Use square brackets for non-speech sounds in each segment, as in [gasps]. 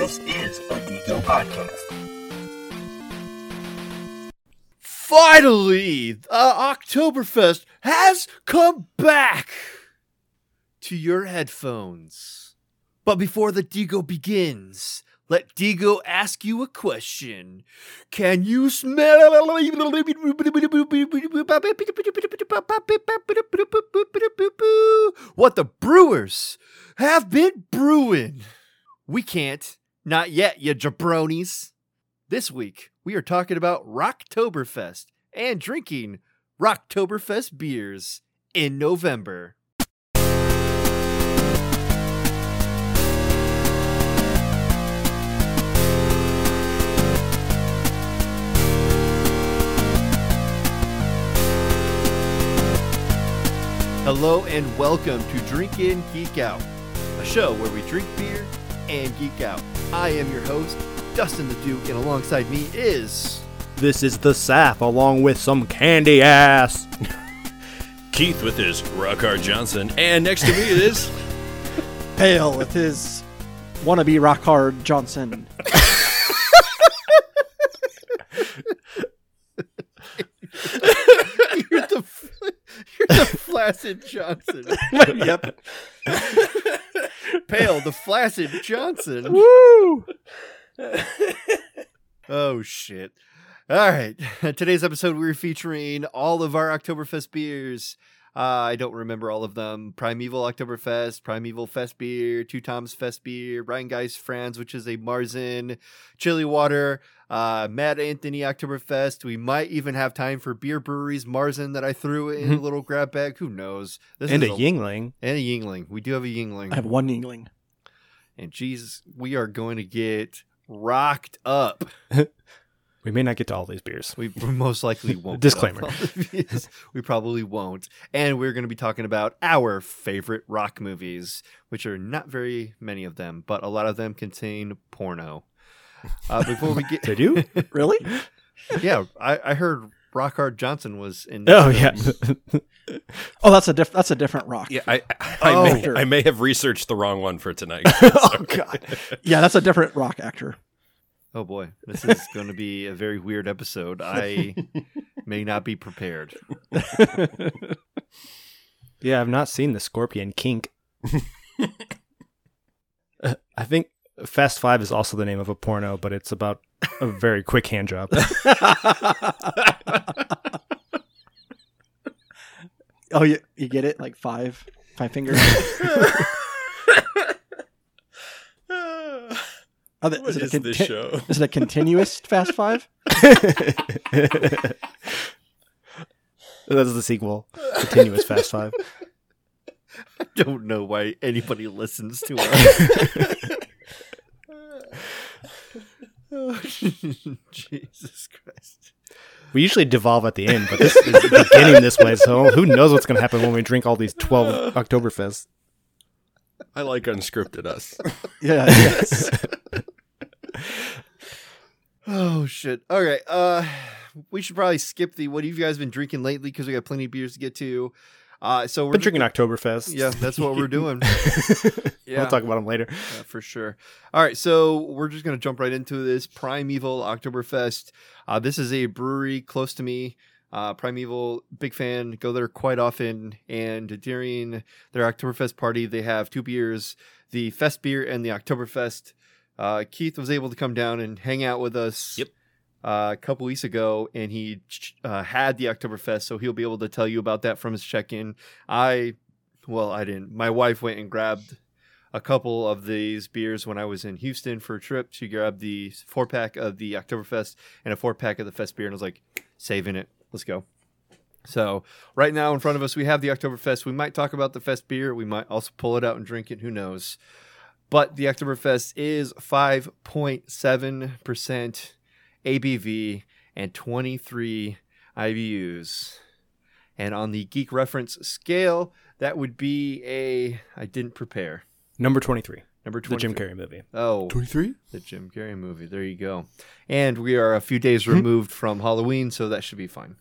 This is a Deco podcast. Finally, uh, Oktoberfest has come back to your headphones. But before the Digo begins, let Digo ask you a question. Can you smell what the brewers have been brewing? We can't. Not yet, you jabronis. This week, we are talking about Roktoberfest and drinking Roktoberfest beers in November. Hello and welcome to Drink In Geek Out, a show where we drink beer and geek out. I am your host, Dustin the Duke, and alongside me is This is the Saf along with some candy ass. [laughs] Keith with his Rockhard Johnson, and next to me is [laughs] Pale with his wannabe rock hard Johnson. [laughs] you're the flaccid Johnson. [laughs] yep. [laughs] Pale, the flaccid Johnson. Woo! Oh shit. All right. [laughs] Today's episode we're featuring all of our Oktoberfest beers. Uh, I don't remember all of them. Primeval Oktoberfest, Primeval Fest beer, Two Toms Fest beer, Rhinegeist Franz, which is a Marzen, Chilly Water, uh, Mad Anthony Oktoberfest. We might even have time for beer breweries Marzen that I threw in a Mhm. little grab bag. Who knows? This and a is Yuengling. and a Yuengling. We do have a Yuengling. I have one Yuengling. And Jesus, we are going to get rocked up. [laughs] We may not get to all these beers. We most likely won't. Disclaimer. get all of these. [laughs] we probably won't. And we're going to be talking about our favorite rock movies, which are not very many of them, but a lot of them contain porno. Uh, [laughs] before we get, They do? [laughs] Really? yeah, I, I heard Rockhard Johnson was in. oh, these yeah. Oh, that's a diff- that's a different rock. yeah. I I, Oh. may, I may have researched the wrong one for tonight. oh god. Yeah, that's a different rock actor. Oh boy, this is going to be a very weird episode. I [laughs] may not be prepared. [laughs] yeah, I've not seen the Scorpion Kink. Uh, [laughs] I think Fast Five is also the name of a porno, but it's about a very quick hand job. oh, you you get it? Like five five fingers. Oh, that- what it a is this show? [laughs] Is it a continuous [laughs] Fast Five? [laughs] That's the sequel. Continuous Fast Five. I don't know why anybody listens to us. Oh, Jesus Christ. We usually devolve at the end, but this is beginning this way, so who knows what's going to happen when we drink all these 12 Oktoberfests. I like unscripted us. Yeah. Yes. Oh shit. All right. Uh we should probably skip the what have you guys been drinking lately because we got plenty of beers to get to. Uh so we're Been drinking Oktoberfest. Yeah, that's what we're doing. [laughs] Yeah. We'll talk about them later. Yeah, for sure. All right, so we're just gonna jump right into this Primeval Oktoberfest. Uh, this is a brewery close to me. Uh, Primeval, big fan. Go there quite often. And during their Oktoberfest party, they have two beers: the Fest beer and the Oktoberfest. Uh, Keith was able to come down and hang out with us. Yep. Uh, a couple weeks ago, and he uh, had the Oktoberfest, so he'll be able to tell you about that from his check-in. I, well, I didn't. My wife went and grabbed a couple of these beers when I was in Houston for a trip. She grabbed the four pack of the Oktoberfest and a four pack of the Fest beer, and I was like, saving it. Let's go. So right now in front of us, we have the Oktoberfest. We might talk about the Fest beer. We might also pull it out and drink it. Who knows? But the Oktoberfest is 5.7% ABV and 23 IBUs. And on the Geek Reference scale, that would be a I didn't prepare. Number 23, Number 23. the Jim Carrey movie. Oh, 23? the Jim Carrey movie. There you go. And we are a few days hmm. removed from Halloween, so that should be fine.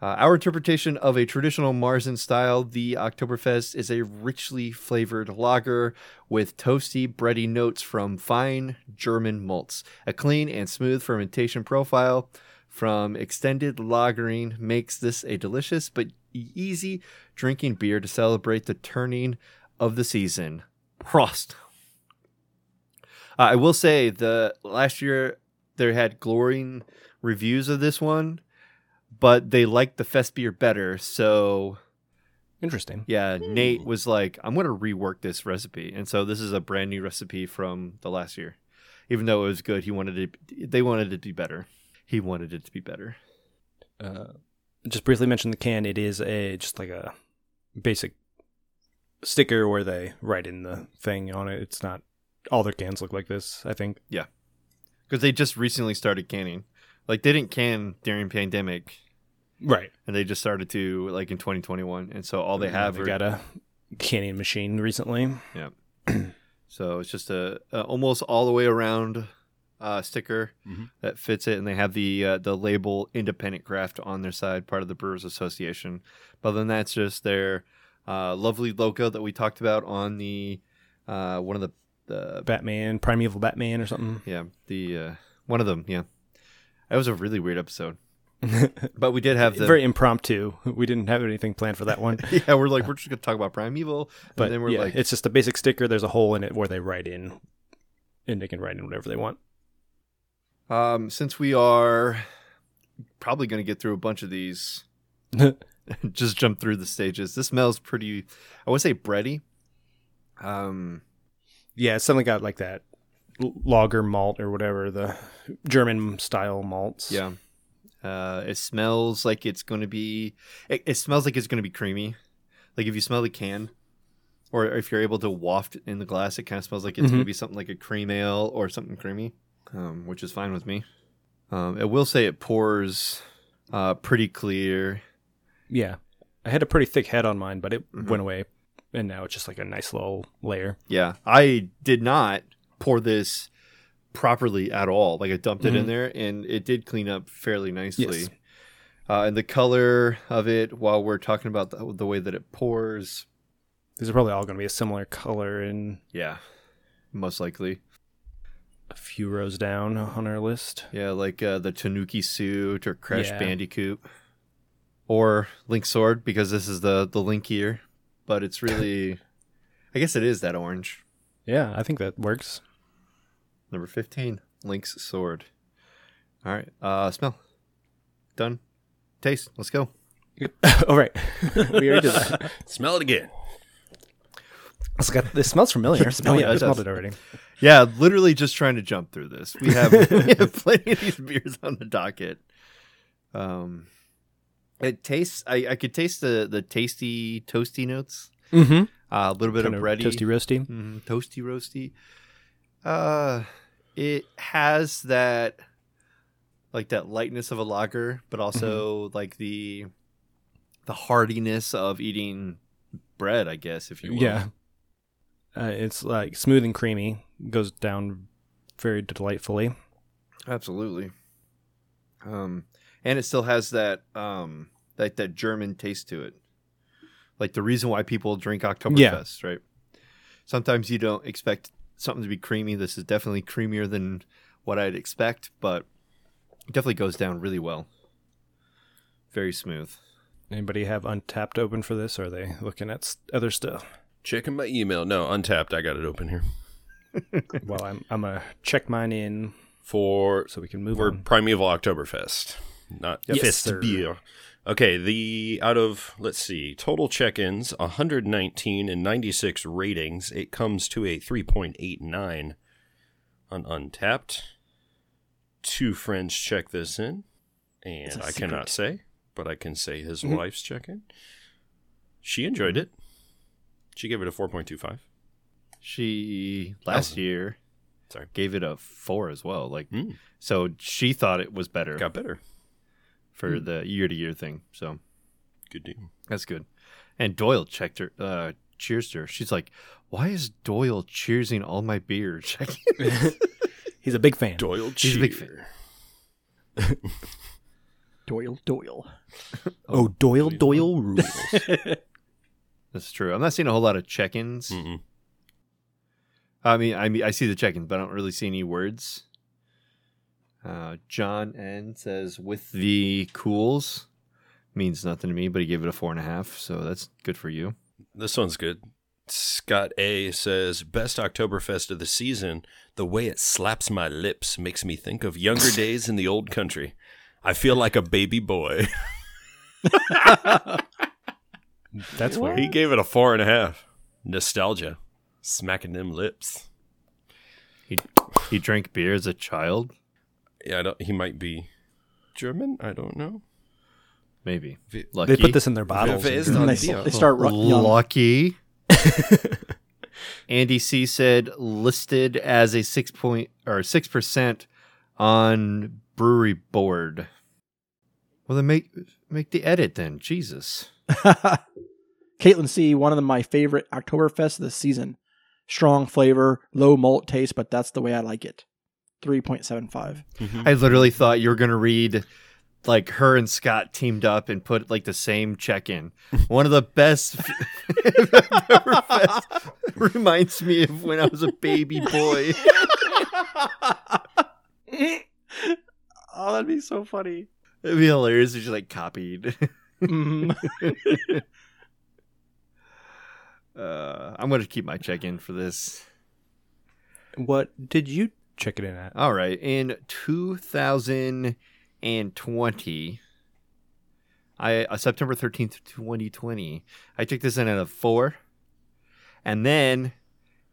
Uh, our interpretation of a traditional Marzen style, the Oktoberfest is a richly flavored lager with toasty, bready notes from fine German malts. A clean and smooth fermentation profile from extended lagering makes this a delicious but easy drinking beer to celebrate the turning of the season. Prost. Uh, I will say the last year they had glowing reviews of this one, but they liked the fest beer better. So Interesting. yeah, Nate was like, "I'm going to rework this recipe," and so this is a brand new recipe from the last year. Even though it was good, he wanted it. They wanted it to be better. He wanted it to be better. Uh, just briefly mention the can. It is a just like a basic sticker where they write in the thing on it. It's not all their cans look like this. I think. Yeah, because they just recently started canning. Like they didn't can during pandemic, Right. and they just started to like in 2021, and so all they have they are got a canning machine recently. Yeah. [clears throat] so it's just a, a almost all the way around uh, sticker Mhm. that fits it, and they have the uh, the label Independent Craft on their side, part of the Brewers Association. But then that's just their uh, lovely logo that we talked about on the uh, one of the the Batman, Primeval Batman, or something. yeah the uh, one of them yeah. That was a really weird episode, [laughs] but we did have the Very impromptu. We didn't have anything planned for that one. [laughs] yeah, we're like, we're just gonna talk about Primeval, But then we're yeah, like, it's just a basic sticker. There's a hole in it where they write in, and they can write in whatever they want. um, since we are probably gonna get through a bunch of these, [laughs] just jump through the stages. This smells pretty, I would say bready. Um, yeah, it's something got like that lager malt or whatever the German style malts. yeah, uh, it smells like it's gonna be. It, it smells like it's gonna be creamy. Like if you smell the can, or if you're able to waft in the glass, it kind of smells like it's gonna Mhm. be something like a cream ale or something creamy, um, which is fine with me. Um, I will say it pours uh, pretty clear. yeah. I had a pretty thick head on mine, but it Mhm. went away, and now it's just like a nice little layer. Yeah, I did not pour this properly at all. Like I dumped it in Mhm. there, and it did clean up fairly nicely. Yes. Uh, and the color of it, while we're talking about the, the way that it pours, These are probably all going to be a similar color in yeah, most likely, a few rows down on our list. yeah, like uh, the Tanuki suit or Crash Yeah. Bandicoot or Link Sword, because this is the the Link here. But it's really, I guess it is that orange. Yeah, I think that works. Number 15, Link's Sword. All right. Uh, smell. Done. Taste. Let's go. [laughs] All right, [laughs] we already did that. [laughs] Smell it again. It's got, this smells familiar. Smell oh it, yeah, I it smelled it already. Yeah, literally just trying to jump through this. We have, we have plenty of these beers on the docket. Um, it tastes. I, I could taste the the tasty toasty notes. Mm-hmm. Uh, a little bit Kind of of bready, toasty roasty. Mhm, toasty roasty. Uh, it has that like that lightness of a lager, but also like the the hardiness of eating bread. I guess if you will. Yeah. Uh, it's like smooth and creamy. Goes down very delightfully. Absolutely. Um, and it still has that um that that German taste to it, like the reason why people drink Oktoberfest, right? Sometimes you don't expect something to be creamy. This is definitely creamier than what I'd expect, but it definitely goes down really well. Very smooth. Anybody have Untappd open for this? Or are they looking at other stuff? Checking my email. No, untapped. I got it open here. [laughs] well, I'm I'm gonna check mine in For so we can move for on. Primeval Oktoberfest, not Yes, Fest sir. beer. Okay, the out of let's see, total check-ins 119 and 96 ratings. It comes to a 3.89 on Untappd. Two friends check this in, and I secret. cannot say, but I can say his Mhm. wife's check in. She enjoyed it. She gave it a 4.25. She last Oh. year Sorry. gave it a four as well. Like Mm, so, she thought it was better got better. For the year to year thing. So Good deal. That's good. And Doyle checked her, uh, cheers her. She's like, "Why is Doyle cheersing all my beer?" [laughs] Check. [laughs] He's a big fan. Doyle She's a big cheer. [laughs] Doyle, Doyle. Oh, Doyle Doyle rules. That's true. I'm not seeing a whole lot of check-ins. Mm-mm. I mean, I mean, I see the check-ins, but I don't really see any words. Uh, John N says with the cools means nothing to me, but he gave it a four and a half, so that's good for you. This one's good. Scott A says, Best Oktoberfest of the season. The way it slaps my lips makes me think of younger [laughs] days in the old country. I feel like a baby boy. [laughs] That's weird. he gave it a four and a half. Nostalgia. Smacking them lips. He he drank beer as a child, Yeah, I don't, he might be German. I don't know. maybe. Vi- Lucky. They put this in their bottles. Wer ist and- they, they start ru- Lucky. [laughs] Andy C said listed as a six point or six percent on brewery board. Well, then make make the edit then. Jesus. [laughs] Caitlin C, one of the, my favorite Oktoberfest of the season. Strong flavor, low malt taste, but that's the way I like it. 3.75. I literally thought you were gonna read like her and Scott teamed up and put like the same check in. [laughs] One of the best [laughs] reminds me of when I was a baby boy. [laughs] oh, that'd be so funny. It'd be hilarious if you like copied. Mhm. Uh, I'm gonna keep my check in for this. What did you check it in at? All right, in 2020, I uh, September 13th, 2020, I took this in at a four, and then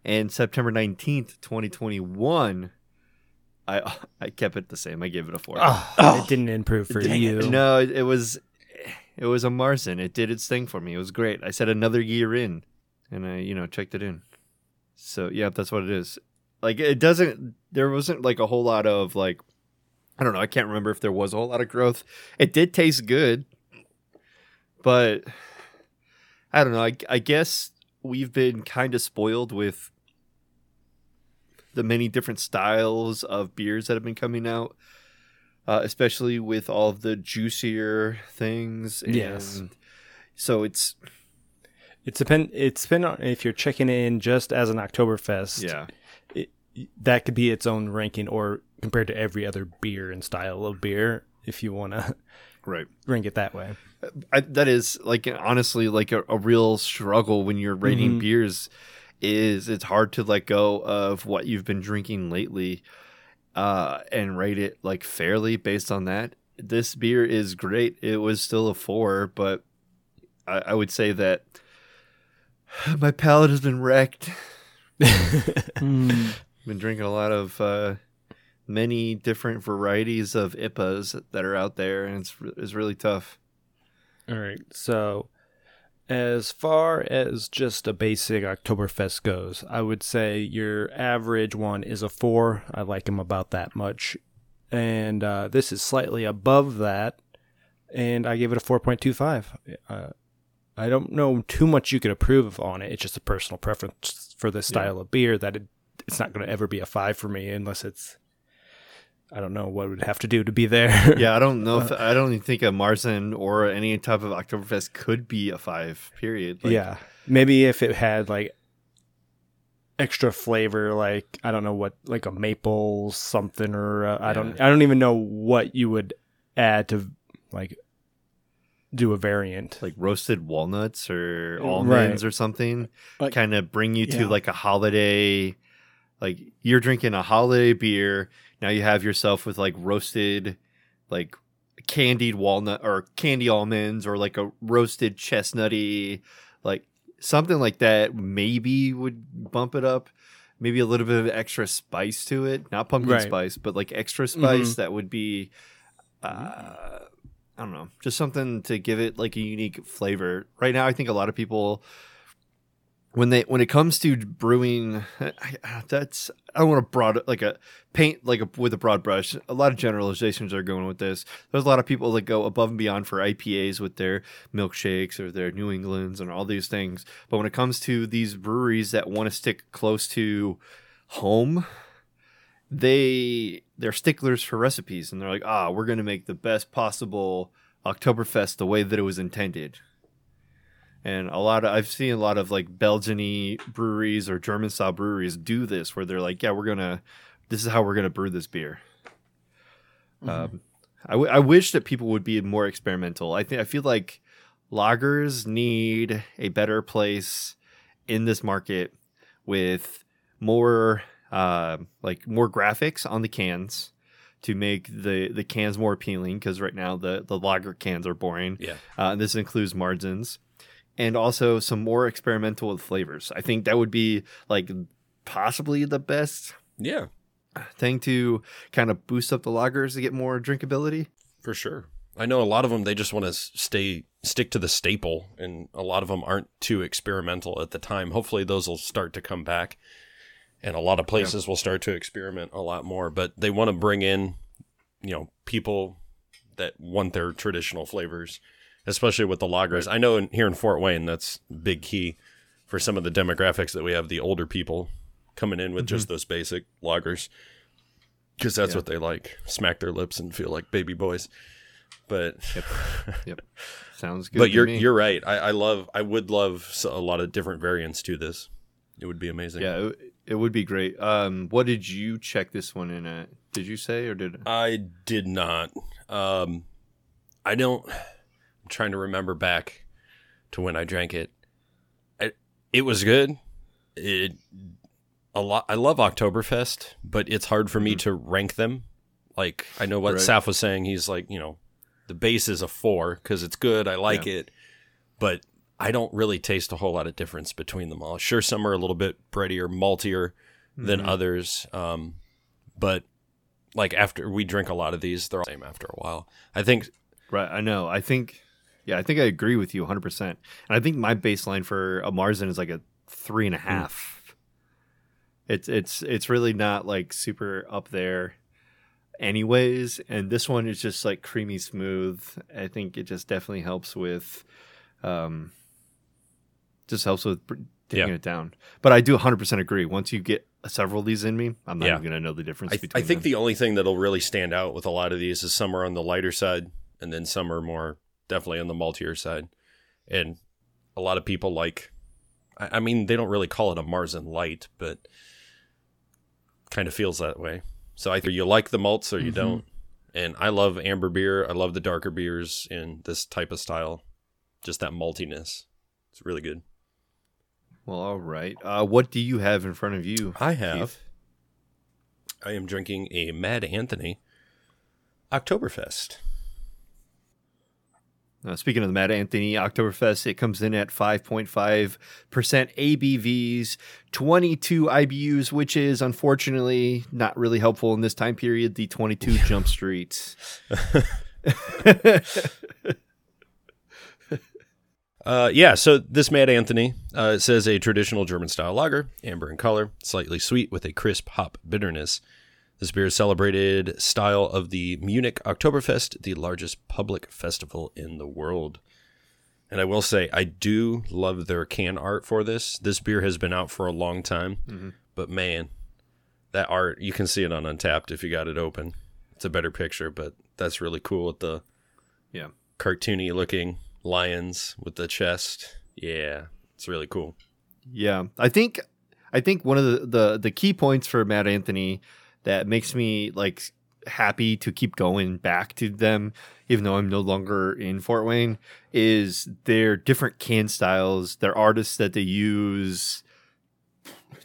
in September 19th, 2021, I [laughs] I kept it the same. I gave it a four. Oh, Oh, it didn't improve for dang you. it. No, it, it was it was a Marzen. It did its thing for me. It was great. I said another year in, and I you know checked it in. So yeah, that's what it is. Like it doesn't. There wasn't like a whole lot of like. I don't know. I can't remember if there was a whole lot of growth. It did taste good, but I don't know. I, I guess we've been kind of spoiled with the many different styles of beers that have been coming out uh, especially with all of the juicier things. And Yes. So it's It's depend. It's been on if you're checking in just as an Oktoberfest. yeah, it, that could be its own ranking, or compared to every other beer and style of beer, if you want to [laughs] right. rank it that way. I, that is like honestly like a, a real struggle when you're rating Mhm. beers. Is it's hard to let go of what you've been drinking lately, uh, and rate it like fairly based on that. This beer is great. It was still a four, but I, I would say that [sighs] my palate has been wrecked. Mm. [laughs] Been drinking a lot of uh, many different varieties of IPAs that are out there, and it's it's really tough. All right. So, as far as just a basic Oktoberfest goes, I would say your average one is a four. I like them about that much. And uh, this is slightly above that. And I gave it a 4.25. Uh, I don't know too much you could approve of on it. It's just a personal preference for this style of beer that it, it's not going to ever be a five for me unless it's. I don't know what it would have to do to be there. [laughs] Yeah, I don't know if I don't even think a Marzen or any type of Oktoberfest could be a five. Period. Like, yeah, maybe if it had like extra flavor, like I don't know what, like a maple something, or uh, I don't, I don't even know what you would add to like do a variant. like roasted walnuts or Right. almonds or something. Like- kind of bring you to Yeah. like a holiday. Like you're drinking a holiday beer. Now you have yourself with like roasted, like candied walnut or candy almonds or like a roasted chestnutty, like something like that. Maybe would bump it up. Maybe a little bit of extra spice to it, not pumpkin Right. spice, but like extra spice that would be. Uh, I don't know, just something to give it like a unique flavor. Right now, I think a lot of people when they when it comes to brewing, I, that's I don't want to broad like a paint like a with a broad brush. A lot of generalizations are going with this. There's a lot of people that go above and beyond for IPAs with their milkshakes or their New Englands and all these things. But when it comes to these breweries that want to stick close to home, they they're sticklers for recipes and they're like, ah, we're gonna make the best possible Oktoberfest the way that it was intended. And a lot of I've seen a lot of like Belgian breweries or German style breweries do this where they're like, yeah, we're gonna this is how we're gonna brew this beer. Um, I, w- I wish that people would be more experimental. I think I feel like lagers need a better place in this market with more uh, like more graphics on the cans to make the the cans more appealing because right now the the lager cans are boring. Yeah. Uh, and this includes Marzens and also some more experimental with flavors. I think that would be like possibly the best Yeah, thing to kind of boost up the lagers to get more drinkability. for sure. I know a lot of them they just want to stay stick to the staple, and a lot of them aren't too experimental at the time. Hopefully, those will start to come back, and a lot of places will start to experiment a lot more. But they want to bring in, you know, people that want their traditional flavors, especially with the lagers. I know in, here in Fort Wayne, that's big key for some of the demographics that we have. The older people coming in with just mm-hmm. those basic lagers, because that's Yeah. what they like. Smack their lips and feel like baby boys. But Yep. [laughs] Sounds good. but you're me. you're right. I, I love I would love a lot of different variants to this. It would be amazing. yeah, it, it would be great. Um, what did you check this one in at? Did you say or did I did not. Um, I don't. I'm trying to remember back to when I drank it. I, it was good. It a lot. I love Oktoberfest, but it's hard for me to rank them. Like I know what Right. Saf was saying. He's like, you know, the base is a four because it's good. I like it, but I don't really taste a whole lot of difference between them all. Sure, some are a little bit breadier, maltier than others. Um, but like after we drink a lot of these, they're all the same after a while. I think right? I know. I think. Yeah, I think I agree with you 100. percent And I think my baseline for a Marzen is like a three and a half. It's it's it's really not like super up there, anyways. And this one is just like creamy smooth. I think it just definitely helps with, um, just helps with taking Yeah. it down. But I do 100 percent agree. Once you get several of these in me, I'm not Yeah. even gonna know the difference I, between. I think them. the only thing that'll really stand out with a lot of these is some are on the lighter side, and then some are more definitely on the maltier side. And a lot of people like, I, I mean, they don't really call it a Marzen light, but kind of feels that way. So either you like the malts or you Mm-hmm. don't. And I love amber beer. I love the darker beers in this type of style. Just that maltiness. It's really good. Well, all right. Uh, what do you have in front of you? I have. Keith? I am drinking a Mad Anthony Oktoberfest. Uh, speaking of the Mad Anthony Oktoberfest, it comes in at 5.5% ABVs, 22 IBUs, which is unfortunately not really helpful in this time period. The 22 [laughs] Jump Streets. [laughs] [laughs] Uh, yeah, so this Mad Anthony uh, says a traditional German style lager, amber in color, slightly sweet with a crisp hop bitterness. This beer is celebrated style of the Munich Oktoberfest, the largest public festival in the world. And I will say, I do love their can art for this. This beer has been out for a long time, but man, that art, you can see it on Untappd if you got it open. It's a better picture, but that's really cool with the Yeah. cartoony looking lions with the chest. Yeah, it's really cool. Yeah, I think I think one of the, the the key points for Mad Anthony that makes me like happy to keep going back to them, even though I'm no longer in Fort Wayne, is their different can styles, their artists that they use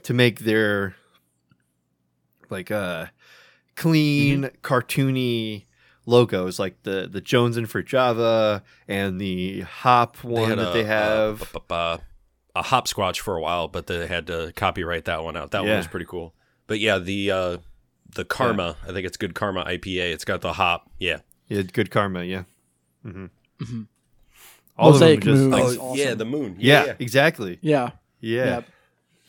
to make their like uh clean, cartoony logos, like the the Jones and for Java and the Hop one had that a- they have. a, a, a hopsquatch for a while, but they had to copyright that one out. That one was pretty cool. But yeah, the uh, the Karma, I think it's Good Karma IPA. It's got the hop. Yeah. Yeah, good karma. Yeah. Mm-hmm. Mhm. All of them Mosaic just Moon. like, oh awesome. yeah, the moon. yeah, yeah. exactly. Yeah. Yeah, Yeah.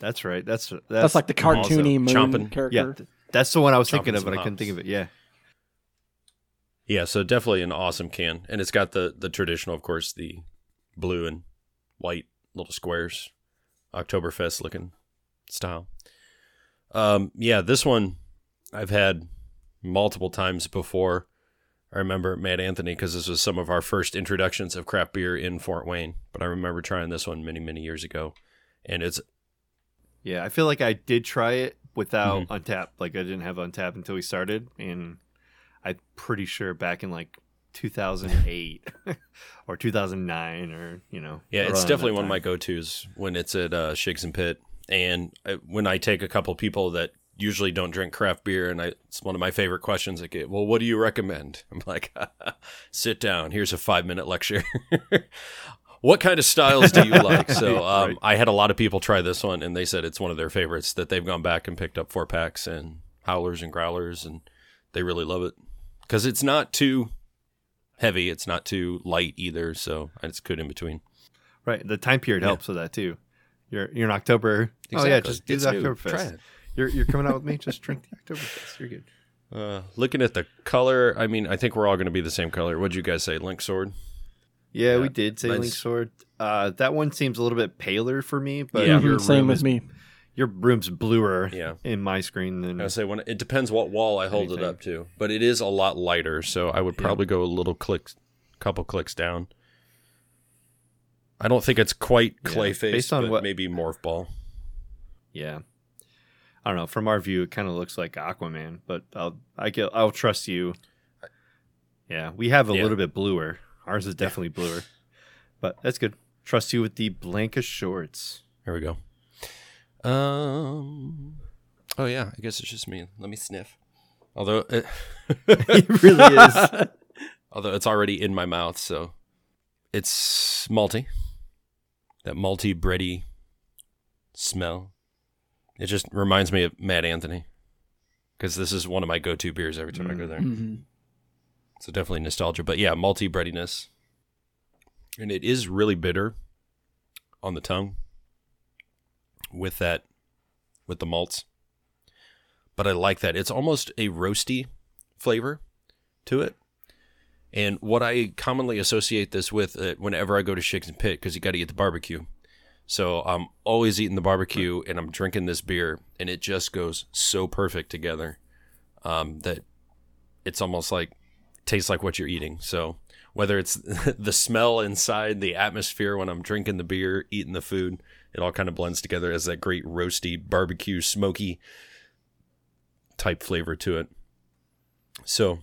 that's right. That's that's, That's, like the cartoony moon Chomping. character. Yeah, th- that's the one I was Chomping thinking of, some but I couldn't hops. think of it. Yeah, Yeah, so definitely an awesome can, and it's got the the traditional, of course, the blue and white little squares, Oktoberfest looking style. Um, yeah, this one I've had multiple times before. I remember Mad Anthony because this was some of our first introductions of craft beer in Fort Wayne. But I remember trying this one many, many years ago, and it's Yeah, I feel like I did try it without Mm-hmm. Untap. Like I didn't have Untap until we started, and I'm pretty sure back in like 2008 [laughs] or 2009 or you know. Yeah, it's definitely one of my go tos when it's at uh, Shigs In Pit, and uh, when I take a couple people that usually don't drink craft beer, and I, it's one of my favorite questions. I get, well, what do you recommend? [laughs] I'm like, [laughs] sit down. Here's a five minute lecture. what kind of styles do you like? So um, Right. I had a lot of people try this one, and they said it's one of their favorites. That they've gone back and picked up four packs and howlers and growlers, and they really love it because it's not too heavy. It's not too light either. So it's good in between. Right, the time period Yeah. helps with that too. You're you're in October. Oh yeah, just do It's the new. Oktoberfest. Try it. You're you're coming out with me. Just drink the October Oktoberfest. You're good. [laughs] Uh, looking at the color, I mean, I think we're all going to be the same color. What'd you guys say? Link sword? Yeah, Yeah, we did say mine's- Link Sword. Uh, that one seems a little bit paler for me, but Yeah. your Same room with is, me. Your room's bluer Yeah. in my screen than I say when it depends what wall I hold it up to, but it is a lot lighter, so I would Yeah. probably go a little click, couple clicks down. I don't think it's quite Yeah, Clayface, based on but what- maybe Morph Ball. Yeah. I don't know. From our view, it kind of looks like Aquaman, but I'll I get I'll trust you. Yeah, we have a Yeah. little bit bluer. Ours is definitely bluer, but that's good. Trust you with the Blanka shorts. Here we go. Um. Oh yeah, I guess it's just me. Let me sniff. Although it, [laughs] [laughs] it really is. [laughs] although it's already in my mouth, so it's malty. That malty bready smell. It just reminds me of Mad Anthony because this is one of my go-to beers every time I go there. hmm So definitely nostalgia, but yeah, malty breadiness, and it is really bitter on the tongue with that with the malts. But I like that. It's almost a roasty flavor to it. And what I commonly associate this with uh, whenever I go to Shigs In Pit, because you got to eat the barbecue. So I'm always eating the barbecue and I'm drinking this beer, and it just goes so perfect together um, that it's almost like tastes like what you're eating. So whether it's [laughs] the smell inside, the atmosphere when I'm drinking the beer, eating the food, it all kind of blends together as that great roasty, barbecue, smoky type flavor to it. So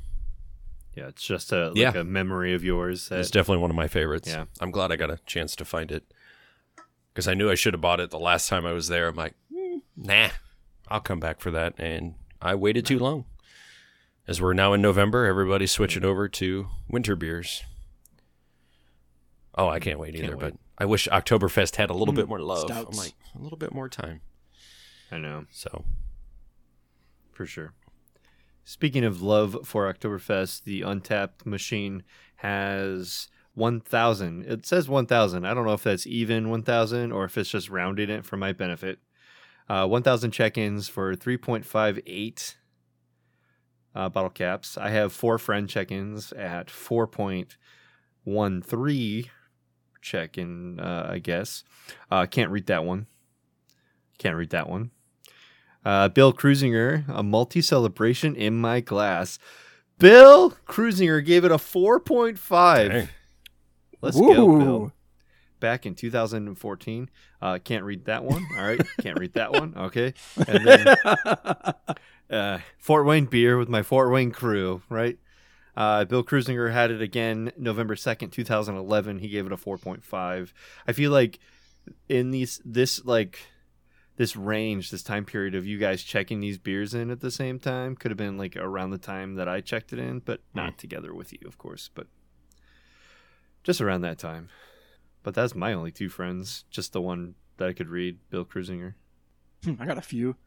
yeah, it's just a like Yeah. a memory of yours. That, it's definitely one of my favorites. Yeah. I'm glad I got a chance to find it because I knew I should have bought it the last time I was there. I'm like, "Mm, nah, I'll come back for that, and I waited too long. As we're now in November, everybody's switching over to winter beers. Oh, I can't wait either. wait. But I wish Oktoberfest had a little bit more love. I'm like a little bit more time. I know. So for sure. Speaking of love for Oktoberfest, the Untappd machine has 1,000. It says 1,000. I don't know if that's even 1,000 or if it's just rounding it for my benefit. Uh, 1,000 check ins for 3.58 uh, bottle caps. I have four friend check ins at 4.13 check in, uh, I guess. Uh, can't read that one. Can't read that one. Uh, Bill Cruisinger, a multi celebration in my glass. Bill Cruisinger gave it a 4.5. dang. Let's go, Bill. Back in 2014. Uh, can't read that one. All right. Can't read that one. Okay. And then [laughs] uh, Fort Wayne beer with my Fort Wayne crew, right? Uh, Bill Cruisinger had it again November 2nd, 2011. He gave it a 4.5. I feel like in these, this, like, this range, this time period of you guys checking these beers in at the same time could have been like around the time that I checked it in, but not together with you, of course, but just around that time. But that's my only two friends, just the one that I could read, Bill Cruisinger. Hmm, I got a few.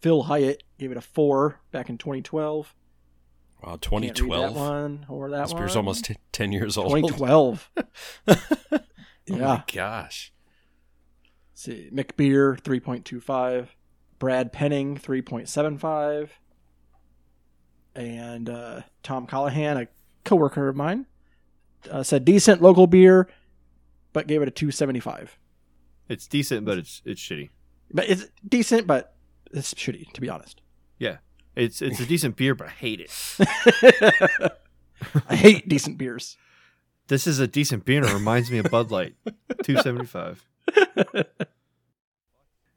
Phil Hyatt gave it a four back in 2012. Wow, 2012. that one or that This one. beer's almost t- 10 years old. 2012. [laughs] [laughs] Oh yeah. my gosh. Let's see, McBeer 3.25, Brad Penning 3.75, and uh, Tom Callahan, a coworker of mine, uh, said decent local beer, but gave it a 275. It's decent, but it's it's shitty. But it's decent, but it's shitty to be honest. Yeah, It's it's a decent beer, but I hate it. [laughs] I hate decent beers. This is a decent beer and it reminds me of Bud Light. [laughs] Two seventy five.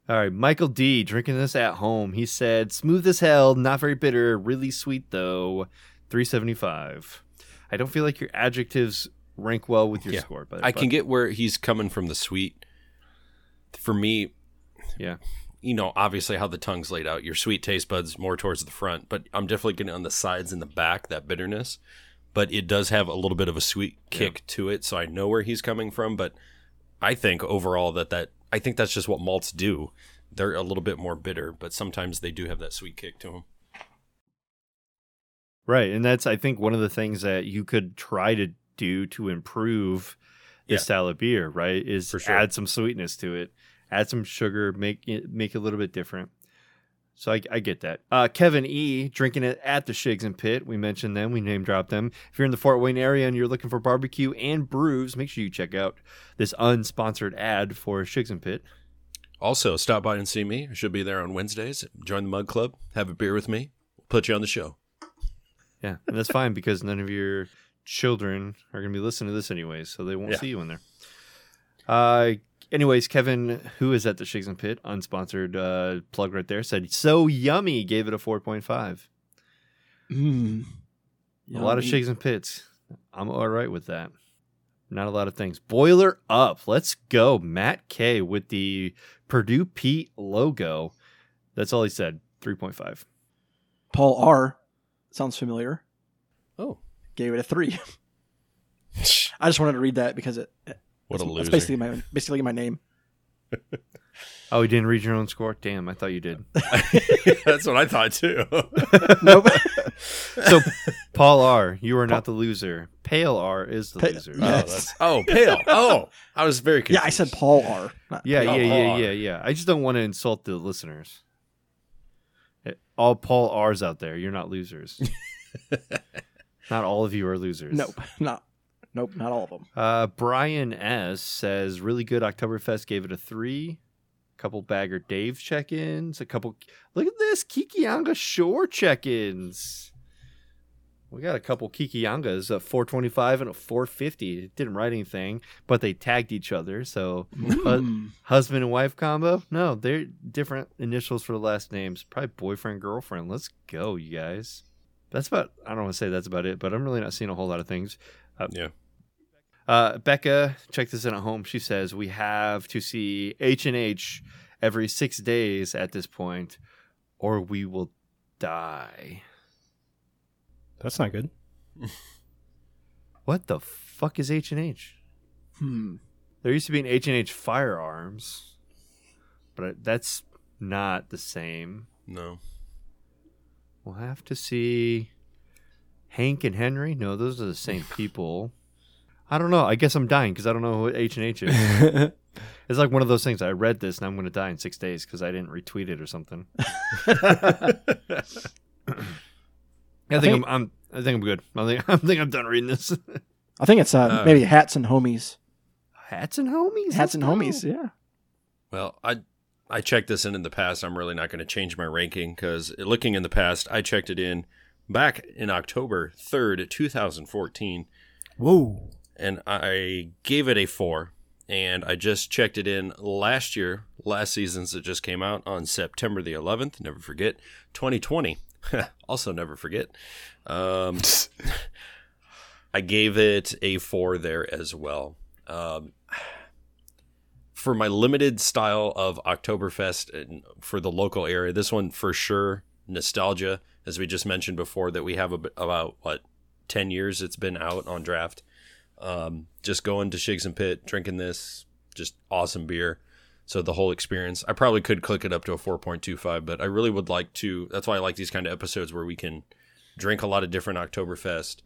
All right, Michael D drinking this at home. He said, "Smooth as hell, not very bitter, really sweet though." Three seventy five. I don't feel like your adjectives rank well with your Yeah. score, but I can get where he's coming from the sweet. For me, yeah. You know, obviously how the tongue's laid out, your sweet taste buds more towards the front, but I'm definitely getting on the sides and the back that bitterness. But it does have a little bit of a sweet kick to it, so I know where he's coming from. But I think overall that that I think that's just what malts do. They're a little bit more bitter, but sometimes they do have that sweet kick to them. Right, and that's I think one of the things that you could try to do to improve this Yeah. style of beer, right? Is sure. add some sweetness to it, add some sugar, make it make it a little bit different. So I, I get that. Uh, Kevin E drinking it at the Shigs In Pit. We mentioned them. We name dropped them. If you're in the Fort Wayne area and you're looking for barbecue and brews, make sure you check out this unsponsored ad for Shigs In Pit. Also, stop by and see me. I should be there on Wednesdays. Join the Mug Club. Have a beer with me. Put you on the show. Yeah, and that's fine because none of your children are going to be listening to this anyway, so they won't Yeah. see you in there. Uh, anyways, Kevin, who is at the Shigs In Pit, unsponsored uh, plug right there, said so yummy. Gave it a four point five. Mm. A lot of Yummy. Shigs In Pits. I'm all right with that. Not a lot of things. Boiler up. Let's go. Matt K with the Purdue Pete logo. That's all he said. Three point five. Paul R. Sounds familiar. Oh, Gave it a three. [laughs] I just wanted to read that because it. What a loser! It's basically my basically my name. [laughs] Oh, you didn't read your own score? Damn, I thought you did. [laughs] [laughs] That's what I thought too. Nope. So, Paul R, you are not the loser. Pale R is the Pa- loser. Oh, Yes. that's, oh, pale. Oh, I was very confused. yeah, I said Paul R. Yeah, Pale. yeah, Paul yeah, R. yeah, yeah. I just don't want to insult the listeners. Eh, All Paul R's out there, you're not losers. not all of you are losers. Nope, not. Nope, not all of them. Uh, Brian S says really good. Oktoberfest gave it a three. Couple bagger Dave check-ins. A couple. Look at this Kikianga Shore check-ins. We got a couple Kikiangas, a 425 and a 450. It didn't write anything, but they tagged each other. So husband and wife combo? No, they're different initials for the last names. Probably boyfriend, girlfriend. Let's go, you guys. That's about, I don't want to say that's about it, but I'm really not seeing a whole lot of things. Uh, Yeah. Uh, Becca, check this in at home. She says we have to see H and H every six days at this point, or we will die. That's not good. [laughs] What the fuck is H and H? Hmm. There used to be an H and H firearms, but that's not the same. No. We'll have to see Hank and Henry. No, those are the same people. I don't know. I guess I'm dying because I don't know what H and H is. [laughs] It's like one of those things. I read this and I'm going to die in six days because I didn't retweet it or something. [laughs] I, think, think- I'm, I'm. I think I'm good. I think [laughs] I think I'm done reading this. I think it's uh, Uh, maybe hats and homies. Hats and homies. Hats Let's and go. homies. Yeah. Well, I I checked this in in the past. I'm really not going to change my ranking because looking in the past, I checked it in back in October 3rd, 2014, Whoa. And I gave it a four. And I just checked it in last year, last season's that just came out on September the 11th. Never forget. 2020. [laughs] also never forget. Um, [laughs] I gave it a four there as well. Um, for my limited style of Oktoberfest and for the local area, this one for sure nostalgia, as we just mentioned before, that we have a, about what ten years it's been out on draft. Um, just going to Shigs In Pit, drinking this, just awesome beer. So the whole experience, I probably could click it up to a four point two five, but I really would like to. That's why I like these kind of episodes where we can drink a lot of different Oktoberfest.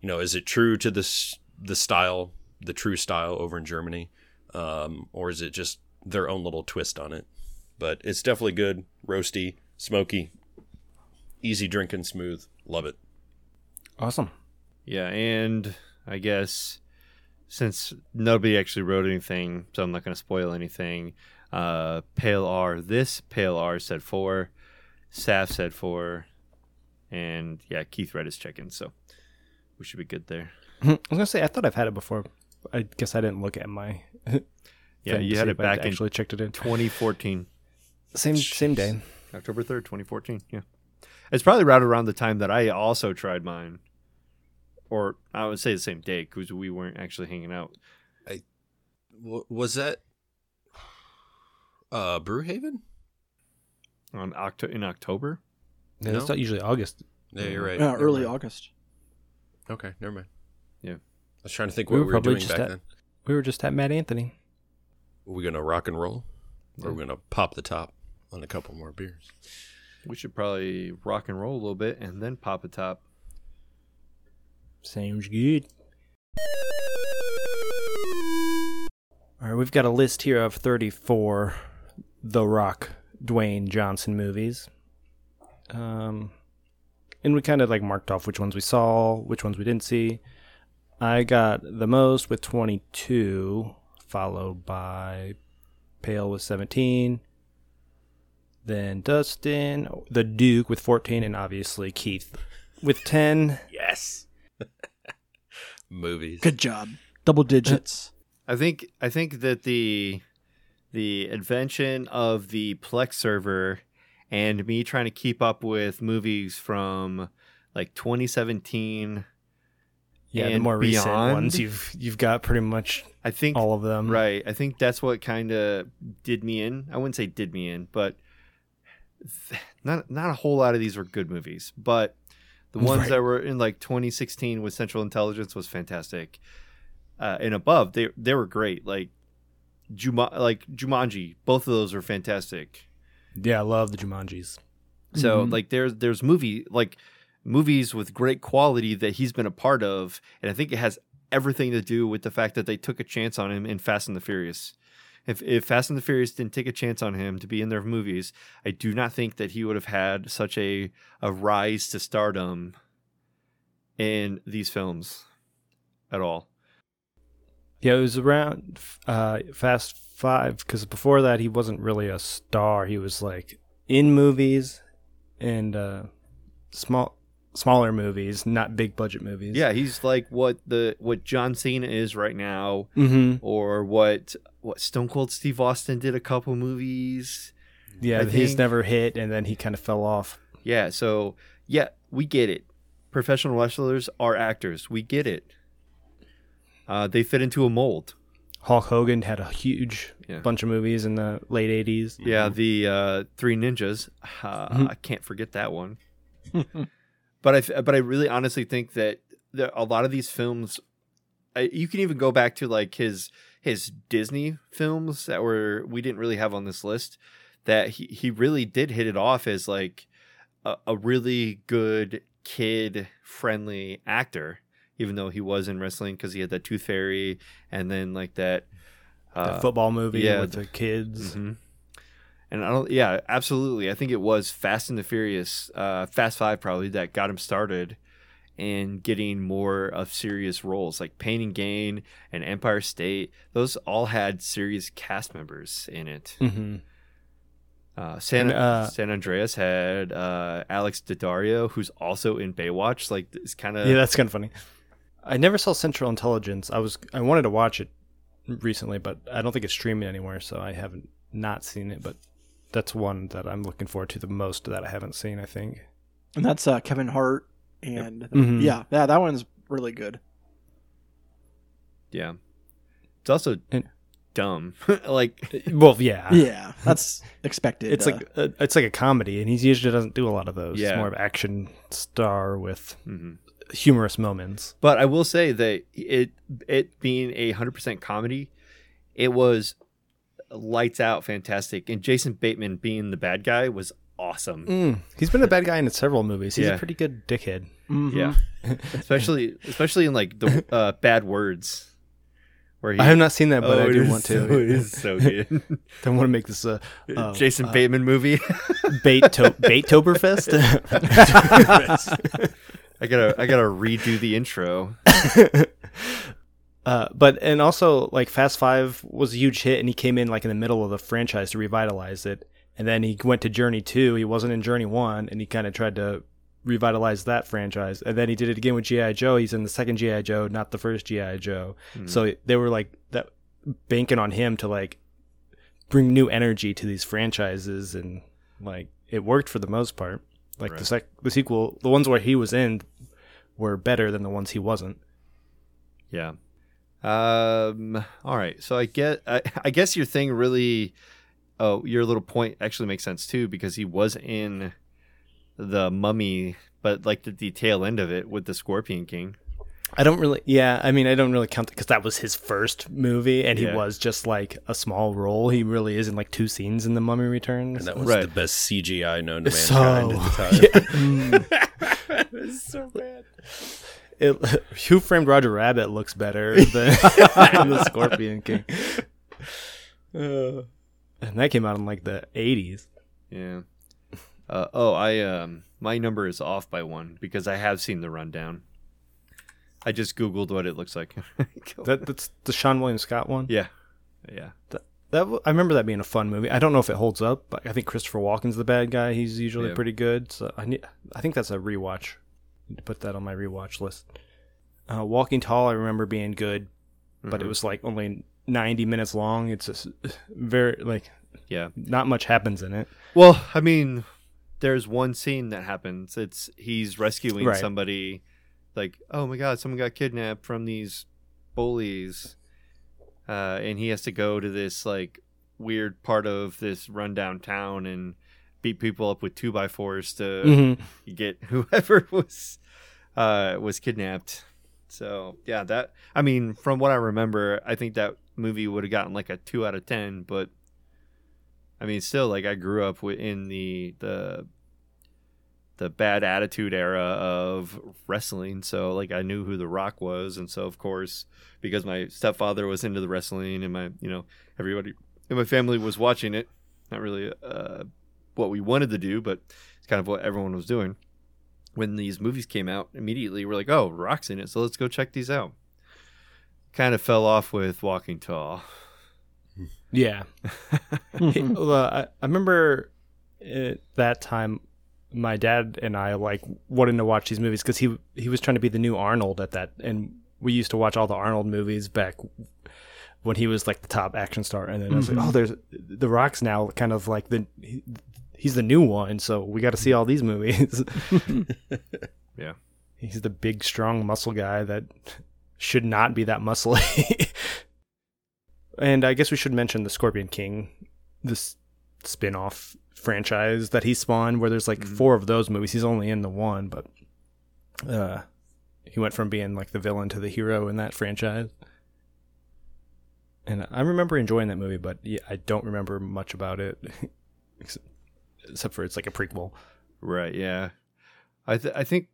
You know, is it true to this the style, the true style over in Germany, um, or is it just their own little twist on it? But it's definitely good, roasty, smoky, easy drinking, smooth. Love it. Awesome. Yeah, and I guess since nobody actually wrote anything, so I'm not going to spoil anything. Uh, Pale R, this Pale R said four, Saf said four, and yeah, Keith read his check-in, so we should be good there. [laughs] I was gonna say I thought I've had it before. I guess I didn't look at my. [laughs] Yeah, you had it back in actually checked it in 2014, [sighs] same same day. October 3rd, 2014. Yeah, it's probably right around the time that I also tried mine, or I would say the same day because we weren't actually hanging out. W- was that uh Brewhaven? on Octo in October. Yeah, No? It's not usually August. Yeah, you're right. Uh, early mind. August. Okay, never mind. Yeah. I was trying to think We what were we were probably doing just back at- then. We were just at Mad Anthony. Are we gonna rock and roll, or are we gonna pop the top on a couple more beers? We should probably rock and roll a little bit and then pop a top. Sounds good. All right, we've got a list here of 34 The Rock Dwayne Johnson movies. Um, and we kind of like marked off which ones we saw, which ones we didn't see. I got the most with 22, followed by Pale with 17. Then Dustin, the Duke with 14, and obviously Keith with 10. Yes. Movies. Good job. Double digits. I think I think that the the invention of the Plex server and me trying to keep up with movies from like 2017 Yeah, the and more recent ones you've you've got pretty much I think all of them. right. I think that's what kind of did me in. I wouldn't say did me in, but th- not not a whole lot of these were good movies, but the ones Right. that were in like 2016 with Central Intelligence was fantastic. Uh, and above, they they were great. Like Juma, like Jumanji, both of those are fantastic. Yeah, I love the Jumanjis. So Mhm. like there's there's movie like movies with great quality that he's been a part of, and I think it has everything to do with the fact that they took a chance on him in Fast and the Furious. If if Fast and the Furious didn't take a chance on him to be in their movies, I do not think that he would have had such a a rise to stardom in these films at all. Yeah, it was around uh, Fast Five because before that he wasn't really a star. He was like in movies and uh, small smaller movies, not big budget movies. Yeah, he's like what the what John Cena is right now, Mm-hmm. or what what Stone Cold Steve Austin did a couple movies. Yeah, he's never hit, and then he kind of fell off. Yeah, so yeah, we get it. Professional wrestlers are actors. We get it. Uh, they fit into a mold. Hulk Hogan had a huge Yeah. bunch of movies in the late '80s. Yeah, the uh, Three Ninjas. Uh, Mhm. I can't forget that one. [laughs] but I, th- but I really honestly think that a lot of these films, I, you can even go back to like his his Disney films that were we didn't really have on this list. That he he really did hit it off as like a, a really good kid friendly actor, even though he was in wrestling because he had that Tooth Fairy and then like that. the uh, football movie yeah, with the kids. Mhm. And I don't, yeah, absolutely. I think it was Fast and the Furious, uh, Fast Five probably that got him started in getting more of serious roles like Pain and Gain and Empire State. Those all had serious cast members in it. Mm-hmm. Uh, San, And, uh, San Andreas had uh, Alex Daddario, who's also in Baywatch. Like, it's kind of yeah, that's kind of funny. I never saw Central Intelligence. I was I wanted to watch it recently, but I don't think it's streaming anywhere, so I haven't not seen it. But that's one that I'm looking forward to the most that I haven't seen. I think. And that's uh, Kevin Hart. And Mhm. yeah, yeah, that one's really good. yeah. It's also And- dumb. [laughs] like, [laughs] Well, yeah, [laughs] Yeah, that's expected. It's uh, like a, it's like a comedy, and he usually doesn't do a lot of those. Yeah. It's more of action star with mhm. humorous moments. But I will say that it it being a hundred percent comedy, it was lights out fantastic, and Jason Bateman being the bad guy was awesome. Mm. He's been a bad guy in several movies. He's Yeah. a pretty good dickhead. mhm. Yeah, [laughs] especially especially in like the uh, bad words, where he. I have not seen that, but Oh, I do is want so- to. it is so [laughs] good. I want to make this a Oh, Jason uh, Bateman movie. bait to- Baittoberfest. I gotta I gotta redo the intro. [laughs] Uh, but and also like Fast Five was a huge hit, and he came in like in the middle of the franchise to revitalize it. And then he went to Journey Two. He wasn't in Journey One, and he kind of tried to revitalize that franchise, and then he did it again with GI Joe. He's in the second GI Joe, not the first GI Joe. So they were like that banking on him to like bring new energy to these franchises, and like it worked for the most part. Like the sec- the sequel, the ones where he was in were better than the ones he wasn't. Yeah. Um. All right. So I get. I, I guess your thing really. Oh, your little point actually makes sense too because he was in the Mummy, but like the, the tail end of it with the Scorpion King. I don't really, yeah. I mean, I don't really count because that was his first movie, and he was just like a small role. He really is in like two scenes in The Mummy Returns. And that was Right. the best CGI known to So- mankind at the time. [laughs] [laughs] it's so bad. It, [laughs] Who Framed Roger Rabbit looks better [laughs] than, than the Scorpion King. [laughs] Uh, and that came out in like the 80s. Yeah. Uh, oh, I um my number is off by one because I have seen the rundown. I just googled what it looks like. That, that's the Seann William Scott one. yeah, yeah. That w- I remember that being a fun movie. I don't know if it holds up, but I think Christopher Walken's the bad guy. He's usually Yeah. pretty good. So I need, I think that's a rewatch. To put that on my rewatch list. Uh, Walking Tall, I remember being good, but Mm-hmm. it was like only ninety minutes long. It's just [sighs] very like Yeah. not much happens in it. Well, I mean, there's one scene that happens. It's he's rescuing Right. somebody. Like, oh my god, someone got kidnapped from these bullies, uh, and he has to go to this like weird part of this rundown town and beat people up with two by fours to Mm-hmm. get [laughs] whoever was uh, was kidnapped. So yeah, that I mean, from what I remember, I think that movie would have gotten like a two out of ten. But I mean, still, like I grew up in the the the bad attitude era of wrestling, so like I knew who The Rock was, and so of course, because my stepfather was into the wrestling, and my you know everybody in my family was watching it. Not really uh, what we wanted to do, but it's kind of what everyone was doing. When these movies came out, immediately we're like, "Oh, Rock's in it, so let's go check these out." Kind of fell off with Walking Tall. Yeah. [laughs] He- well, I, I remember at that time my dad and I like wanted to watch these movies because he he was trying to be the new Arnold at that, and we used to watch all the Arnold movies back when he was like the top action star, and then I was like, mm-hmm. oh, there's the Rock's now kind of like the he, he's the new one, so we got to see all these movies. [laughs] Yeah. he's the big, strong, muscle guy that should not be that muscly. [laughs] and I guess we should mention the Scorpion King, this spin-off franchise that he spawned, where there's like Mhm. four of those movies. He's only in the one, but uh, he went from being like the villain to the hero in that franchise. And I remember enjoying that movie, but yeah, I don't remember much about it, [laughs] except- for it's like a prequel. Right. Yeah. I th- I think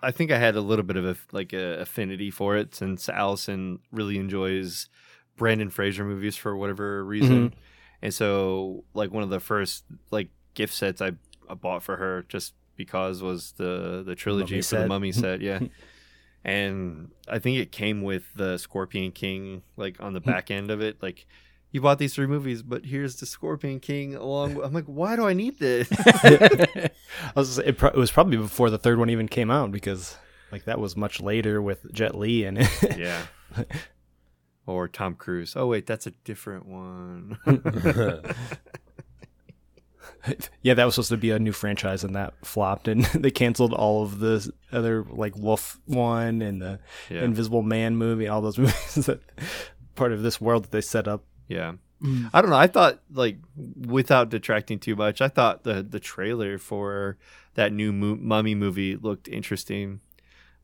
I think I had a little bit of a like a affinity for it since Allison really enjoys Brendan Fraser movies for whatever reason, mm-hmm. and so like one of the first like gift sets I, I bought for her just because was the the trilogy Mummy for the. Mummy set. Yeah. [laughs] And I think it came with the Scorpion King, like on the hmm. back end of it. Like, you bought these three movies, but here's the Scorpion King along. with-" I'm like, why do I need this? [laughs] I was it, pro- it was probably before the third one even came out because like that was much later with Jet Li in it. [laughs] Yeah. or Tom Cruise. Oh wait, that's a different one. [laughs] yeah, that was supposed to be a new franchise and that flopped and they canceled all of the other like Wolf one and the yeah. Invisible Man movie, all those movies that part of this world that they set up. Yeah. Mm. I don't know. I thought like without detracting too much, I thought the the trailer for that new mu- Mummy movie looked interesting.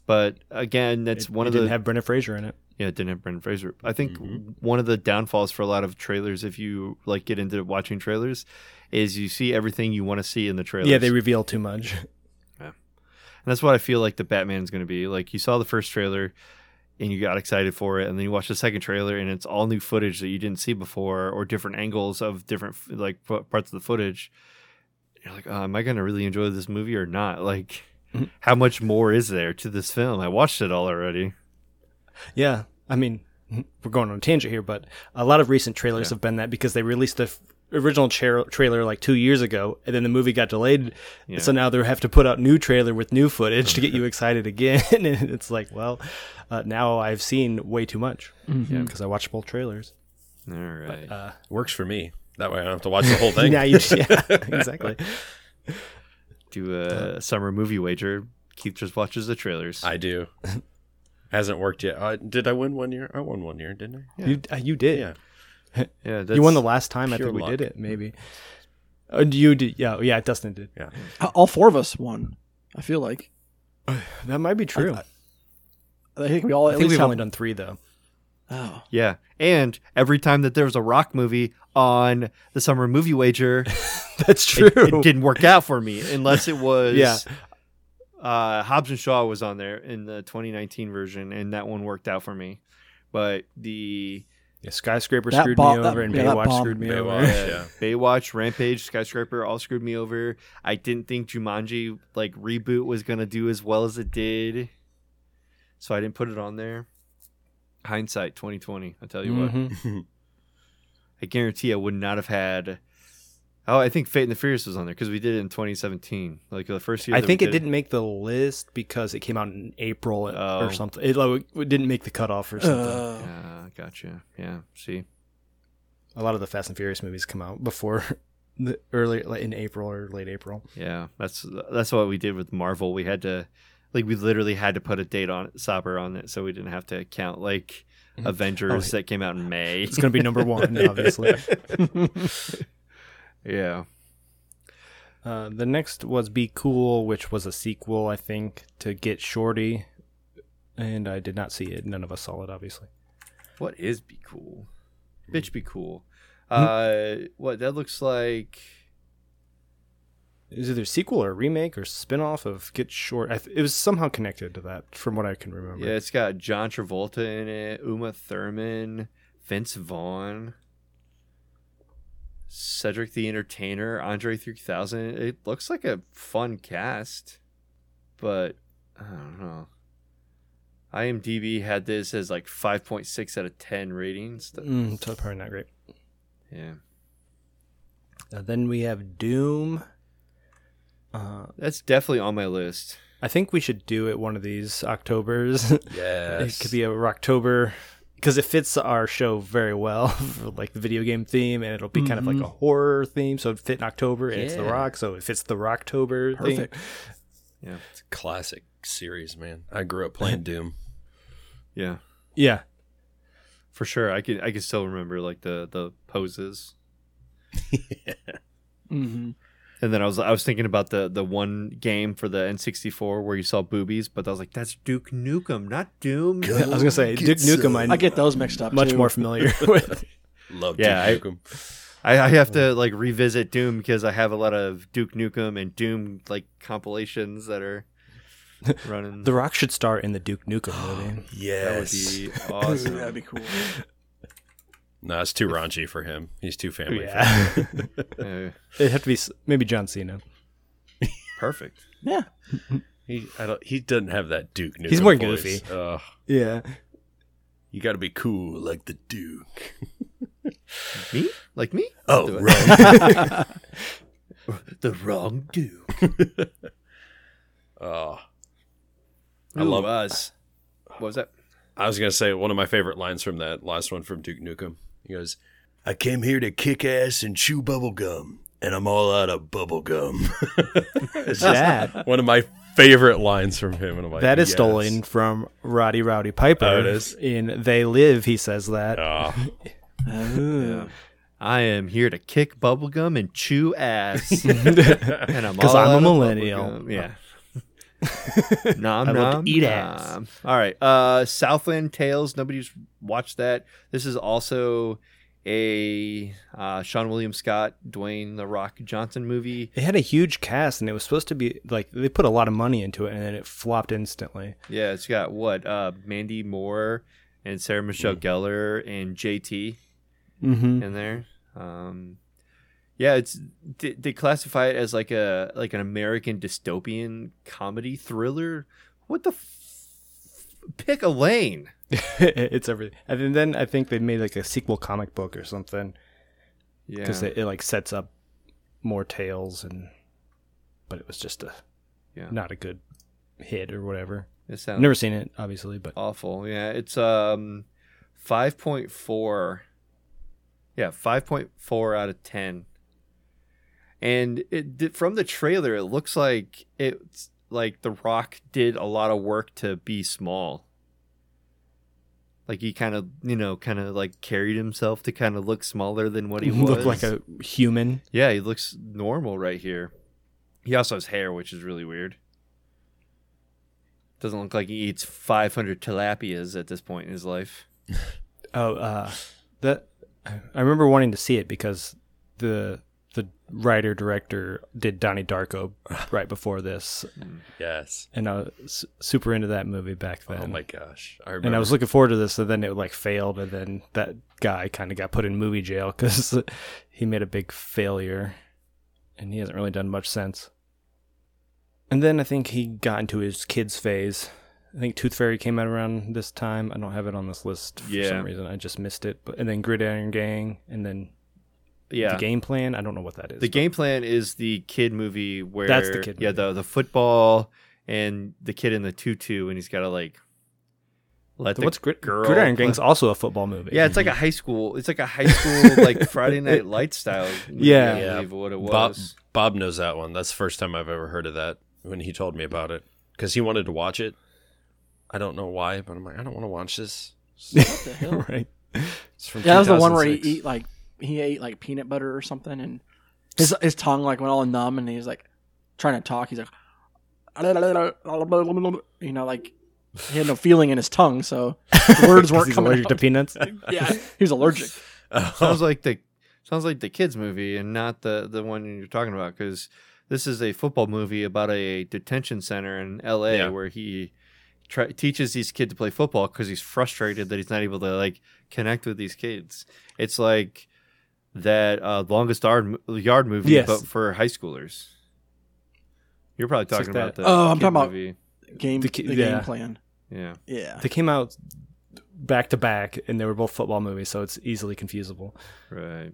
But again, that's It- one it of the didn't have Brendan Fraser in it. Yeah, it didn't have Brendan Fraser. I think mm-hmm. one of the downfalls for a lot of trailers, if you like get into watching trailers, is you see everything you want to see in the trailer. Yeah, they reveal too much. Yeah. And that's what I feel like the Batman's going to be. Like you saw the first trailer and you got excited for it, and then you watch the second trailer and it's all new footage that you didn't see before, or different angles of different like parts of the footage. You're like, oh, am I going to really enjoy this movie or not? Like, Mhm. how much more is there to this film? I watched it all already. Yeah, I mean, we're going on a tangent here, but a lot of recent trailers Yeah. have been that because they released the f- original tra- trailer like two years ago, and then the movie got delayed. Yeah. So now they have to put out new trailer with new footage to get you [laughs] excited again. [laughs] and it's like, well, uh, now I've seen way too much Mm-hmm. because I watched both trailers. All right. Uh, Works for me. That way I don't have to watch the whole thing. now you, [laughs] yeah, exactly. Do a summer movie wager. Keith just watches the trailers. I do. Hasn't worked yet. Uh, did I win one year? I won one year, didn't I? You uh, you did. Yeah. [laughs] yeah, You won the last time. I think we luck. did it. Maybe. Uh, you did. Yeah. Yeah. Dustin did. Yeah. All four of us won. I feel like. [sighs] That might be true. I- I think we all I at think least we've have. only done three though. oh. Yeah, and every time that there was a rock movie on the summer movie wager, [laughs] That's it, it didn't work out for me unless it was Yeah. uh Hobbs and Shaw was on there in the 2019 version and that one worked out for me but the Yeah, skyscraper That screwed bomb- me that- over, and yeah, Baywatch screwed me Baywatch, over. yeah. Baywatch Rampage Skyscraper all screwed me over I didn't think Jumanji like reboot was gonna do as well as it did so I didn't put it on there hindsight 2020 I'll tell you what Mhm. [laughs] I guarantee I would not have had Oh, I think Fate and the Furious was on there because we did it in 2017, like the first year. I think it did didn't make the list because it came out in April Oh. or something. It, like, it didn't make the cutoff or something. Uh, Yeah, gotcha. Yeah, see, a lot of the Fast and Furious movies come out before [laughs] the early, like in April or late April. yeah, that's that's what we did with Marvel. We had to, like, we literally had to put a date on it, Saber on it, so we didn't have to count like Avengers Oh, that came out in May. It's going to be number one, obviously. [laughs] [laughs] yeah, Uh, the next was Be Cool, which was a sequel, I think, to Get Shorty. And I did not see it. None of us saw it, obviously. what is be cool? Hmm. Bitch, be cool. Uh, what that looks like? Is it either a sequel or a remake or spin-off of Get Short. I th- it was somehow connected to that, from what I can remember. Yeah, it's got John Travolta in it, Uma Thurman, Vince Vaughn, Cedric the Entertainer, Andre 3000. It looks like a fun cast, but I don't know. IMDb had this as like 5.6 out of 10 ratings. That- Mm, so probably not great. Yeah. Uh, then we have Doom. Uh, That's definitely on my list. I think we should do it one of these Octobers. Yes. [laughs] It could be a Roktober because it fits our show very well, for [laughs] like the video game theme, and it'll be kind of like a horror theme, so it fit in October, and it's the Rock, so it fits the Roktober Perfect. theme. Yeah. It's a classic series, man. I grew up playing [laughs] Doom. Yeah. Yeah, For sure. I can I can still remember like the the poses. [laughs] hmm And then I was I was thinking about the the one game for the N64 where you saw boobies, but I was like, that's Duke Nukem, not Doom. I was gonna say Duke Nukem. I, I get those mixed up. much too. more familiar [laughs] with. Love Yeah, Duke Nukem. I, I have to like revisit Doom because I have a lot of Duke Nukem and Doom like compilations that are [laughs] running. The Rock should star in the Duke Nukem movie. [gasps] yes, that would be awesome. [laughs] That'd be cool. No, it's too raunchy for him. He's too family Yeah, friendly. [laughs] Uh, it'd have to be maybe John Cena. perfect. Yeah. He, I don't, he doesn't have that Duke Nukem He's more voice. goofy. Ugh. Yeah, you got to be cool like the Duke. [laughs] Me? Like me? Oh, Do it. right. [laughs] The wrong Duke. oh, I I love love- us. What was that? I was gonna say one of my favorite lines from that last one from Duke Nukem. He goes, "I came here to kick ass and chew bubble gum, and I'm all out of bubble gum." [laughs] it's just that one of my favorite lines from him, and I'm like, that is yes. stolen from Roddy Rowdy Piper. Oh, it is? in They Live. He says that. [laughs] Oh. I am here to kick bubblegum and chew ass. [laughs] and I'm 'Cause all I'm a millennial. Yeah. [laughs] nom I nom eat nom. ass. All right. Uh Southland Tales. Nobody's watched that. This is also a uh, Seann William Scott, Dwayne the Rock Johnson movie. It had a huge cast, and it was supposed to be like they put a lot of money into it, and then it flopped instantly. Yeah, it's got what? Uh Mandy Moore and Sarah Michelle Gellar and JT. Mm-hmm. in there. Um, yeah, it's they, they classify it as like a like an American dystopian comedy thriller. What the f- pick a lane? [laughs] it's everything. And then I think they made like a sequel comic book or something. Yeah. because it, it like sets up more tales and but it was just a Yeah. not a good hit or whatever. it I've sounds never seen it, obviously, but awful. Yeah, it's um 5.4. Yeah, 5.4 out of 10. And it from the trailer it looks like it's like The Rock did a lot of work to be small. Like he kind of, you know, kind of like carried himself to kind of look smaller than what he [laughs] was. He looked like a human. Yeah, he looks normal right here. He also has hair, which is really weird. Doesn't look like he eats 500 tilapias at this point in his life. [laughs] Oh, uh, that I remember wanting to see it because the the writer director did Donnie Darko [laughs] right before this, Yes. and I was super into that movie back oh then. Oh my gosh. I remember. and I was looking forward to this, and then it like failed, and then that guy kind of got put in movie jail [laughs] because he made a big failure, and he hasn't really done much since. And then I think he got into his kids phase. I think Tooth Fairy came out around this time. I don't have it on this list for Yeah. some reason. I just missed it. But and then Gridiron Gang, and then Yeah. the game plan. I don't know what that is. The game plan is the kid movie where That's the kid Yeah, movie. the the football and the kid in the tutu and he's got to like let So the what's Grid- girl Gridiron play- Gang's also a football movie. Yeah, it's like a high school. It's like a high school [laughs] like Friday Night Lights style. movie, Yeah. I Yeah. believe what it Bob, was. Bob knows that one. That's the first time I've ever heard of that when he told me about it. Because he wanted to watch it. I don't know why, but I'm like, I don't want to watch this. What the hell? right. [laughs] It's from Yeah, that was the one where he eat like he ate like peanut butter or something, and his his tongue like went all numb, and he's like trying to talk. He's like, you know, like he had no feeling in his tongue, so the [laughs] words weren't He's coming allergic to peanuts. [laughs] Yeah, [laughs] he was allergic. Oh. sounds like the sounds like the kids movie and not the the one you're talking about because this is a football movie about a detention center in L.A. Yeah. where he try, teaches these kids to play football because he's frustrated that he's not able to like connect with these kids. It's like that uh, longest yard yard movie, Yes. but for high schoolers. You're probably It's like talking about that- the Oh, I'm kid talking about- movie. Game The the, ki- game plan. Yeah, Yeah, They came out back to back, and they were both football movies, so it's easily confusable. right.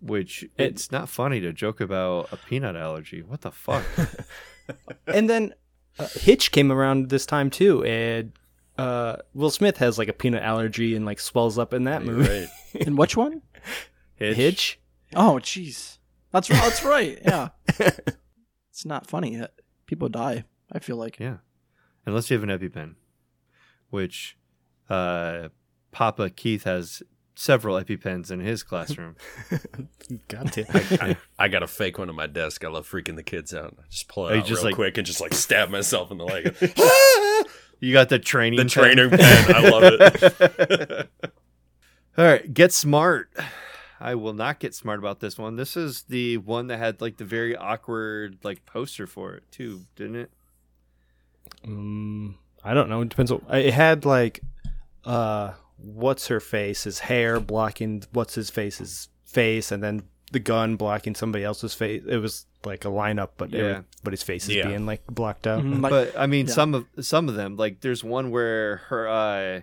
Which it's not funny to joke about a peanut allergy. What the fuck? [laughs] [laughs] and then uh, Hitch came around this time too, and uh, Will Smith has like a peanut allergy and like swells up in that movie. Right. and which one? [laughs] Hitch? Hitch. Oh, jeez, that's right. That's right. Yeah, [laughs] it's not funny that people die. I feel like Yeah. Unless you have an EpiPen, which uh, Papa Keith has several EpiPens in his classroom. [laughs] God damn. I, I got a fake one on my desk. I love freaking the kids out. I just pull it out just, real like- quick and just like stab myself in the leg. [laughs] you got the training the pen? trainer pen. I love it. All right, get smart. I will not get smart about this one. This is the one that had like the very awkward like poster for it too, didn't it? Um, I don't know. It depends. What, it had like, uh, what's her face? His hair blocking what's his face's face, and then the gun blocking somebody else's face. It was like a lineup, but Yeah. every- but his face is Yeah. being like blocked out. Mhm, like but I mean, yeah. some of some of them, like there's one where her uh,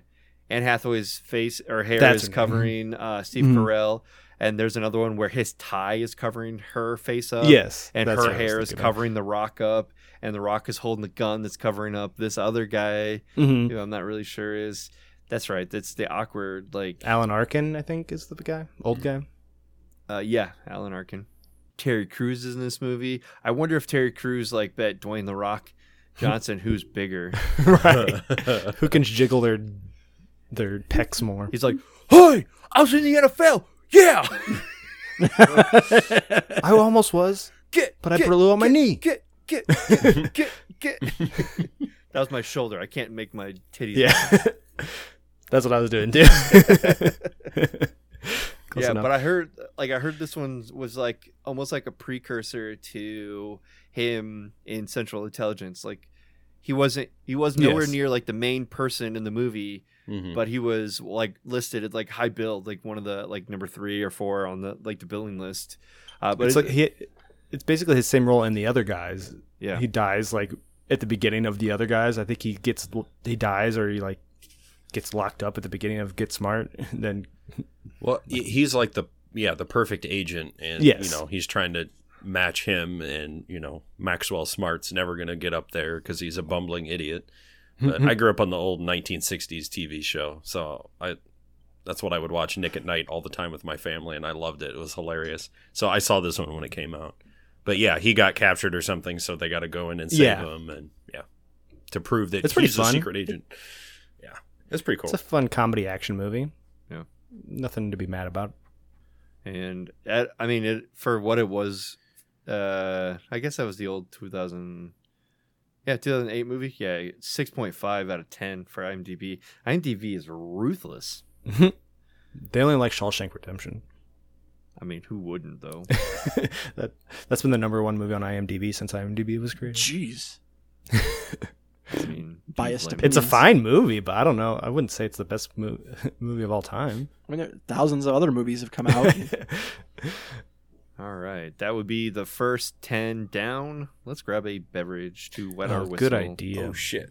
Anne Hathaway's face or hair That's is covering uh, Steve Mhm. Carell, and there's another one where his tie is covering her face up. yes, and her what I was hair is thinking of. covering the Rock up, and the Rock is holding the gun that's covering up this other guy. Mhm. Who I'm not really sure is. That's right. That's the awkward like. Alan Arkin, I think, is the guy, old guy. Uh, yeah, Alan Arkin. Terry Crews is in this movie. I wonder if Terry Crews like bet Dwayne the Rock [laughs] Johnson who's bigger. [laughs] right. Who can jiggle their their pecs more? He's like, [gasps] "Hey, I was in the NFL. Yeah, [laughs] I almost was, get, but I get, blew on my get, knee. Get, get, get, get, get. [laughs] that was my shoulder. I can't make my titties. Yeah, [laughs] that's what I was doing too. Close yeah, enough. but I heard like I heard this one was like almost like a precursor to him in Central Intelligence. Like he wasn't he was nowhere Yes. near like the main person in the movie, Mhm. but he was like listed at like high build, like one of the like number three or four on the like the billing list. Uh, but it's it- like he, it's basically his same role in the other guys. yeah, He dies like at the beginning of the other guys. I think he gets he dies or he like gets locked up at the beginning of Get Smart. [laughs] then Well, he's like the yeah, the perfect agent, and Yes. you know he's trying to match him, and you know Maxwell Smart's never going to get up there because he's a bumbling idiot. But I grew up on the old 1960s TV show, so I that's what I would watch Nick at Night all the time with my family, and I loved it. It was hilarious. So I saw this one when it came out. But yeah, he got captured or something, so they got to go in and save Yeah. him, and yeah, to prove that It's pretty he's a secret agent. Yeah, it's pretty cool. It's a fun comedy action movie. Yeah. Nothing to be mad about. and at, I mean, it for what it was. Uh, I guess that was the old 2000. Yeah, 2008 movie. Yeah, 6.5 out of 10 for IMDb. IMDb is ruthless. [laughs] They only like Shawshank Redemption. I mean, who wouldn't though? [laughs] that that's been the number one movie on IMDb since IMDb was created. Jeez. [laughs] I mean, Biased like- It's a fine movie, but I don't know. I wouldn't say it's the best mo- movie of all time. I mean, there, thousands of other movies have come out. All right, that would be the first 10 down. Let's grab a beverage to wet oh, our Oh, whistle. good idea. Oh shit.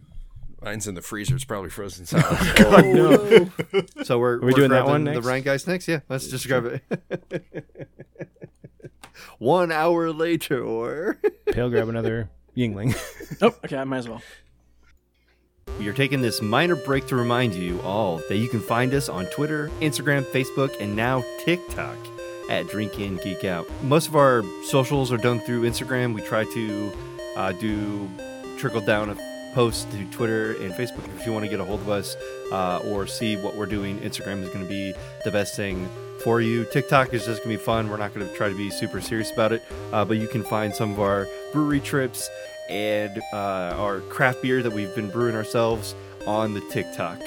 Mine's in the freezer. It's probably frozen solid. [laughs] Oh, God, no. [laughs] So we're, Are we we're doing that grabbing one The next? Rhinegeist next. Yeah, let's just grab it. [laughs] one hour later, or Pale, grab another Yuengling. oh, okay, I might as well. we are taking this minor break to remind you all that you can find us on Twitter, Instagram, Facebook, and now TikTok at Drink In Geek Out. Most of our socials are done through Instagram. We try to uh, do trickle down a post to Twitter and Facebook if you want to get a hold of us uh, or see what we're doing. Instagram is going to be the best thing for you. TikTok is just going to be fun. We're not going to try to be super serious about it, uh, but you can find some of our brewery trips and uh, our craft beer that we've been brewing ourselves on the TikTok.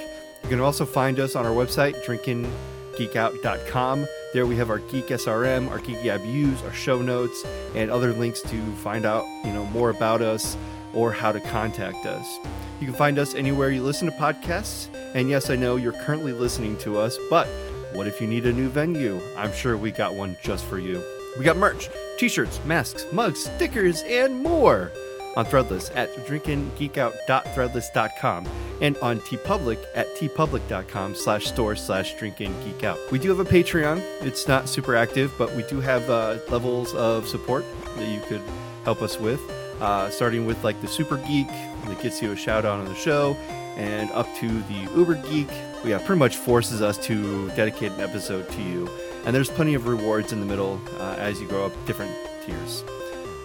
You can also find us on our website, drinkinggeekout.com. There we have our Geek SRM, our Geeky IBUs, our show notes, and other links to find out, you know, more about us or how to contact us. You can find us anywhere you listen to podcasts. And yes, I know you're currently listening to us, but what if you need a new venue? I'm sure we got one just for you. We got merch, t-shirts, masks, mugs, stickers, and more on Threadless at drinkinggeekout.threadless.com and on TeePublic at teepublic.com slash store slash drinkinggeekout. We do have a Patreon. It's not super active, but we do have uh, levels of support that you could help us with, uh, starting with like the Super Geek that gets you a shout out on the show and up to the Uber Geek. Yeah, pretty much forces us to dedicate an episode to you. And there's plenty of rewards in the middle uh, as you grow up different tiers.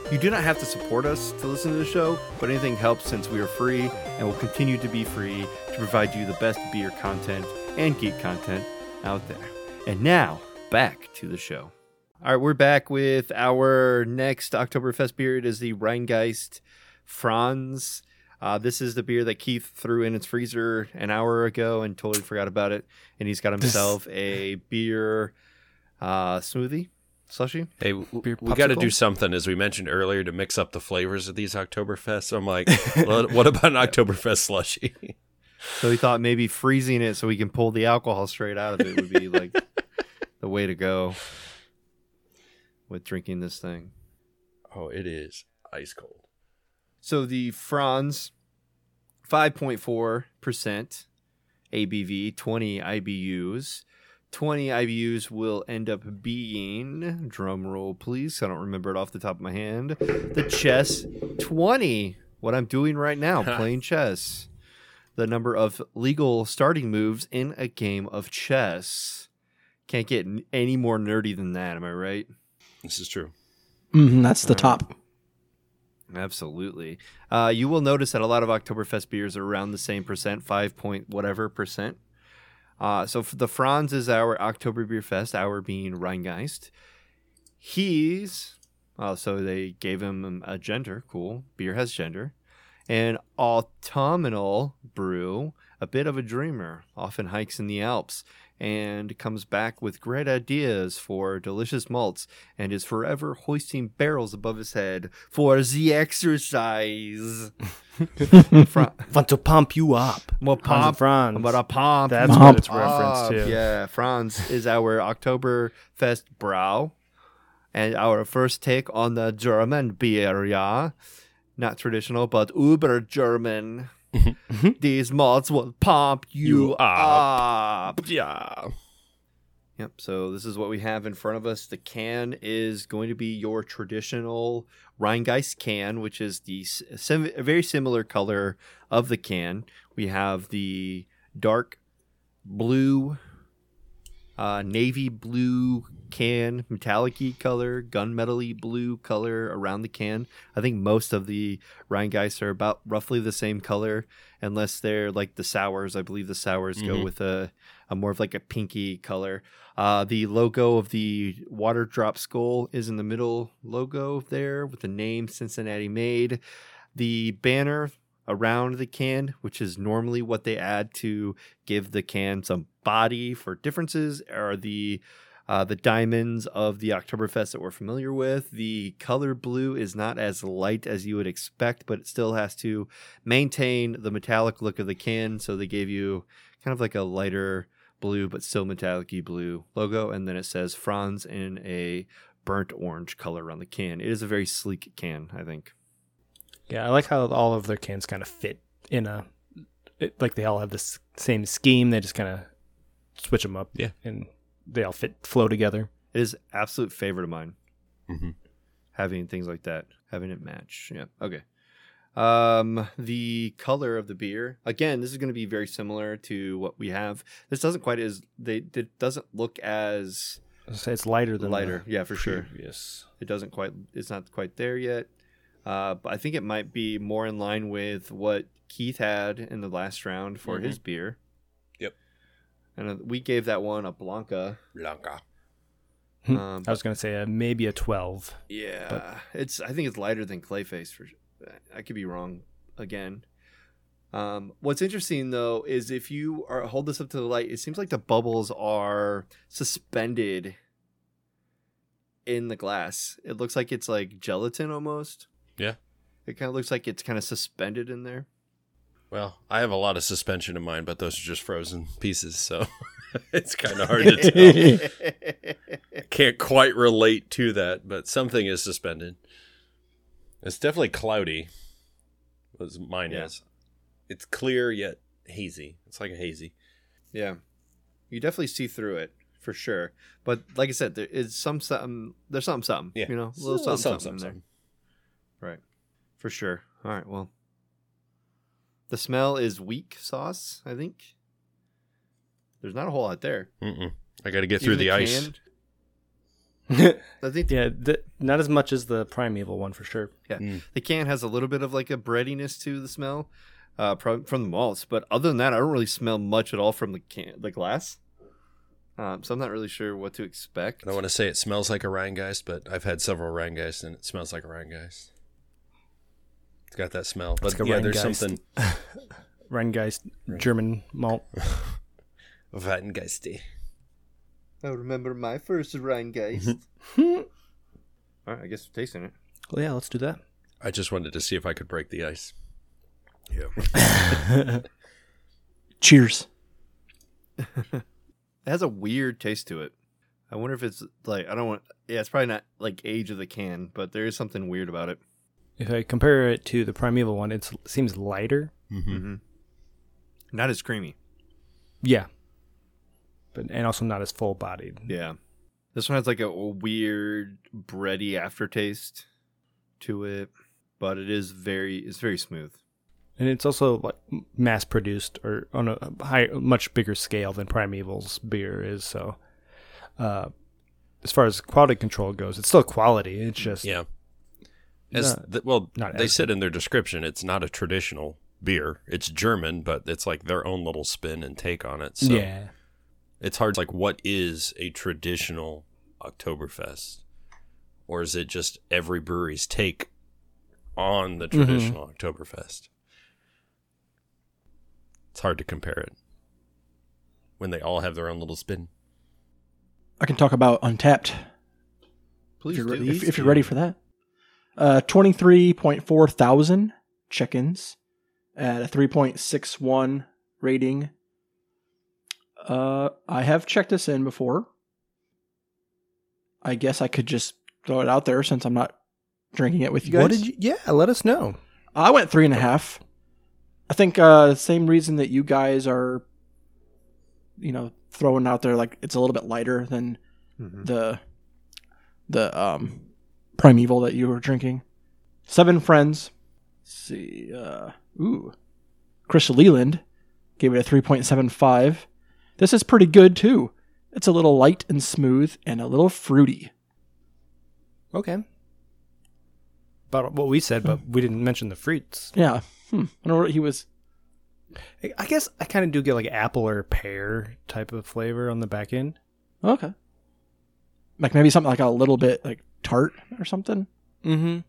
You do not have to support us to listen to the show, but anything helps since we are free and will continue to be free to provide you the best beer content and geek content out there. And now, back to the show. All right, we're back with our next Oktoberfest beer. It is the Rhinegeist Franz. Uh, this is the beer that Keith threw in its freezer an hour ago and totally forgot about it. And he's got himself a beer uh, smoothie, slushy. Hey, w- we got to do something, as we mentioned earlier, to mix up the flavors of these Oktoberfests. So I'm like, what, what about an [laughs] Oktoberfest slushy? So he thought maybe freezing it so we can pull the alcohol straight out of it would be [laughs] like the way to go with drinking this thing. oh, it is ice cold. So the Franz, 5.4% ABV, 20 IBUs. 20 IBUs will end up being, drum roll please, I don't remember it off the top of my hand, the chess 20. What I'm doing right now, [laughs] playing chess. The number of legal starting moves in a game of chess. Can't get any more nerdy than that, am I right? This is true. hmm that's the All right. top. Absolutely. Uh, you will notice that a lot of Oktoberfest beers are around the same percent, five point whatever percent. Uh, so for the Franz is our October Beer Fest, our being Rhinegeist. He's so they gave him a gender. Cool. Beer has gender. An autumnal brew, a bit of a dreamer, often hikes in the Alps, and comes back with great ideas for delicious malts, and is forever hoisting barrels above his head for the exercise. [laughs] Fra- [laughs] Want to pump you up. Well, Hans pump, and Franz. but a pump. That's Pump. what it's reference to. Yeah, Franz is our Oktoberfest brow, and our first take on the German beer. Yeah, not traditional, but uber German. [laughs] These mods will pump you, You up. Yeah. Yep. So this is what we have in front of us. The can is going to be your traditional Rhinegeist can, which is the sim- very similar color of the can. We have the dark blue, uh, navy blue can, metallic-y color, gunmetal-y blue color around the can. I think most of the Rhinegeist are about roughly the same color, unless they're like the sours. I believe the sours go Mhm. with a, a more of like a pinky color. Uh, the logo of the water drop skull is in the middle logo there with the name Cincinnati Made. The banner around the can, which is normally what they add to give the can some body for differences, are the uh, the diamonds of the Oktoberfest that we're familiar with. The color blue is not as light as you would expect, but it still has to maintain the metallic look of the can. So they gave you kind of like a lighter blue, but still metallic blue logo. And then it says Franz in a burnt orange color on the can. It is a very sleek can, I think. Yeah, I like how all of their cans kind of fit in a it, like they all have the same scheme. They just kind of switch them up. Yeah. and they all fit flow together. It is absolute favorite of mine. Mhm. Having things like that, having it match. Yeah. Okay. Um, the color of the beer. Again, this is going to be very similar to what we have. This doesn't quite as they. It doesn't look as say it's lighter than lighter. the Yeah, for sure. Yes. It doesn't quite. It's not quite there yet. Uh, but I think it might be more in line with what Keith had in the last round for Mhm. his beer. Yep. And uh, we gave that one a Blanka. Blanka. Hmm. Um, I was gonna say uh, maybe a twelve. Yeah, it's. I think it's lighter than Clayface. For I could be wrong again. Um, what's interesting though is if you are hold this up to the light, it seems like the bubbles are suspended in the glass. It looks like it's like gelatin almost. Yeah. It kind of looks like it's kind of suspended in there. Well, I have a lot of suspension in mine, but those are just frozen pieces, so [laughs] it's kind of hard to [laughs] tell. Can't quite relate to that, but something is suspended. It's definitely cloudy. Was mine Yeah. is. It's clear yet hazy. It's like a hazy. Yeah, you definitely see through it for sure. But like I said, there is some something. There's something something. Yeah, you know, a little something, something, something. Right. For sure. All right. Well, the smell is weak sauce, I think. There's not a whole lot there. Mm-mm. I got to get through Even the ice. [laughs] I think th- not as much as the primeval one for sure. Yeah. The can has a little bit of like a breadiness to the smell uh, from, from the malts, but other than that, I don't really smell much at all from the can, the glass. Um, so I'm not really sure what to expect. I don't want to say it smells like a Rhinegeist, but I've had several Rhinegeist and it smells like a Rhinegeist. It's got that smell. But like a yeah, there's something [laughs] Rhinegeist German malt. [laughs] Weidengeisty. I remember my first Rhinegeist. well, mm-hmm. [laughs] all right, I guess we're tasting it. yeah, let's do that. I just wanted to see if I could break the ice. Yeah. Cheers. It has a weird taste to it. I wonder if it's like I don't want. Yeah, it's probably not like age of the can, but there is something weird about it. If I compare it to the primeval one, it seems lighter. Mm-hmm. Not as creamy. Yeah, but and also not as full bodied. Yeah, this one has like a, a weird bready aftertaste to it, but it is very it's very smooth. and it's also like mass produced or on a high, much bigger scale than Primeval's beer is. So, uh, as far as quality control goes, it's still quality. It's just Yeah. As Not- the, well, not they as said in their description, it's not a traditional beer. It's German, but it's like their own little spin and take on it. So yeah, it's hard. Like, what is a traditional Oktoberfest, or is it just every brewery's take on the mm-hmm. traditional Oktoberfest? It's hard to compare it when they all have their own little spin. I can talk about Untappd Please if you're, do. if, if you're ready for that. Uh, 23.4 thousand check-ins at a 3.61 rating. Uh, I have checked this in before. I guess I could just throw it out there since I'm not drinking it with you guys. what did you? Yeah, let us know. I went three and a half. I think uh, the same reason that you guys are you know, throwing out there like it's a little bit lighter than Mhm. the the um primeval that you were drinking. Seven friends. Let's see, uh, ooh, Chris Leland gave it a three point seven five. This is pretty good too. It's a little light and smooth and a little fruity. Okay. About what we said, but we didn't mention the fruits. Yeah, hmm. I what he was. I- I guess I kind of do get like apple or pear type of flavor on the back end. Okay, like maybe something like a little bit like tart or something. Mm-hmm.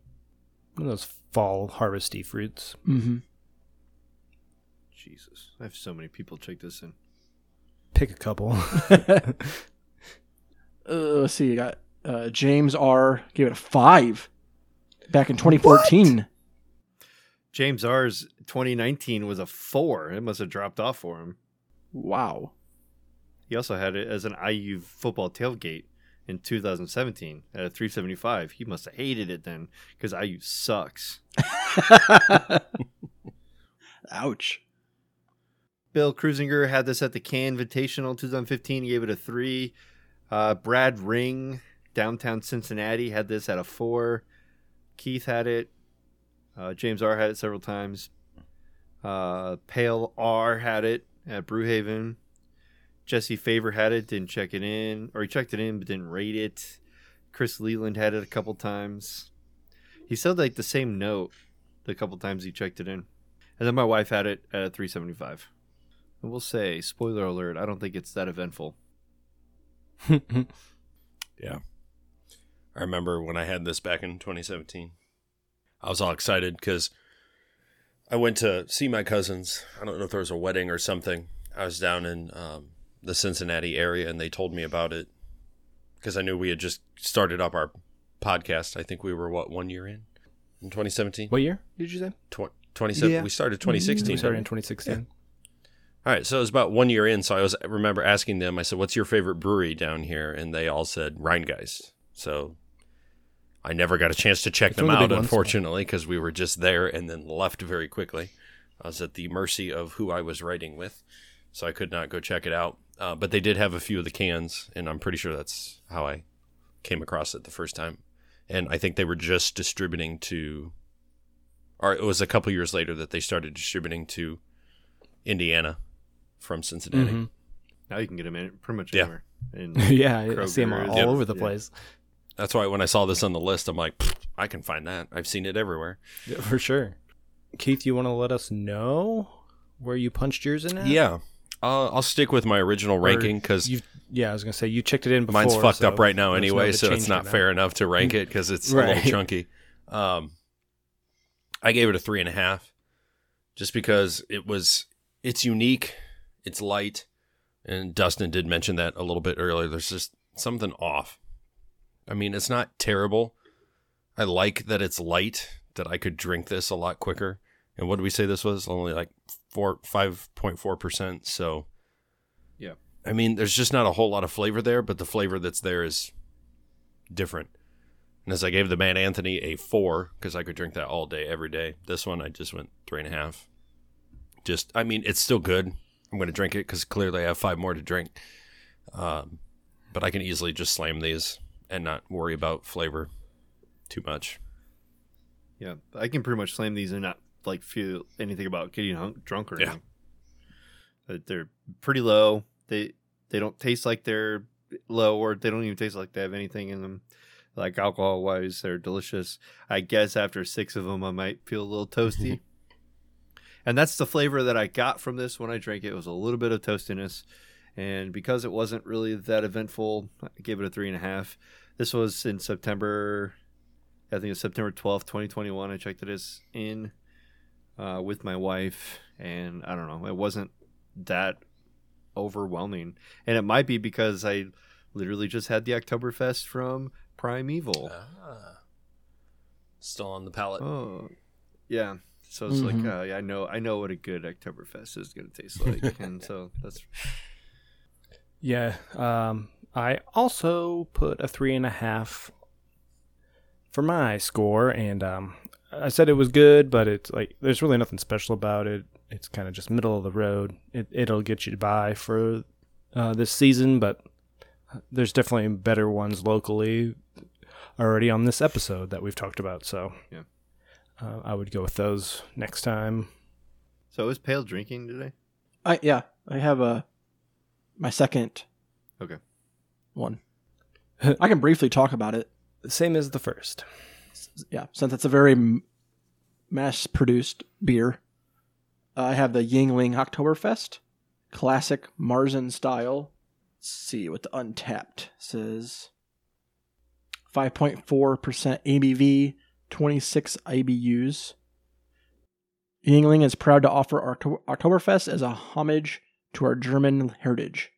One of those fall harvesty fruits. Mm-hmm. Jesus, I have so many people check this in. Pick a couple. [laughs] Uh, let's see. You got uh, James R. gave it a five back in 2014. James R's 2019 was a four. It must have dropped off for him. Wow. He also had it as an IU football tailgate in 2017 at a 375. He must have hated it then because IU sucks. [laughs] Ouch. Bill Cruisinger had this at the Can Invitational 2015. He gave it a three. Uh, Brad Ring, downtown Cincinnati, had this at a four. Keith had it. Uh, James R had it several times. Uh, Pale R had it at Brewhaven. Jesse Favor had it, didn't check it in, or he checked it in but didn't rate it. Chris Leland had it a couple times. He said like the same note the couple times he checked it in. And then my wife had it at a 375. I will say, spoiler alert, I don't think it's that eventful. [laughs] Yeah. I remember when I had this back in 2017. I was all excited because I went to see my cousins. I don't know if there was a wedding or something. I was down in um, the Cincinnati area and they told me about it because I knew we had just started up our podcast. I think we were, what, one year in? In 2017? what year did you say? Tw- 27 Yeah. We started 2016. We started in didn't we? 2016. All right, so it was about one year in. So I was I remember asking them. I said, "What's your favorite brewery down here?" And they all said Rhinegeist. So I never got a chance to check It's them one the out, unfortunately, because we were just there and then left very quickly. I was at the mercy of who I was writing with, so I could not go check it out. Uh, but they did have a few of the cans, and I'm pretty sure that's how I came across it the first time. And I think they were just distributing to, or it was a couple years later that they started distributing to Indiana from Cincinnati. Mhm. Now you can get them in pretty much Yeah. anywhere. And [laughs] yeah, I see them Kroger, all yep, over the yeah. place. That's why when I saw this on the list, I'm like, I can find that. I've seen it everywhere. Yeah, for sure. Keith, you want to let us know where you punched yours in at? Yeah. Uh, I'll stick with my original Or ranking because you Yeah, I was gonna say you checked it in before. mine's fucked so up right now anyway, so it's not it fair enough to rank it because it's a little chunky. Um, I gave it a three and a half, just because it was it's unique, it's light, and Dustin did mention that a little bit earlier. There's just something off. I mean, it's not terrible. I like that it's light. That I could drink this a lot quicker. And what did we say this was? Only like four, five point four percent. So, Yeah. I mean, there's just not a whole lot of flavor there, but the flavor that's there is different. And as I gave the Mad Anthony a four because I could drink that all day, every day. This one I just went three and a half. Just, I mean, it's still good. I'm going to drink it because clearly I have five more to drink. Um, but I can easily just slam these and not worry about flavor too much. yeah, I can pretty much slam these and not like feel anything about getting hung- drunk or Yeah. anything. Uh, They're pretty low. They they don't taste like they're low, or they don't even taste like they have anything in them. Like alcohol wise, they're delicious. I guess after six of them, I might feel a little toasty. [laughs] and that's the flavor that I got from this when I drank it. It was a little bit of toastiness. And because it wasn't really that eventful, I gave it a three and a half. This was in September, I think it's September 12th, 2021. I checked it as in uh, with my wife. And I don't know, it wasn't that overwhelming. And it might be because I literally just had the Oktoberfest from Primeval. Ah. Still on the palate. Oh, yeah. So it's like, Mhm. uh, yeah, I know, I know what a good Oktoberfest is going to taste like, [laughs] and so that's Yeah. Um, I also put a three and a half for my score, and um, I said it was good, but it's like there's really nothing special about it. It's kind of just middle of the road. It it'll get you by for uh, this season, but there's definitely better ones locally already on this episode that we've talked about. So Yeah. uh, I would go with those next time. So was Pale drinking today? I yeah, I have a my second. Okay. One. I can briefly talk about it. Same as the first. Yeah, since it's a very mass-produced beer. Uh, I have the Yuengling Oktoberfest, classic Marzen style. Let's see what the Untappd says. 5.4% ABV, 26 IBUs. Yuengling is proud to offer Oktoberfest as a homage to our German heritage.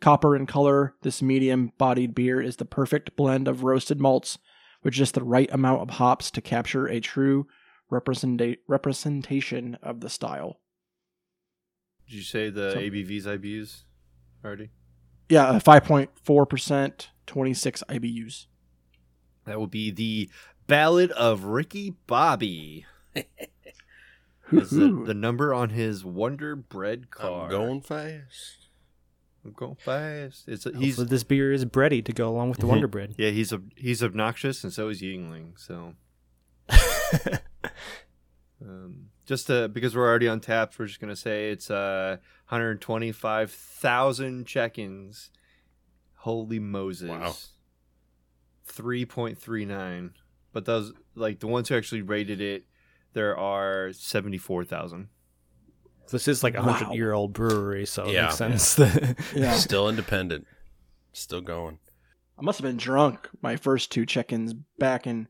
Copper in color, this medium bodied beer is the perfect blend of roasted malts with just the right amount of hops to capture a true representa- representation of the style. Did you say the So- ABVs IBUs already? Yeah, uh, 5.4%, 26 IBUs. That would be the Ballad of Ricky Bobby. [laughs] Is the, the number on his Wonder Bread car. I'm going fast. I'm going fast. It's a, Hopefully he's this beer is bready to go along with the [laughs] Wonder Bread. yeah he's ob- he's obnoxious and so is Yuengling. So [laughs] um, just to, because we're already on taps, we're just gonna say it's uh 125,000 check-ins. Holy Moses! Wow. 3.39. But those like the ones who actually rated it, there are 74,000. This is like a Wow. hundred year old brewery, so it Yeah. makes sense. [laughs] that- Yeah. Still independent. Still going. I must have been drunk my first two check-ins back in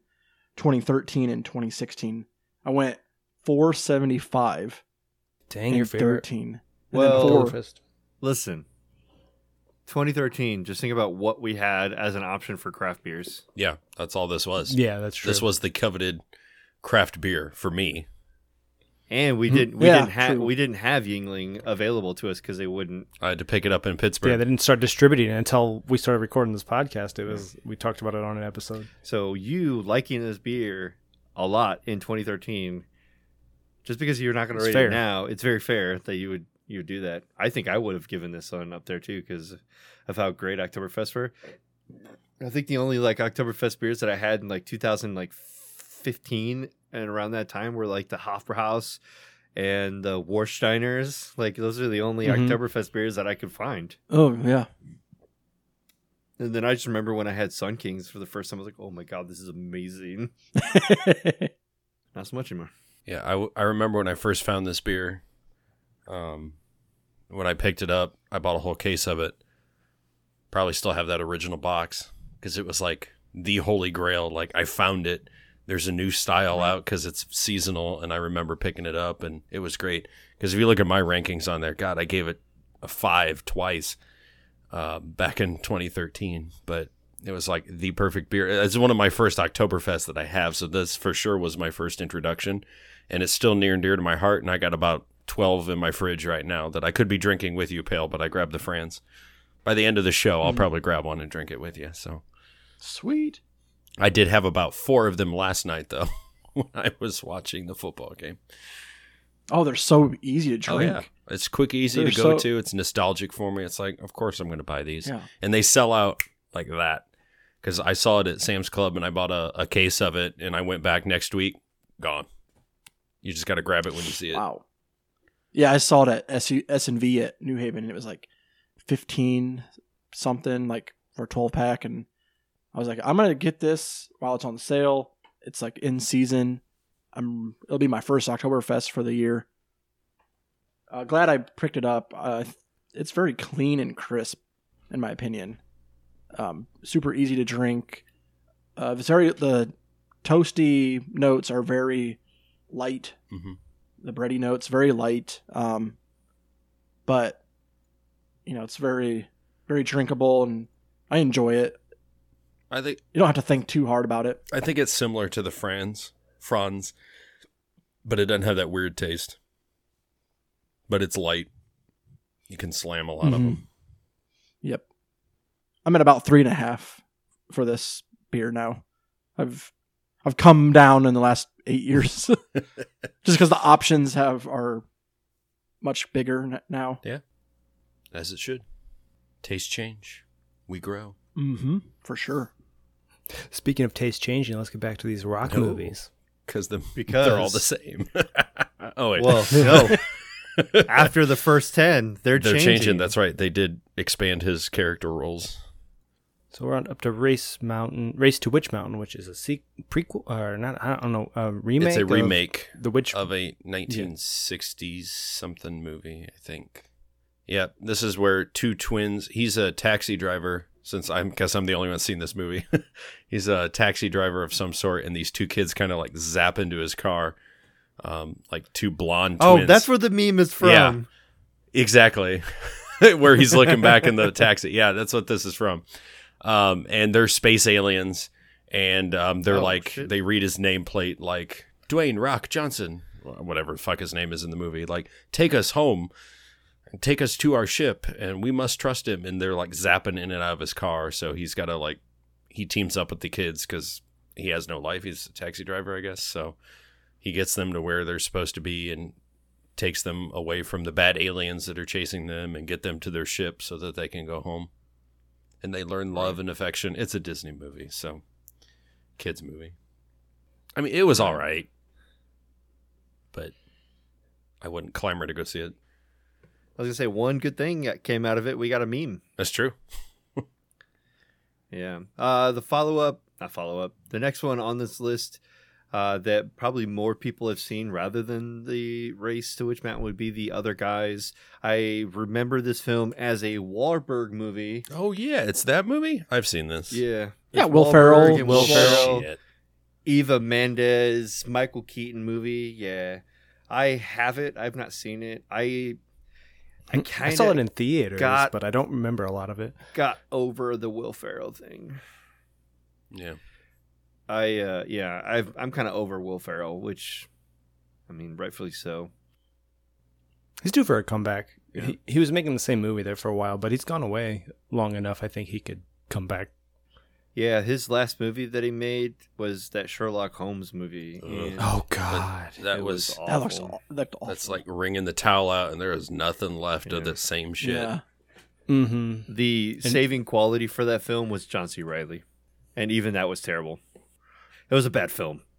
2013 and 2016. I went 475 Dang, and your favorite 13. Well- four. Listen. 2013, just think about what we had as an option for craft beers. Yeah, that's all this was. Yeah, that's true. This was the coveted craft beer for me. And we Mhm. didn't we Yeah, didn't have we didn't have Yuengling available to us cuz they wouldn't I had to pick it up in Pittsburgh. yeah, they didn't start distributing it until we started recording this podcast. It was we talked about it on an episode. So you liking this beer a lot in 2013, just because you're not going to It's rate fair. it now, it's very fair that you would you would do that. I think I would have given this one up there too because of how great Oktoberfest were. I think the only like Oktoberfest beers that I had in like 2000 like 15 and around that time were like the Hofbrauhaus and the Warsteiners. Like those are the only Mhm. Oktoberfest beers that I could find. Oh, yeah. And then I just remember when I had Sun Kings for the first time, I was like, "Oh my god, this is amazing!" [laughs] Not so much anymore. Yeah, I, w- I remember when I first found this beer. Um, when I picked it up, I bought a whole case of it. Probably still have that original box because it was like the holy grail. Like I found it. There's a new style out because it's seasonal, and I remember picking it up, and it was great. Because if you look at my rankings on there, God, I gave it a five twice uh, back in 2013, but it was like the perfect beer. It's one of my first Oktoberfest that I have, so this for sure was my first introduction, and it's still near and dear to my heart. And I got about 12 in my fridge right now that I could be drinking with you, Pale, but I grabbed the Franz. By the end of the show, I'll Mhm. probably grab one and drink it with you. So Sweet. I did have about four of them last night, though, [laughs] when I was watching the football game. Oh, they're so easy to oh, drink. Oh yeah, it's quick, easy They're to go so- to. It's nostalgic for me. It's like, of course, I'm going to buy these, Yeah. and they sell out like that. Because I saw it at Sam's Club, and I bought a, a case of it, and I went back next week, gone. You just got to grab it when you see it. Wow. Yeah, I saw it at S and V at New Haven, and it was like fifteen something, like for a twelve pack, and I was like, I'm gonna get this while it's on sale. It's like in season. I'm. It'll be my first Oktoberfest for the year. Uh, glad I picked it up. Uh, it's very clean and crisp, in my opinion. Um, super easy to drink. Uh, it's very the toasty notes are very light hmm the bready notes very light um but you know it's very very drinkable and i enjoy it I think you don't have to think too hard about it I think it's similar to the Franz, Franz, but it doesn't have that weird taste. But it's light. You can slam a lot of Mhm. them. yep i'm at about three and a half for this beer now i've i've come down in the last eight years [laughs] just because the options have are much bigger now Yeah. as it should. Taste change. We grow. Mm-hmm. For sure. Speaking of taste changing, let's get back to these rock No. movies. Because the Because- they're all the same. [laughs] oh wait. Well, [laughs] no. After the first ten, they're, they're changing. changing. That's right. They did expand his character roles. So we're on up to Race Mountain, Race to Witch Mountain, which is a sequ- prequel or not? I don't know, a remake. it's a of remake The Witch. of a 1960s something movie, I think. Yeah, this is where two twins. He's a taxi driver. Since I guess I'm the only one seeing this movie, [laughs] he's a taxi driver of some sort, and these two kids kind of like zap into his car, um, like two blonde. Oh, twins. that's where the meme is from. Yeah. exactly [laughs] where he's looking back in the taxi. Yeah, that's what this is from. Um, and they're space aliens, and um, they're Oh, like shit. they read his nameplate like Dwayne Rock Johnson, whatever the fuck his name is in the movie. Like, take us home, and take us to our ship, and we must trust him. And they're like zapping in and out of his car, so he's got to like he teams up with the kids because he has no life. He's a taxi driver, I guess. So he gets them to where they're supposed to be and takes them away from the bad aliens that are chasing them and get them to their ship so that they can go home. And they learn love and affection. It's a Disney movie, so kids movie. I mean, it was all right, but I wouldn't clamor to go see it. I was gonna say one good thing that came out of it. We got a meme. That's true. Yeah. Uh, the follow up, not follow up. The next one on this list uh, that probably more people have seen rather than the race to Witch Mountain would be the other guys. I remember this film as a Wahlberg movie. Oh yeah, it's that movie. I've seen this. Yeah. Yeah, It's Will Wahlberg Ferrell. and Will Ferrell. Shit. Eva Mendes, Michael Keaton movie. Yeah. I have it. I've not seen it. I I I saw it in theaters, got- but I don't remember a lot of it. got over the Will Ferrell thing. Yeah. I uh yeah, I've I'm kind of over Will Ferrell, which I mean, rightfully so. He's due for a comeback. Yeah. He, he was making the same movie there for a while, but he's gone away long enough. I think he could come back. Yeah, his last movie that he made was that Sherlock Holmes movie. And Oh God! That it was, awful. That looks aw- that looked awful. that's like wringing the towel out, and there is nothing left of the same shit. Yeah. Mm-hmm. the And- saving quality for that film was John C. Reilly, and even that was terrible. It was a bad film. [laughs]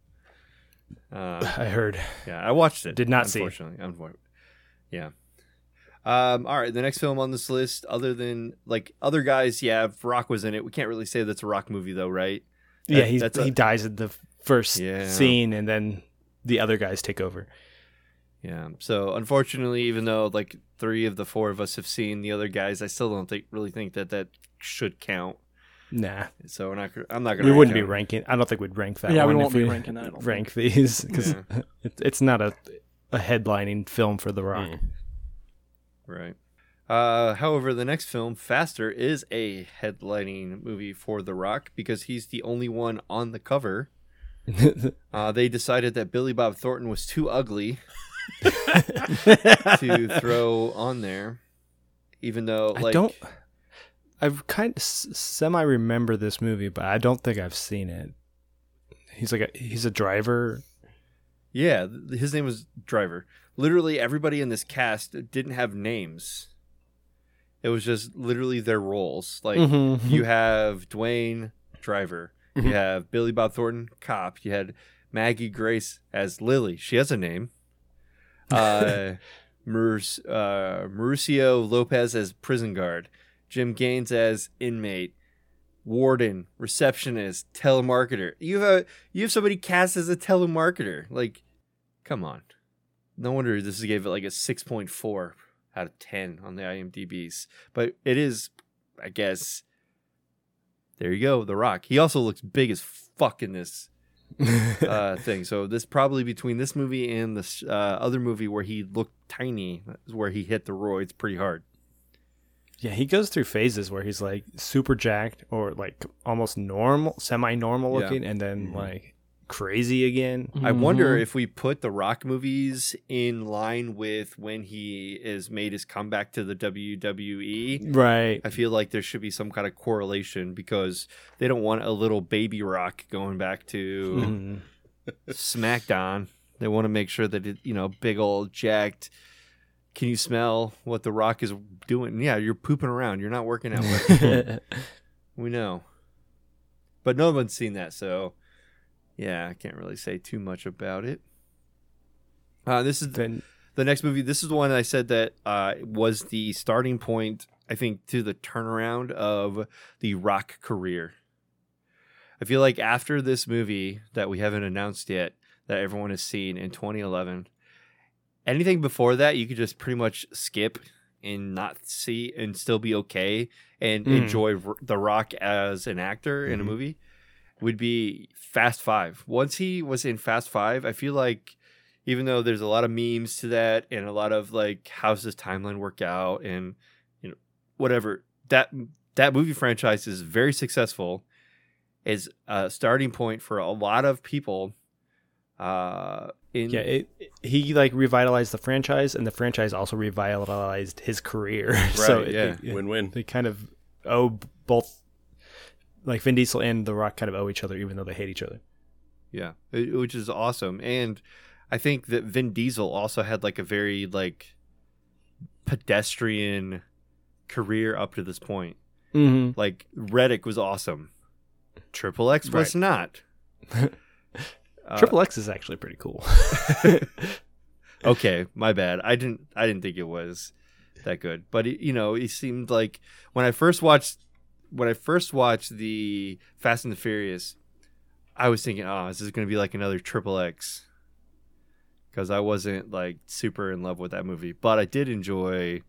Uh, I heard. yeah, I watched it. Did not see. Unfortunately, yeah. Um, all right, the next film on this list, other than like other guys, yeah, if Rock was in it. We can't really say that's a Rock movie though, right? Yeah, That- he a- he dies in the first Yeah. scene, and then the other guys take over. Yeah. So unfortunately, even though like three of the four of us have seen the other guys, I still don't think really think that that should count. Nah, So we're not. I'm not gonna. we wouldn't be ranking. I don't think we'd rank that. Yeah, we one won't if be ranking that, I don't [laughs] Rank these because Yeah. [laughs] it, it's not a a headlining film for The Rock. Mm. Right. Uh, however, the next film, Faster, is a headlining movie for The Rock because he's the only one on the cover. [laughs] Uh, they decided that Billy Bob Thornton was too ugly [laughs] to throw on there, even though like I don't. I've kind of semi remember this movie, but I don't think I've seen it. He's like a he's a driver. Yeah, his name was Driver. Literally everybody in this cast didn't have names. It was just literally their roles. Like Mhm. you have Dwayne Driver, Mhm. you have Billy Bob Thornton, cop. You had Maggie Grace as Lily. She has a name. [laughs] Uh, uh, Mauricio Lopez as prison guard, Jim Gaines as inmate, warden, receptionist, telemarketer. You have you have somebody cast as a telemarketer. Like, come on. No wonder this gave it like a six point four out of ten on the IMDb's. But it is, I guess. There you go, The Rock. He also looks big as fuck in this [laughs] uh, thing. So this probably between this movie and this uh, other movie where he looked tiny, is where he hit the roids pretty hard. yeah, he goes through phases where he's like super jacked or like almost normal, semi normal Yeah. looking, and then Mhm. like crazy again. I wonder Mhm. if we put the Rock movies in line with when he is made his comeback to the WWE. Right. I feel like there should be some kind of correlation because they don't want a little baby Rock going back to Mhm. SmackDown. They want to make sure that it, you know, big old jacked can you smell what the Rock is doing? Yeah, you're pooping around. You're not working out. [laughs] We know, but no one's seen that, so yeah, I can't really say too much about it. Uh, this is then the next movie. This is the one I said that uh, was the starting point. I think to the turnaround of the Rock career. I feel like after this movie that we haven't announced yet, that everyone has seen in 2011, anything before that you could just pretty much skip and not see and still be okay and Mm. enjoy The Rock as an actor in a Mhm. movie would be Fast Five. Once he was in Fast Five, I feel like even though there's a lot of memes to that and a lot of like how's this timeline work out and you know whatever that that movie franchise is very successful is a starting point for a lot of people uh in yeah, it, he like revitalized the franchise, and the franchise also revitalized his career. [laughs] so Right, it- yeah. it- Win-win. they kind of owe both, like Vin Diesel and The Rock, kind of owe each other, even though they hate each other. Yeah, which is awesome. And I think that Vin Diesel also had like a very like pedestrian career up to this point. Mm-hmm. Like Riddick was awesome. Triple X was Right. not. [laughs] Uh, Triple X is actually pretty cool. [laughs] okay, my bad. I didn't I didn't think it was that good. But it, you know, he seemed like when I first watched when I first watched the Fast and the Furious, I was thinking, "Oh, this is this going to be like another Triple X?" Cuz I wasn't like super in love with that movie, but I did enjoy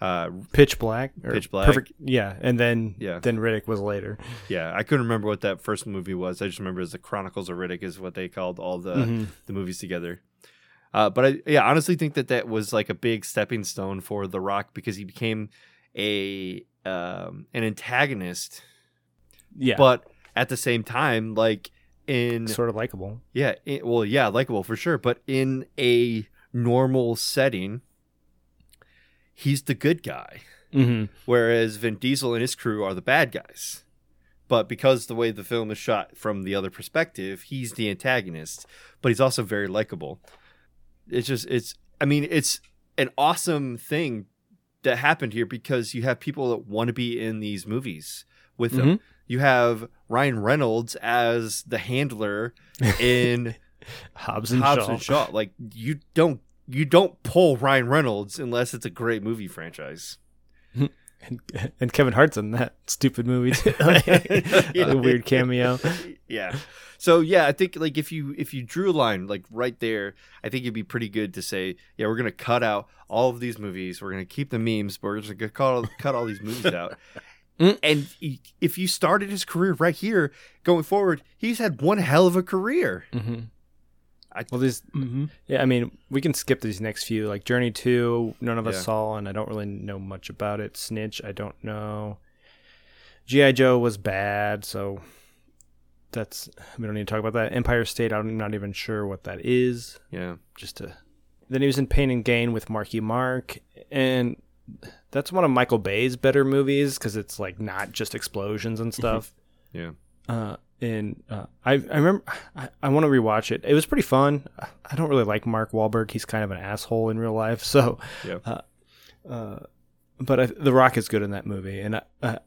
uh Pitch Black. or Pitch Black. Perfect. Yeah, and then Yeah. then Riddick was later. yeah, I couldn't remember what that first movie was. I just remember as the Chronicles of Riddick is what they called all the Mhm. the movies together. Uh, but I yeah, honestly think that that was like a big stepping stone for The Rock because he became a um, an antagonist, Yeah, but at the same time, like in sort of likable. yeah, in, well, yeah, likable for sure, but in a normal setting, he's the good guy, Mm-hmm. whereas Vin Diesel and his crew are the bad guys. But because the way the film is shot from the other perspective, he's the antagonist, but he's also very likable. It's just it's I mean, it's an awesome thing that happened here because you have people that want to be in these movies with them. Mhm. You have Ryan Reynolds as the handler [laughs] in Hobbs and Hobbs Shaw. and Shaw. Like you don't you don't pull Ryan Reynolds unless it's a great movie franchise. And, and Kevin Hart's in that stupid movie too. [laughs] [laughs] a weird cameo. yeah. So yeah, I think like if you if you drew a line like right there, I think it'd be pretty good to say, yeah, we're gonna cut out all of these movies. We're gonna keep the memes, but we're just gonna cut all, cut all these movies out. [laughs] Mm. and if you started his career right here, going forward, he's had one hell of a career. Mm-hmm. I- Well, these Mm-hmm. Yeah, I mean, we can skip these next few. Like Journey 2, none of us Yeah. saw, and I don't really know much about it. Snitch, I don't know. G.I. Joe was bad, so that's. We don't need to talk about that. Empire State, I'm not even sure what that is. Yeah. Just to. Then he was in Pain and Gain with Marky Mark, and that's one of Michael Bay's better movies because it's like not just explosions and stuff. Yeah. Uh, and uh, I I remember I, I want to rewatch it. It was pretty fun. I don't really like Mark Wahlberg. He's kind of an asshole in real life. [laughs] So, Yeah. uh, uh, but I, The Rock is good in that movie, and uh,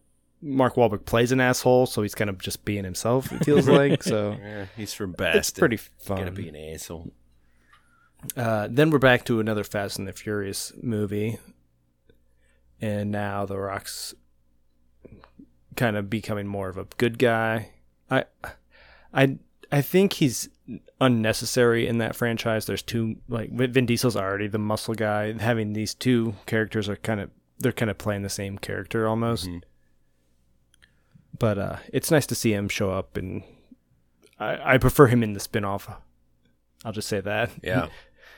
Mark Wahlberg plays an asshole, so he's kind of just being himself. It feels [laughs] like so. Yeah, he's from Boston. It's pretty fun. Gotta be an asshole. Uh, then we're back to another Fast and the Furious movie, and now The Rock's kind of becoming more of a good guy. I, I, I think he's unnecessary in that franchise. There's two like Vin Diesel's already the muscle guy. Having these two characters are kind of they're kind of playing the same character almost. Mhm. But uh, it's nice to see him show up, and I, I prefer him in the spinoff. I'll just say that. Yeah. [laughs]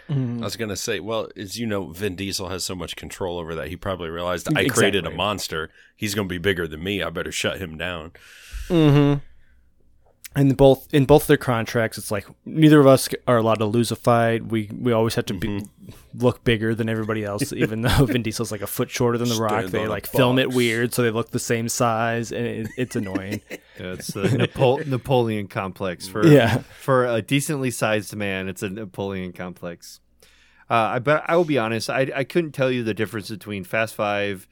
Mm-hmm. I was gonna say, well, as you know, Vin Diesel has so much control over that he probably realized I Exactly. created a monster. He's gonna be bigger than me. I better shut him down. Mm-hmm. And both in both their contracts, it's like neither of us are allowed to lose a fight. We we always have to be, look bigger than everybody else, [laughs] even though Vin Diesel's like a foot shorter than the Rock. They like film it weird so they look the same size, and it, it's annoying. [laughs] Yeah, it's the Napo- [laughs] Napoleon complex for Yeah. for a decently sized man. It's a Napoleon complex. Uh, I but I will be honest. I I couldn't tell you the difference between Fast Five,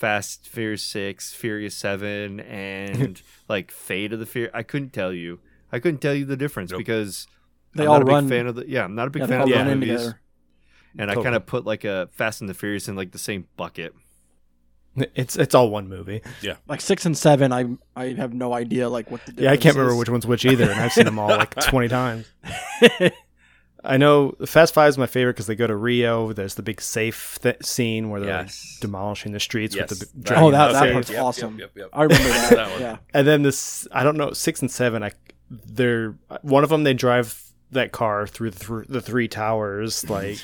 Fast Furious Six, Furious Seven, and [laughs] like Fate of the Fear. I couldn't tell you. I couldn't tell you the difference Nope. because They I'm all not a big run. fan of the. Yeah, I'm not a big yeah, fan of the run movies, together. and I kind of put like a Fast and the Furious in like the same bucket. It's it's all one movie. Yeah, like six and seven, I I have no idea like what the difference Yeah, I can't remember is. which one's which either, and I've seen them all like [laughs] twenty times. [laughs] I know Fast Five is my favorite because they go to Rio. There's the big safe th- scene where they're Yes. like demolishing the streets Yes. with the That- dragon Oh, that, out that there. part's Yep, yep, awesome. yep, yep. I remember [laughs] that. That one. Yeah. And then this, I don't know, six and seven. I they're one of them. They drive that car through the, through the three towers, [laughs] like.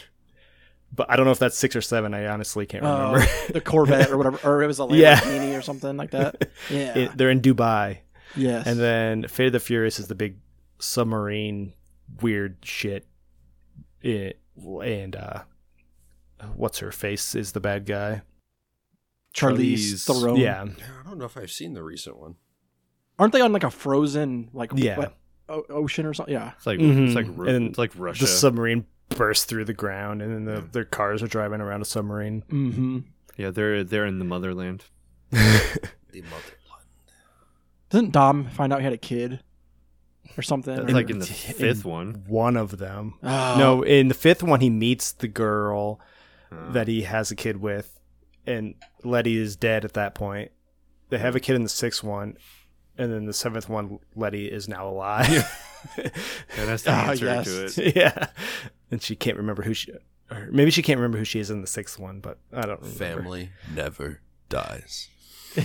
But I don't know if that's six or seven. I honestly can't Uh, remember. [laughs] the Corvette or whatever, or it was a Yeah. Lamborghini or something like that. Yeah. It- they're in Dubai, yes. and then Fate of the Furious is the big submarine weird shit. It and uh, what's her face is the bad guy. Charlize Charlize- Theron. Yeah, I don't know if I've seen the recent one. Aren't they on like a frozen like Yeah. what, o- ocean or something? Yeah. It's like Mhm. it's like Ru- And it's like Russia. the submarine bursts through the ground, and then the, their cars are driving around a submarine. Mm-hmm. yeah, they're they're in the motherland. [laughs] The mother. Doesn't Dom find out he had a kid or something? It's Or- like in the in- fifth one. One of them. Oh. No, in the fifth one, he meets the girl Uh, that he has a kid with, and Letty is dead at that point. They have a kid in the sixth one, and then the seventh one, Letty is now alive. and [laughs] that's the Ah, answer yes. to it. [laughs] yeah, and she can't remember who she, or maybe she can't remember who she is in the sixth one, but I don't remember. Family never dies. [laughs]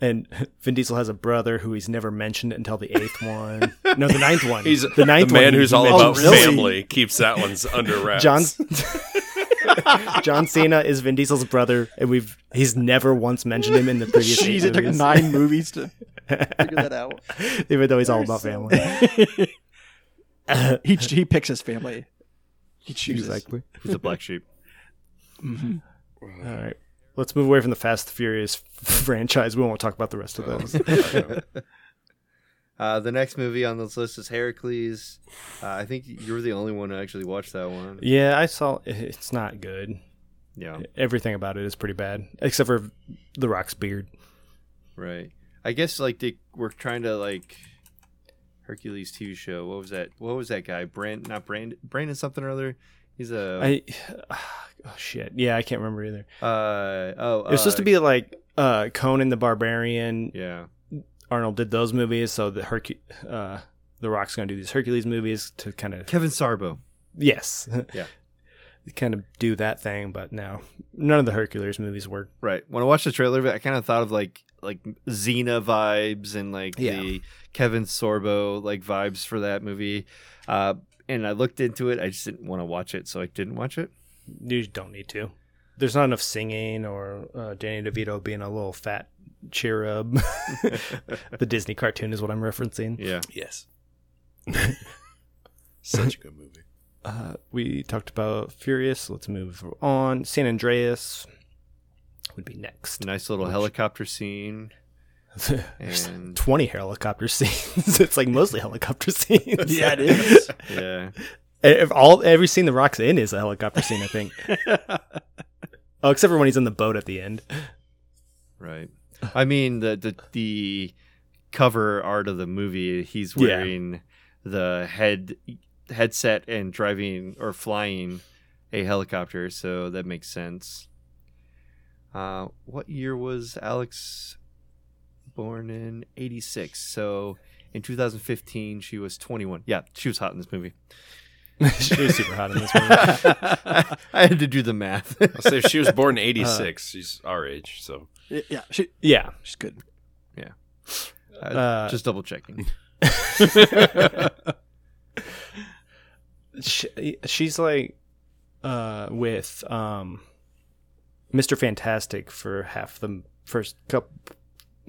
And [laughs] Vin Diesel has a brother who he's never mentioned until the eighth one. [laughs] No, the ninth one. He's the ninth the man one who's all mentions. about Oh, really? family. Keeps that one's under wraps. John [laughs] John Cena is Vin Diesel's brother, and we've he's never once mentioned him in the previous Jeez, eight it took nine movies to figure that out. Even though he's all about family. he he picks his family. He chooses. Exactly. He's a black sheep. Mhm. All right. Let's move away from the Fast and Furious [laughs] franchise. We won't talk about the rest of those. [laughs] Uh, the next movie on this list is Heracles. Uh, I think you're the only one who actually watched that one. yeah, I saw it's not good. Yeah, Everything about it is pretty bad, except for The Rock's beard. right. I guess like they were trying to like Hercules TV show. What was that? What was that guy? Brand, not Brand, Brandon something or other. He's a. I [sighs] oh shit. Yeah, I can't remember either. uh, oh, It was supposed to be like uh, Conan the Barbarian. Yeah, Arnold did those movies, so the Hercu- uh, The Rock's going to do these Hercules movies to kind of Kevin Sorbo. yes, Yeah. [laughs] kind of do that thing. But no, none of the Hercules movies work. Right. When I watched the trailer of I kind of thought of like like Xena vibes and like Yeah. the Kevin Sorbo like vibes for that movie. Uh, and I looked into it. I just didn't want to watch it, so I didn't watch it. You don't need to. There's not enough singing or uh, Danny DeVito being a little fat cherub. [laughs] the Disney cartoon is what I'm referencing. Yeah. Yes. [laughs] Such a good movie. Uh, we talked about Furious. Let's move on. San Andreas would be next. Nice little Which- helicopter scene. [laughs] There's And- 20 helicopter [laughs] scenes. it's like mostly helicopter [laughs] scenes. Yeah, it is. Yeah. If all every scene the Rock's in is a helicopter scene, I think. oh, except for when he's in the boat at the end. Right. I mean the the the cover art of the movie. He's Yeah. wearing the head headset and driving or flying a helicopter, so that makes sense. Uh, what year was Alex born in? Eighty six. So in 2015, she was 21. Yeah, she was hot in this movie. [laughs] she was super hot in this movie. [laughs] I had to do the math. [laughs] I'll say if she was born in '86, she's our age. So yeah, she, Yeah. she's good. Uh, Just double checking. she, she's like uh with um Mr. Fantastic for half the first cup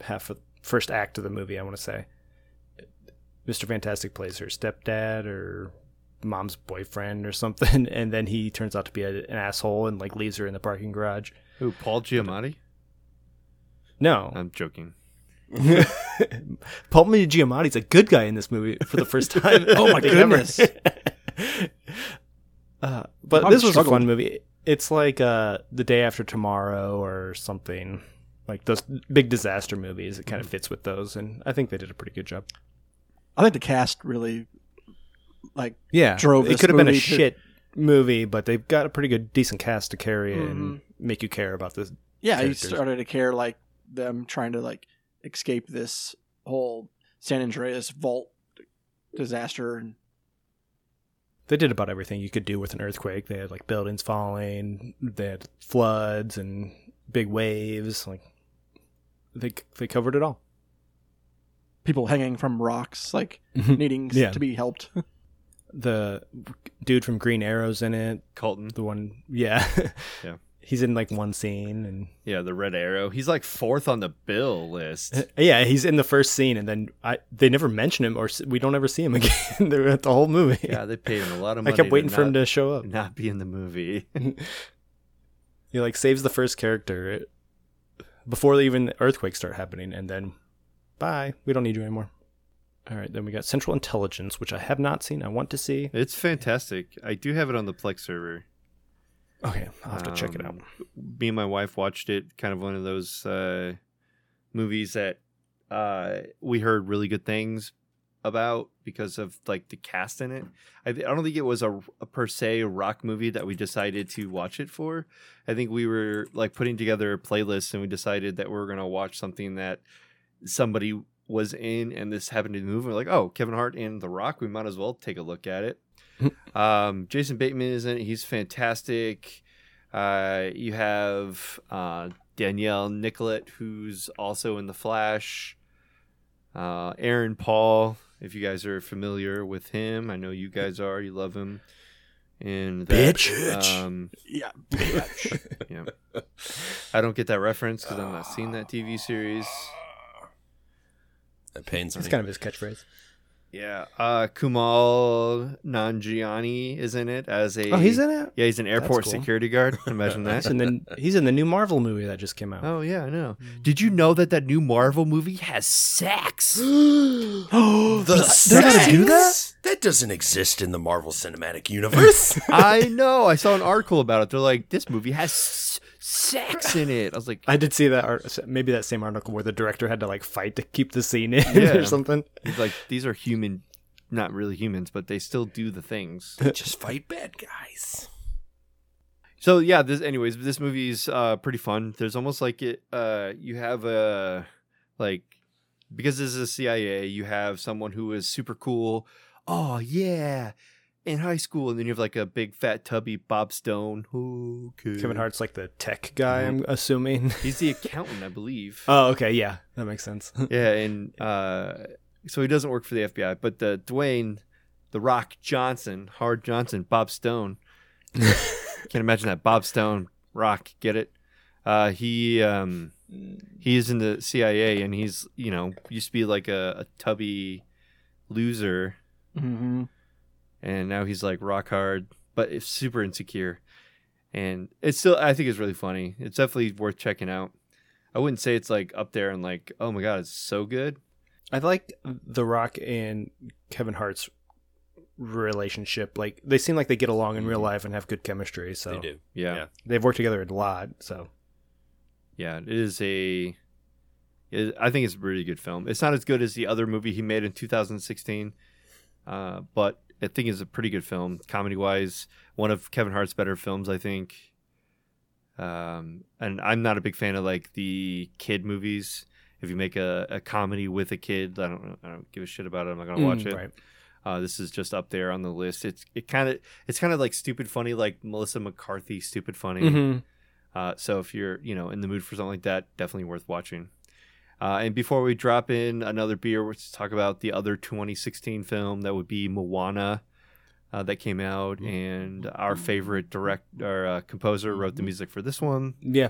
half of first act of the movie, I want to say. Mr. Fantastic plays her stepdad or mom's boyfriend or something [laughs] and then he turns out to be a, an asshole and like leaves her in the parking garage. Who? Paul Giamatti? No. I'm joking. [laughs] Paul Giamatti's a good guy in this movie for the first [laughs] time. Oh my I think ever. goodness. Uh, but Probably this was a fun movie. It's like uh, the day after tomorrow or something. Like those big disaster movies, it kind of fits with those, and I think they did a pretty good job. I think the cast really like Yeah, Drove it could have been a to- shit movie, but they've got a pretty good, decent cast to carry it Mhm. and make you care about this. yeah, you started to care like them trying to like escape this whole San Andreas fault disaster and They did about everything you could do with an earthquake. They had like buildings falling, they had floods and big waves. Like they they covered it all. people hanging from rocks like mm-hmm. needing Yeah. to be helped. [laughs] the dude from Green Arrow's in it. Colton. The one, yeah, [laughs] Yeah. He's in like one scene, and Yeah, the Red Arrow. He's like fourth on the bill list. [laughs] yeah, he's in the first scene, and then I they never mention him, or we don't ever see him again throughout the whole movie. Yeah, they paid him a lot of money. I kept waiting to for him to show up. not be in the movie. He like saves the first character before they even the earthquakes start happening, and then bye. We don't need you anymore. All right, then we got Central Intelligence, which I have not seen. I want to see. It's fantastic. I do have it on the Plex server. Okay, I'll have to check it out. Um, Me and my wife watched it. Kind of one of those uh, movies that uh, we heard really good things about because of like the cast in it. I, I don't think it was a, a per se rock movie that we decided to watch it for. I think we were like putting together a playlist and we decided that we are going to watch something that somebody was in and this happened to move. We're like, oh, Kevin Hart and The Rock. We might as well take a look at it. um, Jason Bateman is in it. He's fantastic. Uh, you have uh, Danielle Nicolet, who's also in The Flash. Uh, Aaron Paul, if you guys are familiar with him, I know you guys are. You love him. And that, Bitch. Um, yeah. yeah. I don't get that reference because I'm not seeing that TV series. That pains me. It's kind of his catchphrase. Yeah. Uh, Kumail Nanjiani is in it as a. Oh, he's in it. Yeah, he's an airport cool. security guard. [laughs] Imagine that. He's in the he's in the new Marvel movie that just came out. Oh yeah, I know. Did you know that that new Marvel movie has sex? [gasps] [gasps] the they're gonna sex? do that? That doesn't exist in the Marvel Cinematic Universe. [laughs] I know. I saw an article about it. They're like, this movie has s- sex [laughs] in it. I was like, I did see that art, maybe that same article where the director had to like fight to keep the scene in Yeah. or something. he's like, these are human, not really humans, but they still do the things. They [laughs] Just fight bad guys. So yeah, this anyways, this movie's uh pretty fun. There's almost like it uh you have a like because this is a CIA, you have someone who is super cool. Oh yeah. In high school, and then you have like a big fat tubby Bob Stone. Okay. Kevin Hart's like the tech guy, I'm Mm-hmm. assuming. [laughs] He's the accountant, I believe. oh, okay, yeah, that makes sense. [laughs] yeah, and uh so he doesn't work for the FBI, but the Dwayne, the Rock Johnson, Hard Johnson, Bob Stone. [laughs] Can't imagine that Bob Stone Rock. Get it? Uh, he um, he is in the CIA, and he's you know used to be like a, a tubby loser, hmm and now he's like rock hard, but it's super insecure. And it's still, I think it's really funny. It's definitely worth checking out. I wouldn't say it's like up there and like, oh my god, it's so good. I like The Rock and Kevin Hart's relationship. Like they seem like they get along in real life and have good chemistry. So They do. Yeah, Yeah. they've worked together a lot. So yeah, it is a. It, I think it's a really good film. It's not as good as the other movie he made in 2016, uh, but I think it's a pretty good film, comedy wise. One of Kevin Hart's better films, I think. Um, and I'm not a big fan of like the kid movies. If you make a, a comedy with a kid, I don't I don't give a shit about it. I'm not gonna watch Mm, it. Right. Uh, this is just up there on the list. It's it kind of it's kind of like stupid funny, like Melissa McCarthy stupid funny. Mhm. Uh, so if you're you know in the mood for something like that, definitely worth watching. Uh, and before we drop in another beer, let's talk about the other 2016 film that would be Moana. Uh, that came out, and our favorite direct or uh, composer wrote the music for this one. Yeah.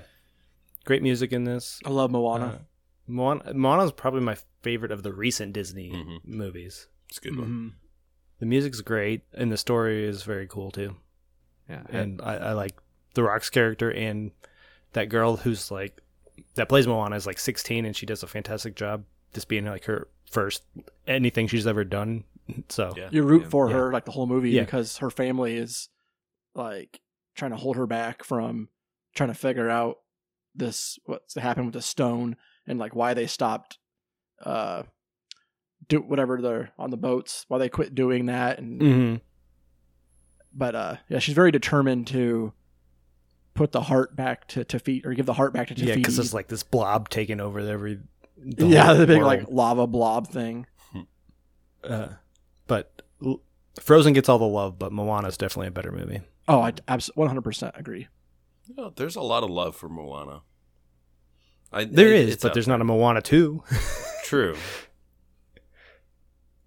Great music in this. I love Moana. Uh, Moana Moana's probably my favorite of the recent Disney Mhm. movies. It's a good one. Mhm. The music's great and the story is very cool too. Yeah, And I, I like The Rock's character and that girl who's like that plays Moana is like 16 and she does a fantastic job. This being like her first anything she's ever done. So Yeah. You root yeah. for Yeah. her like the whole movie Yeah. because her family is like trying to hold her back from trying to figure out this what's happened with the stone and like why they stopped uh do whatever they're on the boats why they quit doing that and Mm-hmm. but uh yeah she's very determined to put the heart back to Te Fiti or give the heart back to Te Fiti Yeah, because it's like this blob taking over every. the yeah the big world. like lava blob thing Uh, but l- Frozen gets all the love, but Moana is definitely a better movie. oh I abs- 100% agree Oh, there's a lot of love for Moana. I, There it- is, it's but there's there. not a Moana two. [laughs] True.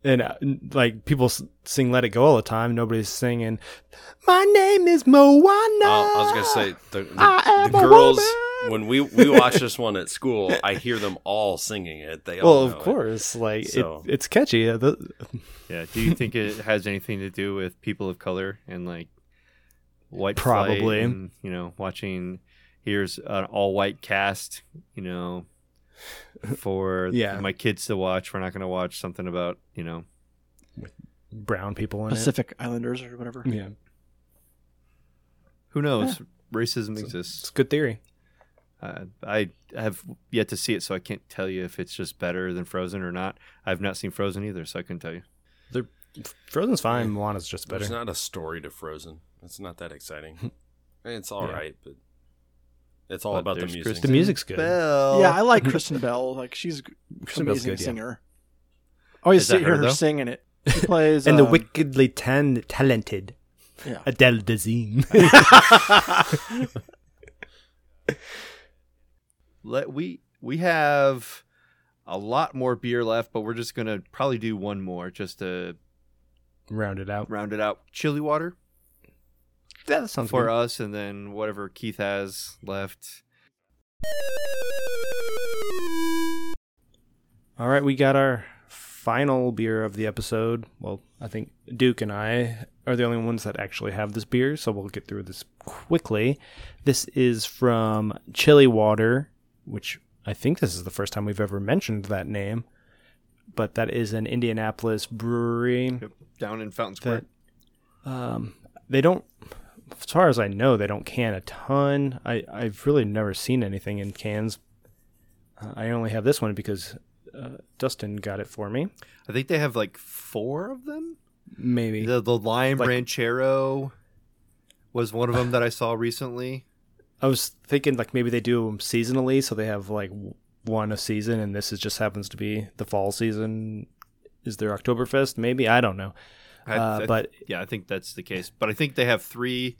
And uh, like people sing "Let It Go" all the time. Nobody's singing. My name is Moana. Uh, I was gonna say the, the, I the a girls woman. when we we watch this one at school, I hear them all singing it. They all Well, of know it. course, like So- it, it's catchy. Uh, the- Yeah. Do you think it has anything to do with people of color and like white Probably. and, you know, watching here's an all white cast, you know, for [laughs] Yeah. my kids to watch. We're not going to watch something about, you know, brown people in Pacific Islanders or whatever. Yeah, who knows? Racism exists. it's a good theory. Uh, I have yet to see it, so I can't tell you if it's just better than Frozen or not. I've not seen Frozen either, so I couldn't tell you. Frozen's fine. Yeah. Moana's just better. There's not a story to Frozen. It's not that exciting. [laughs] it's all Yeah. right, but it's all But about the there's music. The music's good. Bell. yeah I like [laughs] Kristen Bell like she's she's an amazing good, yeah. singer I always Is that see her, her, her singing it she [laughs] plays and the um, wickedly tan- talented yeah Adele Dazeem. [laughs] Let we we have a lot more beer left, but we're just gonna probably do one more just to Round it out. round it out. Chilly Water Yeah, that sounds for good. us, and then whatever Keith has left. All right, we got our final beer of the episode. Well, I think Duke and I are the only ones that actually have this beer, so we'll get through this quickly. This is from Chilly Water, which I think this is the first time we've ever mentioned that name, but that is an Indianapolis brewery Yep, Down in Fountain Square. that um, they don't as far as I know, they don't can a ton. I, I've really never seen anything in cans. Uh, I only have this one because uh, Dustin got it for me. I think they have like four of them. Maybe. The the lime Like- ranchero was one of them that I saw recently. I was thinking like maybe they do them seasonally, so they have like one a season, and this is just happens to be the fall season. Is there Oktoberfest? Maybe I don't know. I, Uh, I- but yeah, I think that's the case. But I think they have three,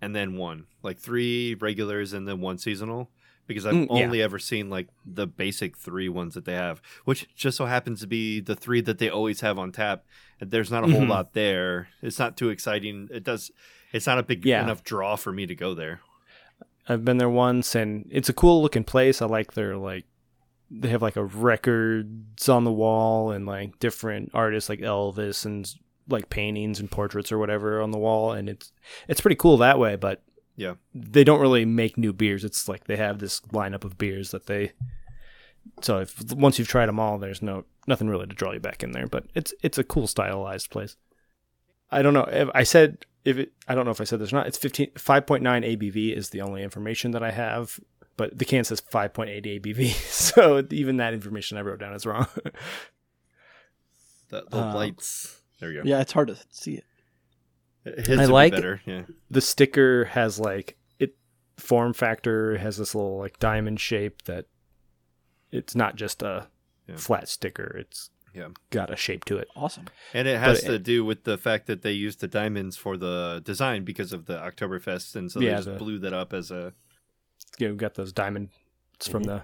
and then one, like three regulars and then one seasonal. Because I've Mm, yeah. only ever seen like the basic three ones that they have, which just so happens to be the three that they always have on tap. And there's not a whole Mhm. lot there. It's not too exciting. It does. It's not a big Yeah. enough draw for me to go there. I've been there once, and it's a cool looking place. I like their like they have like a records on the wall and like different artists like Elvis and like paintings and portraits or whatever on the wall, and it's it's pretty cool that way. But Yeah. they don't really make new beers. It's like they have this lineup of beers that they. So if once you've tried them all, there's no nothing really to draw you back in there. But it's it's a cool stylized place. I don't know. If I said if it, I don't know if I said this or not. It's 15, 5.9 ABV is the only information that I have, but the can says 5.8 ABV. [laughs] So even that information I wrote down is wrong. The, the Um, lights. There you go. Yeah, it's hard to see it. It hits I a bit like- better. Yeah. the sticker has like it form factor has this little like diamond shape that it's not just a Yeah. flat sticker. It's Yeah. got a shape to it. Awesome. And it has But to do with the fact that they used the diamonds for the design because of the Oktoberfest, and so Yeah, they just the- blew that up as a you know, got those diamonds from the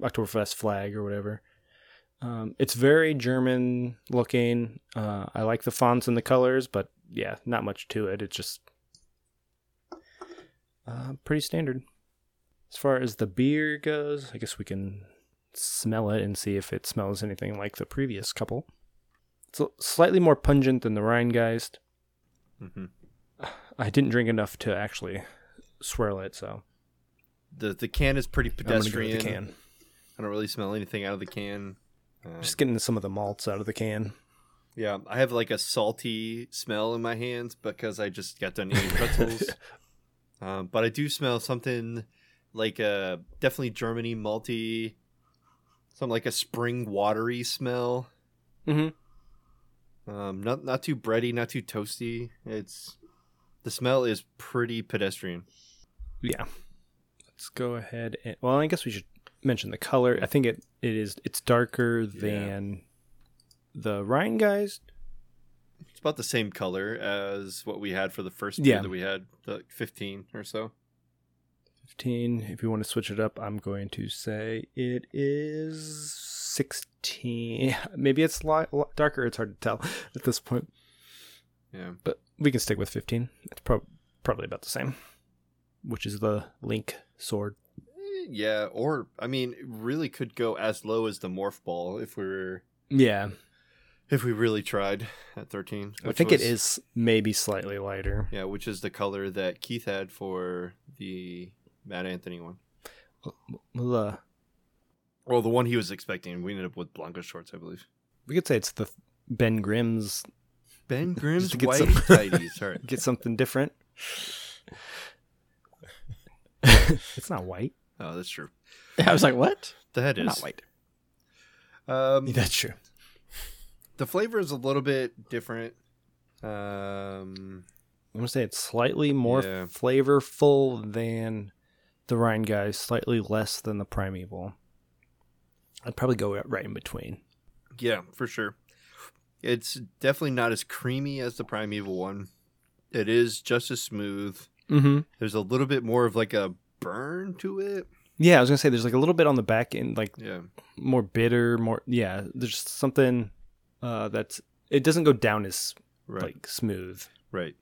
Oktoberfest flag or whatever. Um, it's very German looking. Uh, I like the fonts and the colors, but yeah, not much to it. It's just uh, pretty standard. As far as the beer goes, I guess we can smell it and see if it smells anything like the previous couple. It's slightly more pungent than the Rhinegeist. Mhm. [sighs] I didn't drink enough to actually swirl it, so the the can is pretty go pedestrian. the can. I don't really smell anything out of the can. Uh, Just getting some of the malts out of the can. Yeah, I have like a salty smell in my hands because I just got done eating pretzels. [laughs] um, but I do smell something like a definitely Germany malty, something like a spring watery smell. Mm-hmm. Um, not not too bready, not too toasty. It's the smell is pretty pedestrian. Yeah. Let's go ahead and well, I guess we should mention the color. I think it it is it's darker than the Rhinegeist. It's about the same color as what we had for the first Yeah. that we had, the fifteen or so. 15. If you want to switch it up, I'm going to say it is 16. [laughs] Maybe it's a lot darker. It's hard to tell at this point, Yeah. but we can stick with 15. It's prob probably about the same, which is the Link sword. Yeah, or I mean, really could go as low as the morph ball if we were Yeah, if we really tried at thirteen. I think it was- is maybe slightly lighter. Yeah, which is the color that Keith had for the Mad Anthony one. Well, uh, Well, the one he was expecting. We ended up with Blanka shorts, I believe. we could say it's the Ben Grimm's. Ben Grimm's white some- tighties. All right. [laughs] Get something different. [laughs] it's not white. Oh, that's true. [laughs] I was like, what? The head is Not white. Um, That's true. the flavor is a little bit different. Um, I'm gonna say it's slightly more Yeah. flavorful than the Rhinegeist, slightly less than the Primeval. I'd probably go right in between. yeah, for sure. It's definitely not as creamy as the Primeval one. It is just as smooth. Mm-hmm. There's a little bit more of like a burn to it. Yeah, I was gonna say there's like a little bit on the back end, like Yeah. more bitter, more yeah. There's something uh, that's it doesn't go down as Right. like smooth. right.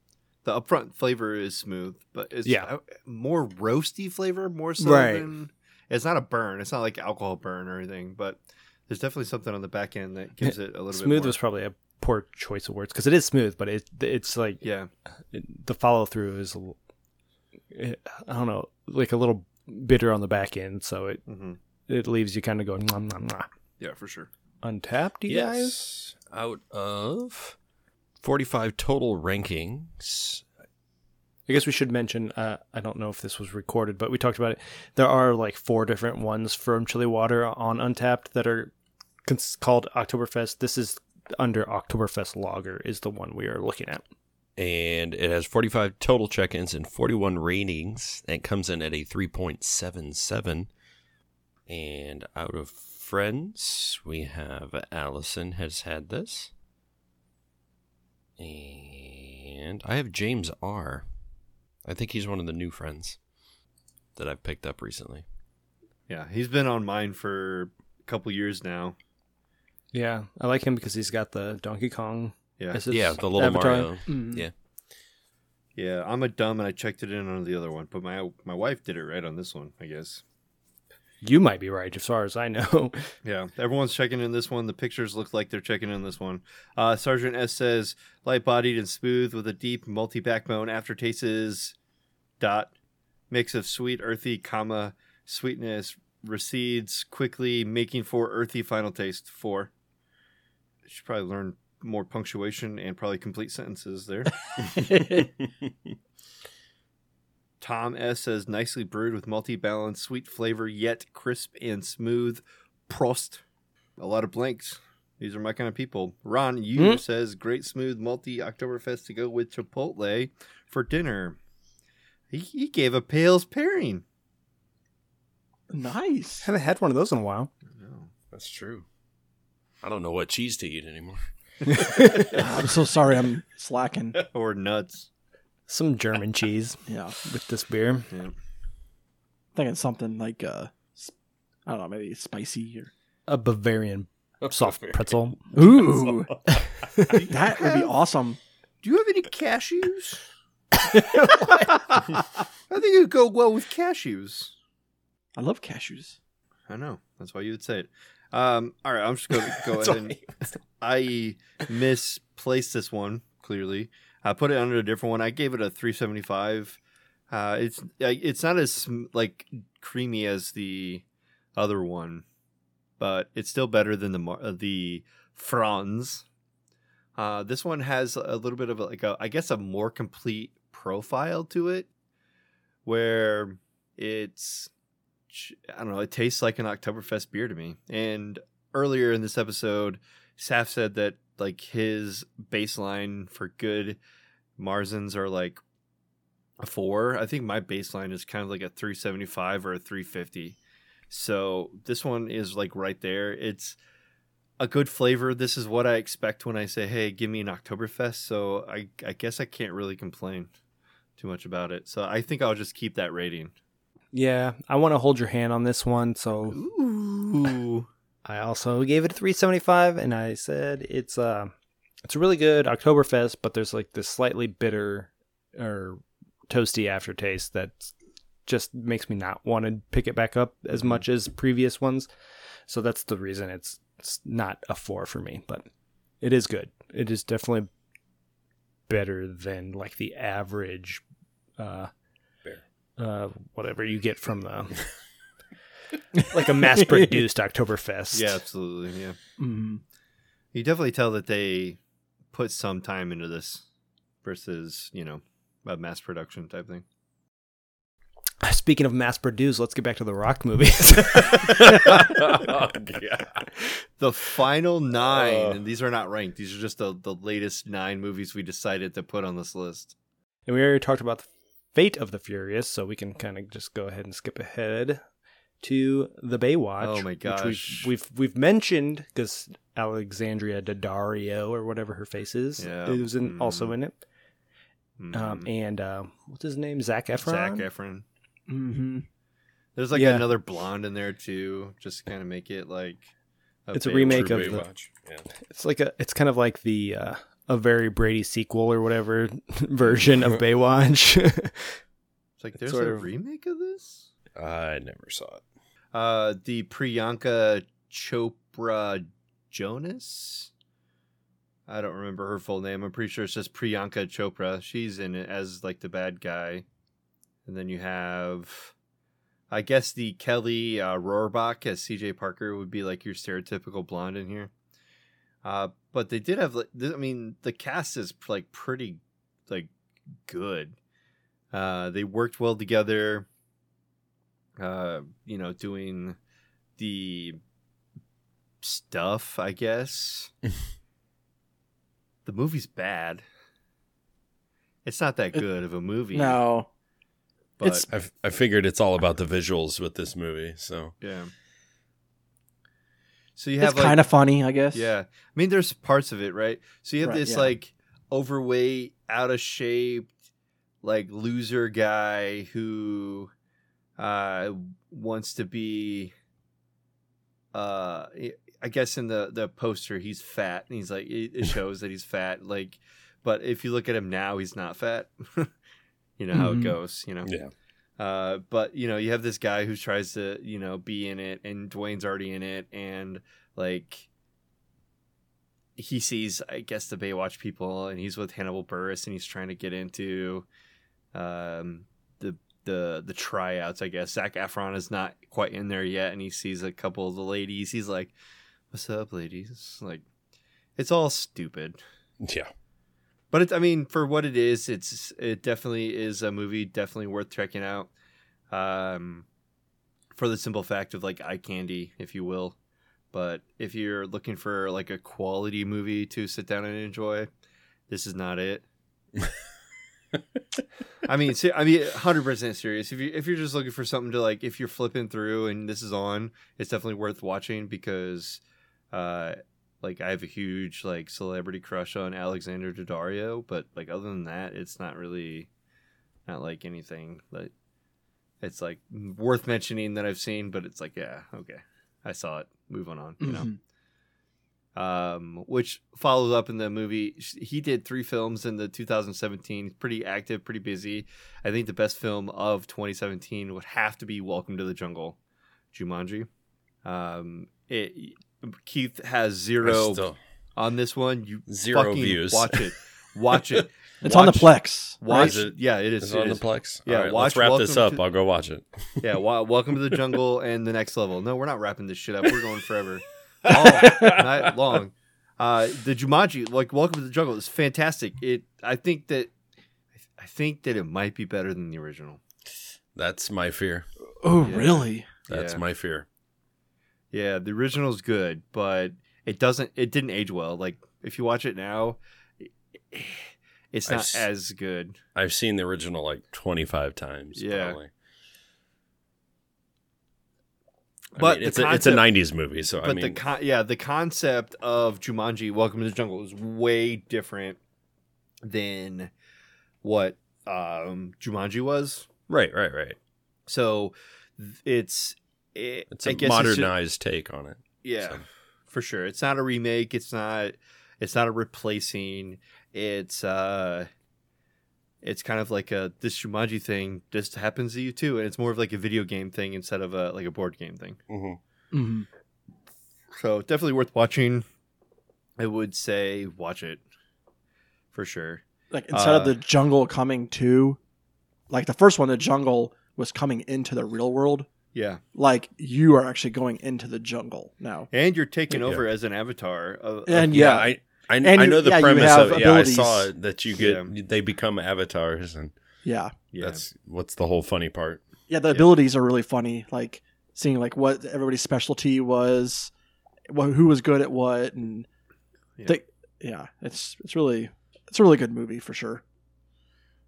The upfront flavor is smooth, but it's Yeah. more roasty flavor, more so Right. than it's not a burn. It's not like alcohol burn or anything, but there's definitely something on the back end that gives [laughs] it a little bit Smooth more. was probably a poor choice of words because it is smooth, but it it's like yeah. it, the follow through is it, I don't know, like a little bitter on the back end, so it hmm it leaves you kind of going nom, nom, nom. Yeah, for sure. Untappd. You guys, Yes. Out of 45 total rankings. I guess we should mention. Uh, I don't know if this was recorded, but we talked about it. There are like four different ones from Chilly Water on Untappd that are cons- called Oktoberfest. This is under Oktoberfest Lager is the one we are looking at. And it has 45 total check ins and 41 ratings. And it comes in at a 3.77. And out of friends, we have Allison has had this. And I have James R. I think he's one of the new friends that I've picked up recently. Yeah, he's been on mine for a couple years now. Yeah, I like him because he's got the Donkey Kong. Yeah. as yeah, the little avatar. Mario. Mm. Yeah. Yeah, I'm a dumb and I checked it in on the other one, but my my wife did it right on this one, I guess. You might be right, as far as I know. [laughs] Yeah, everyone's checking in this one. The pictures look like they're checking in this one. Uh, Sergeant S says light bodied and smooth with a deep multi backbone aftertaste is dot mix of sweet earthy comma sweetness recedes quickly making for earthy final taste four. Should probably learn more punctuation and probably complete sentences there. [laughs] Tom S says nicely brewed with multi balanced sweet flavor, yet crisp and smooth. Prost. A lot of blanks. These are my kind of people. Ron U Hmm? says great smooth multi Oktoberfest to go with Chipotle for dinner. He, he gave a Pales pairing. Nice. haven't had one of those in a while. No. That's true. I don't know what cheese to eat anymore. [laughs] I'm so sorry. I'm slacking. [laughs] Or nuts. Some German cheese Yeah, with this beer. Yeah. thinking something like uh, s- I don't know, maybe spicy or. A Bavarian soft pretzel. Ooh, [laughs] [laughs] that would be awesome. Do you have any cashews? I think it would go well with cashews. I love cashews. I know. That's why you would say it. Um, all right, I'm just going to go [laughs] ahead and I misplaced this one clearly. I put it under a different one. I gave it a 375. Uh, it's it's not as like creamy as the other one, but it's still better than the uh, the Franz, Uh, this one has a little bit of a, like a, I guess, a more complete profile to it, where it's, I don't know, it tastes like an Oktoberfest beer to me. And earlier in this episode, Saf said that like his baseline for good Marzens are like a four. I think my baseline is kind of like a 375 or a 350. So this one is like right there. It's a good flavor. This is what I expect when I say, "Hey, give me an Oktoberfest." So I I guess I can't really complain too much about it. So I think I'll just keep that rating. Yeah, I want to hold your hand on this one, so Ooh. I also gave it a 375 and I said it's uh it's a really good Oktoberfest, but there's like this slightly bitter or toasty aftertaste that just makes me not want to pick it back up as Mhm. much as previous ones. So that's the reason it's it's not a 4 for me, but it is good. It is definitely better than like the average uh. Uh whatever you get from the [laughs] like a mass produced Oktoberfest. Yeah, absolutely. Yeah. Mhm. You definitely tell that they put some time into this versus, you know, a mass production type thing. Speaking of mass produced, let's get back to the Rock movies. yeah. [laughs] [laughs] The final nine, Uh. and these are not ranked. These are just the, the latest nine movies we decided to put on this list. and we already talked about the fate of the Furious, so we can kind of just go ahead and skip ahead to the Baywatch. Oh my which gosh. we've we've, we've mentioned because Alexandra Daddario or whatever her face is Yeah. is in, also Mhm. in it. Um, Mhm. and uh, what's his name? Zac Efron. Zac Efron. Mhm. There's like Yeah. another blonde in there too, just to kind of make it like. It's a remake True of the- Baywatch. Yeah. It's like a. It's kind of like the uh, a very Brady sequel or whatever [laughs] version of [laughs] Baywatch. [laughs] It's like there's sort a of- remake of this. I never saw it. Uh, the Priyanka Chopra Jonas. I don't remember her full name. I'm pretty sure it's just Priyanka Chopra. She's in it as like the bad guy, and then you have, I guess the Kelly uh, Rohrbach as C.J. Parker would be like your stereotypical blonde in here. Uh, but they did have I mean, the cast is like pretty like good. Uh, they worked well together uh, you know, doing the stuff, I guess. [laughs] the movie's bad. It's not that good of a movie. No. but it's- I, f- I figured it's all about the visuals with this movie. So yeah. So you It's have like, kind of funny, I guess. Yeah. I mean, there's parts of it, right? So you have Right, this yeah. like overweight, out of shape, like loser guy who uh wants to be uh I guess in the the poster he's fat and he's like it, it [laughs] shows that he's fat like but if you look at him now he's not fat. [laughs] you know how it Mhm. goes, you know. yeah, Uh, but you know, you have this guy who tries to, you know, be in it, and Dwayne's already in it, and like he sees, I guess, the Baywatch people, and he's with Hannibal Buress, and he's trying to get into um, the the the tryouts. I guess Zac Efron is not quite in there yet, and he sees a couple of the ladies. He's like, "What's up, ladies?" Like, it's all stupid. yeah. But it, I mean, for what it is, it's it definitely is a movie definitely worth checking out. Um, for the simple fact of like eye candy, if you will. But if you're looking for like a quality movie to sit down and enjoy, this is not it. [laughs] I mean, I mean, hundred percent serious. If you if you're just looking for something to like, if you're flipping through and this is on, it's definitely worth watching because, uh, like I have a huge like celebrity crush on Alexandra Daddario, but like other than that, it's not really, not like anything that it's like worth mentioning that I've seen. But it's like, yeah, okay, I saw it. Moving on, you know Mhm. um, which follows up in the movie. He did three films in the 2017. Pretty active, pretty busy. I think the best film of 2017 would have to be Welcome to the Jungle, Jumanji. Um, it Keith has zero still- on this one. You Zero fucking views. Watch it. Watch it. [laughs] It's on the Plex. Watch Is it- Yeah, it is. Is it it on the. Plex? Yeah, All right, watch let's wrap this up. to- I'll go watch it. [laughs] Yeah, wa- welcome to the jungle and the next level. No, we're not wrapping this shit up. We're going forever, [laughs] all night long. Uh, the Jumanji, like Welcome to the Jungle, is fantastic. It, I think that, I think that it might be better than the original. That's my fear. Oh, Yeah. really? That's Yeah. my fear. Yeah, the original's good, but it doesn't. It didn't age well. Like if you watch it now, [sighs] it's I've not as good. I've seen the original like 25 times. Yeah. Probably. I But mean, the it's, a, it's a 90s movie, so But I mean, the con- yeah, the concept of Jumanji: Welcome to the Jungle is way different than what um, Jumanji was. right, right, right. So it's it, It's I a guess it's ju- modernized take on it. yeah, so. for sure. It's not a remake. It's not. It's not a replacing. It's uh, it's kind of like a this Jumanji thing just happens to you too, and it's more of like a video game thing instead of a like a board game thing. Mm-hmm. hmm So definitely worth watching. I would say watch it for sure. Like instead Uh, of the jungle coming to, like the first one, the jungle was coming into the real world. Yeah, Like you are actually going into the jungle now. and you're taking Yeah. over as an avatar. Of, of- And Yeah, yeah, I I, And I you- know the yeah, premise of it. Yeah, I saw abilities. it, that you get they become avatars, and yeah, yeah, that's what's the whole funny part. yeah. The abilities are really funny. Like seeing like what everybody's specialty was, what, who was good at what, and Yeah. they, yeah, it's it's really it's a really good movie for sure.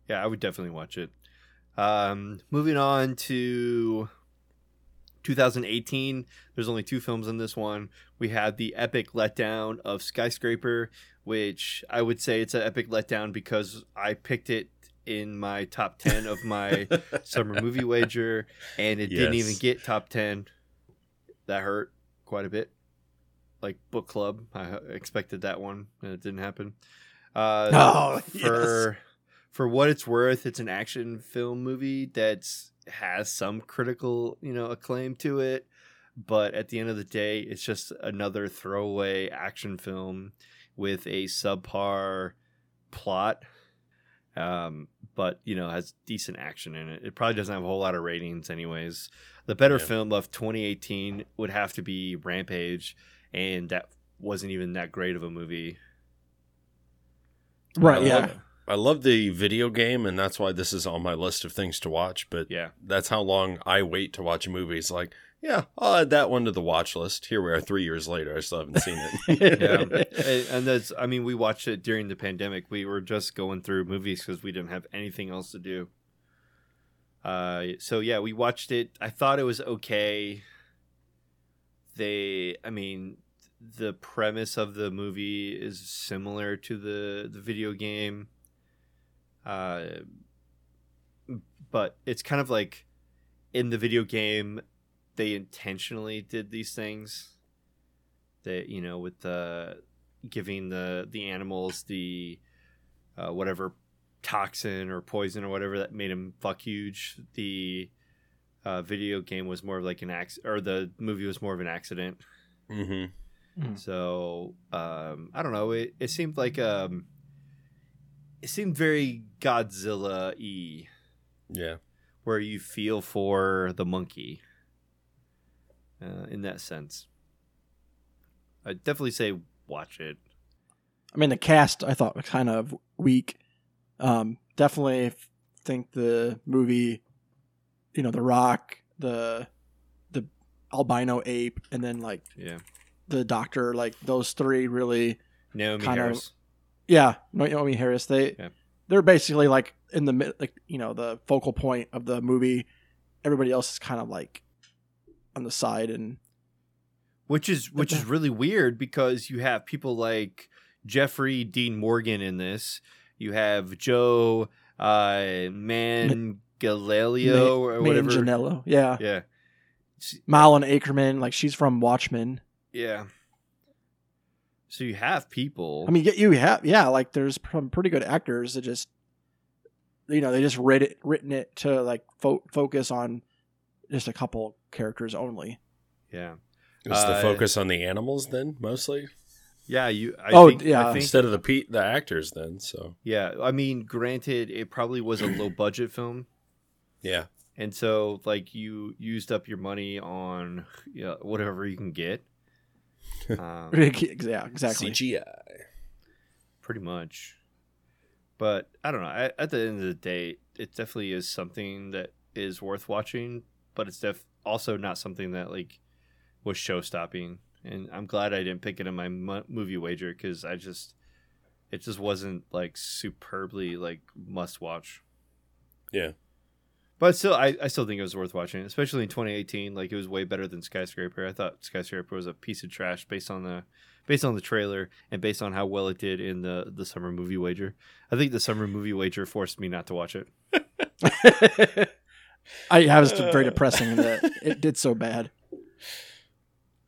yeah. I would definitely watch it. Um, moving on to 2018. There's only two films in this one. We had the epic letdown of Skyscraper, which I would say it's an epic letdown because I picked it in my top 10 of my [laughs] summer movie wager, and it didn't even get top 10. That hurt quite a bit. Like book club, I expected that one, and it didn't happen. Uh, [laughs] Oh, for for what it's worth, it's an action film movie that's has some critical, you know, acclaim to it. But at the end of the day, it's just another throwaway action film with a subpar plot. Um, but you know, has decent action in it. It probably doesn't have a whole lot of ratings, anyways. The better Yeah. film of 2018 would have to be Rampage, and that wasn't even that great of a movie. Right? Yeah. love- I love the video game, and that's why this is on my list of things to watch. But Yeah. that's how long I wait to watch movies. Like, yeah, I'll add that one to the watch list. Here we are, three years later. I still haven't seen it. [laughs] [laughs] yeah and, and that's i mean we watched it during the pandemic we were just going through movies because we didn't have anything else to do uh so yeah we watched it i thought it was okay they i mean the premise of the movie is similar to the the video game uh but it's kind of like in the video game they intentionally did these things that you know with the giving the the animals the uh, whatever toxin or poison or whatever that made him fuck huge the uh, video game was more of like an acc- or the movie was more of an accident Mm-hmm. so um, I don't know. It, it seemed like um, it seemed very Godzilla y, Yeah. where you feel for the monkey. Uh, in that sense, I'd definitely say watch it. I mean, the cast I thought was kind of weak. Um, definitely think the movie, you know, The Rock, the the albino ape, and then like Yeah, the doctor, like those three really, Naomi Kind of- Harris. yeah, Naomie Harris. They Yeah. they're basically like in the like you know the focal point of the movie. Everybody else is kind of like on the side and which is which is really weird because you have people like Jeffrey Dean Morgan in this. You have Joe uh, Manganiello or whatever. Manganiello. Yeah, Yeah, Malin Akerman, like she's from Watchmen. yeah. So you have people. I mean, you have yeah, like there's some pretty good actors that just you know they just read it, written it to like fo- focus on just a couple characters only. yeah, Is Uh, the focus on the animals then mostly yeah. You. I Oh, think, yeah. I think, instead of the pe- the actors then? So yeah. I mean, granted, it probably was a low [clears throat] budget film, yeah, and so like you used up your money on you know, whatever you can get. [laughs] um, yeah, exactly. CGI. pretty much. But I don't know. I, at the end of the day, it definitely is something that is worth watching, but it's def- also not something that like was show stopping. And I'm glad I didn't pick it in my mo- movie wager because I just it just wasn't like superbly like must watch. Yeah. But still, I, I still think it was worth watching, especially in 2018. Like it was way better than Skyscraper. I thought Skyscraper was a piece of trash based on the based on the trailer and based on how well it did in the the summer movie wager. I think the summer movie wager forced me not to watch it. [laughs] I, I was [laughs] very depressing that it did so bad.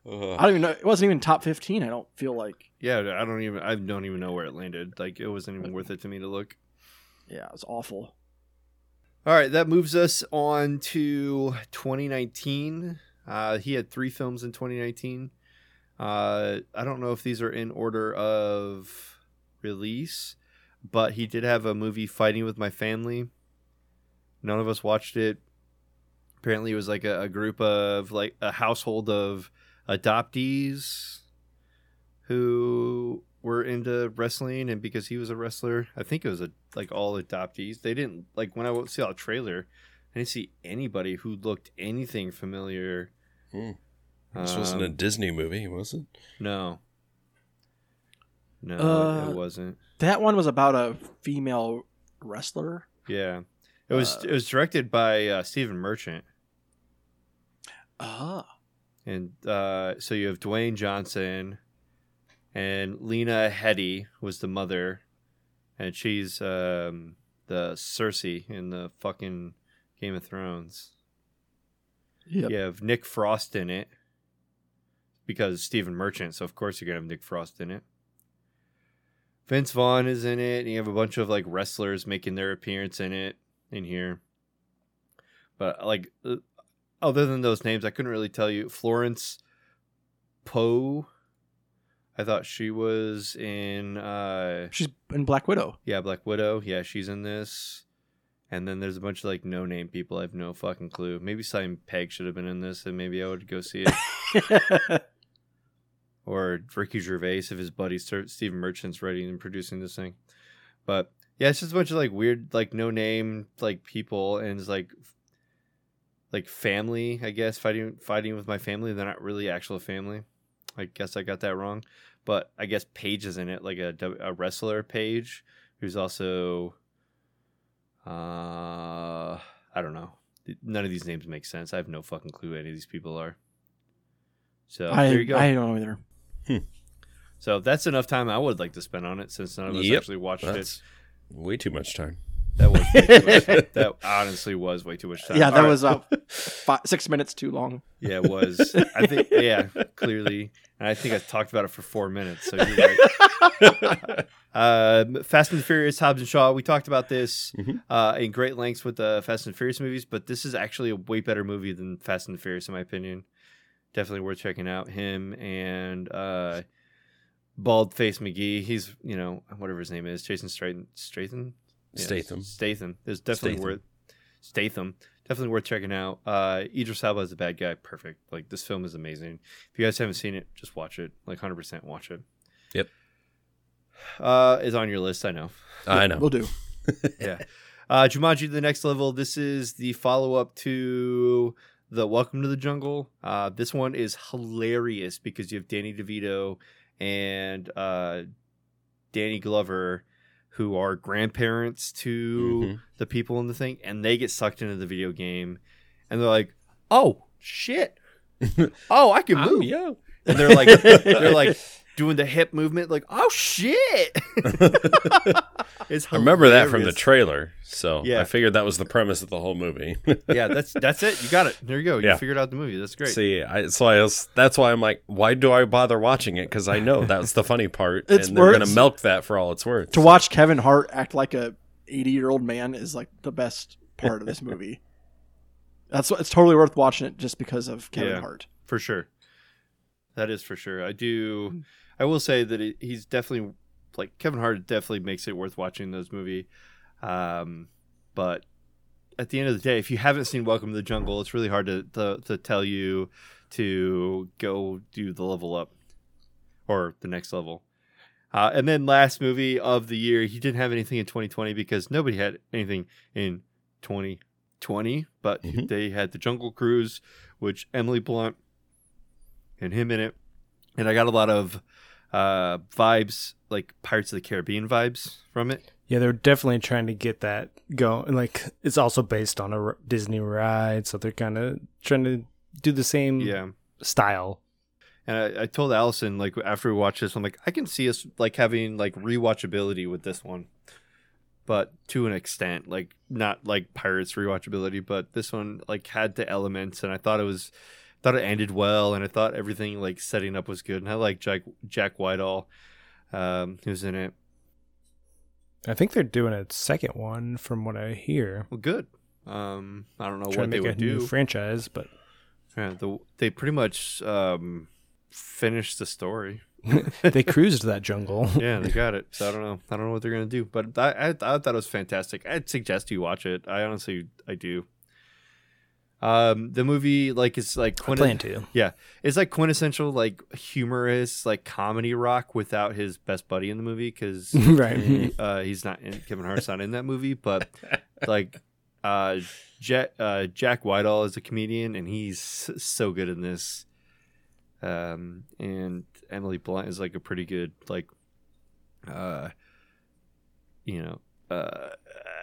Ugh. I don't even know. It wasn't even top fifteen. I don't feel like. Yeah, I don't even I don't even know where it landed. Like it wasn't even worth it to me to look. Yeah, it was awful. All right, that moves us on to 2019. Uh, he had three films in 2019. Uh, I don't know if these are in order of release, but he did have a movie, Fighting with My Family. None of us watched it. Apparently, it was like a, a group of like a household of adoptees who were into wrestling, and because he was a wrestler, I think it was a like all adoptees. They didn't like when I saw the trailer. I didn't see anybody who looked anything familiar. Hmm. This wasn't a Um, Disney movie, was it? No. No, Uh, it wasn't. That one was about a female wrestler. Yeah. It was uh, it was directed by uh, Stephen Merchant. Ah, And uh, so you have Dwayne Johnson and Lena Headey was the mother. And she's um, the Cersei in the fucking Game of Thrones. yep. You have Nick Frost in it because Stephen Merchant, so of course you're gonna have Nick Frost in it. Vince Vaughn is in it, and you have a bunch of like wrestlers making their appearance in it in here. But like, uh, other than those names, I couldn't really tell you. Florence Poe, I thought she was in. uh She's in Black Widow. Yeah, Black Widow. Yeah, she's in this. And then there's a bunch of like no name people. I have no fucking clue. Maybe Simon Pegg should have been in this, and maybe I would go see it. [laughs] [laughs] or Ricky Gervais if his buddy Stephen Merchant's writing and producing this thing. But yeah, it's just a bunch of like weird, like no name like people, and it's like like family. I guess fighting fighting with my family. They're not really actual family. I guess I got that wrong, but I guess Paige is in it, like a, a wrestler Paige, who's also uh I don't know. None of these names make sense. I have no fucking clue who any of these people are. So I, there you go. I don't know either. So that's enough time I would like to spend on it since none of us Yep, actually watched it. Way too much time. That was way too much. [laughs] that honestly was way too much time. Yeah, that All right. was uh, [laughs] five, six minutes too long. yeah, it was. I think [laughs] yeah, clearly, and I think I talked about it for four minutes. So you're right. uh, Fast and the Furious, Hobbs and Shaw. We talked about this Mhm. uh, in great lengths with the Fast and the Furious movies, but this is actually a way better movie than Fast and the Furious, in my opinion. Definitely worth checking out. Him and uh, Bald Face McGee. He's you know whatever his name is, Jason Stratham. Stratham. Yeah, Statham. Statham is definitely Statham. worth. Statham definitely worth checking out. Uh, Idris Elba is a bad guy. Perfect. Like this film is amazing. If you guys haven't seen it, just watch it. Like hundred percent, watch it. Yep. Uh, is on your list. I know. I know. We'll do. [laughs] yeah. Uh, Jumanji: The Next Level. This is the follow up to the Welcome to the Jungle. Uh, this one is hilarious because you have Danny DeVito and uh, Danny Glover, who are grandparents to Mhm. the people in the thing, and they get sucked into the video game, and they're like, "Oh shit! [laughs] oh, I can move!" young. And they're like, they're like [laughs] doing the hip movement, like, "Oh shit!" [laughs] it's I remember that from the trailer, so Yeah. I figured that was the premise of the whole movie. [laughs] yeah, that's that's it. You got it. There you go. You Yeah. figured out the movie. That's great. See, I, so I was, that's why I'm like, why do I bother watching it? Because I know that's the funny part, It's and they're gonna milk that for all it's worth. To watch Kevin Hart act like a 80 year old man is like the best part of this movie. [laughs] That's it's totally worth watching it just because of Kevin Yeah. Hart. for sure. That is for sure. I do. I will say that it, he's definitely like Kevin Hart. Definitely makes it worth watching those movie. Um, but at the end of the day, if you haven't seen Welcome to the Jungle, it's really hard to to, to tell you to go do the level up or the next level. Uh, and then last movie of the year, he didn't have anything in 2020 because nobody had anything in 2020, but Mhm. they had the Jungle Cruise, which Emily Blunt and him in it, and I got a lot of uh, vibes like Pirates of the Caribbean vibes from it. Yeah, they're definitely trying to get that going. Like, it's also based on a r- Disney ride, so they're kind of trying to do the same Yeah. style. And I, I told Allison like after we watched this, I'm like, I can see us like having like rewatchability with this one, but to an extent, like not like Pirates rewatchability, but this one like had the elements, and I thought it was thought it ended well, and I thought everything like setting up was good, and I like Jack Jack Whitehall, um, who's in it. I think they're doing a second one, from what I hear. Well, good. Um, I don't know what they would do. franchise, but yeah, the, they pretty much um finished the story. [laughs] they [laughs] cruised that jungle. yeah, they got it. So I don't know. I don't know what they're gonna do, but I, I, I thought it was fantastic. I'd suggest you watch it. I honestly, I do. Um, the movie like is like I plan to. yeah, it's like quintessential like humorous like comedy rock without his best buddy in the movie because [laughs] right. uh, he's not in Kevin Hart's not in that movie, but [laughs] like uh, Jack uh, Jack Whitehall is a comedian and he's so good in this. Um, and Emily Blunt is like a pretty good like, uh, you know, uh,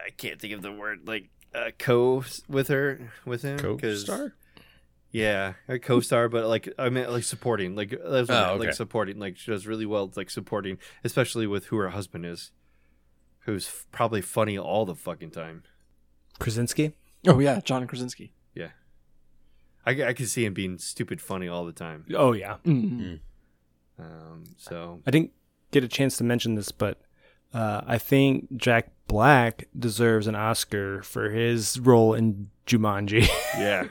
I can't think of the word like uh, co with her with him 'cause- Co-star? yeah, a co-star, but like I mean, like supporting, like that's what I Oh, meant, like supporting, like she does really well, like supporting, especially with who her husband is, who's f- probably funny all the fucking time. Krasinski? Oh yeah, John Krasinski. Yeah i, I can see him being stupid funny all the time. Oh, yeah. Mm. Um, so I didn't get a chance to mention this, but uh, I think Jack Black deserves an Oscar for his role in Jumanji. [laughs] yeah,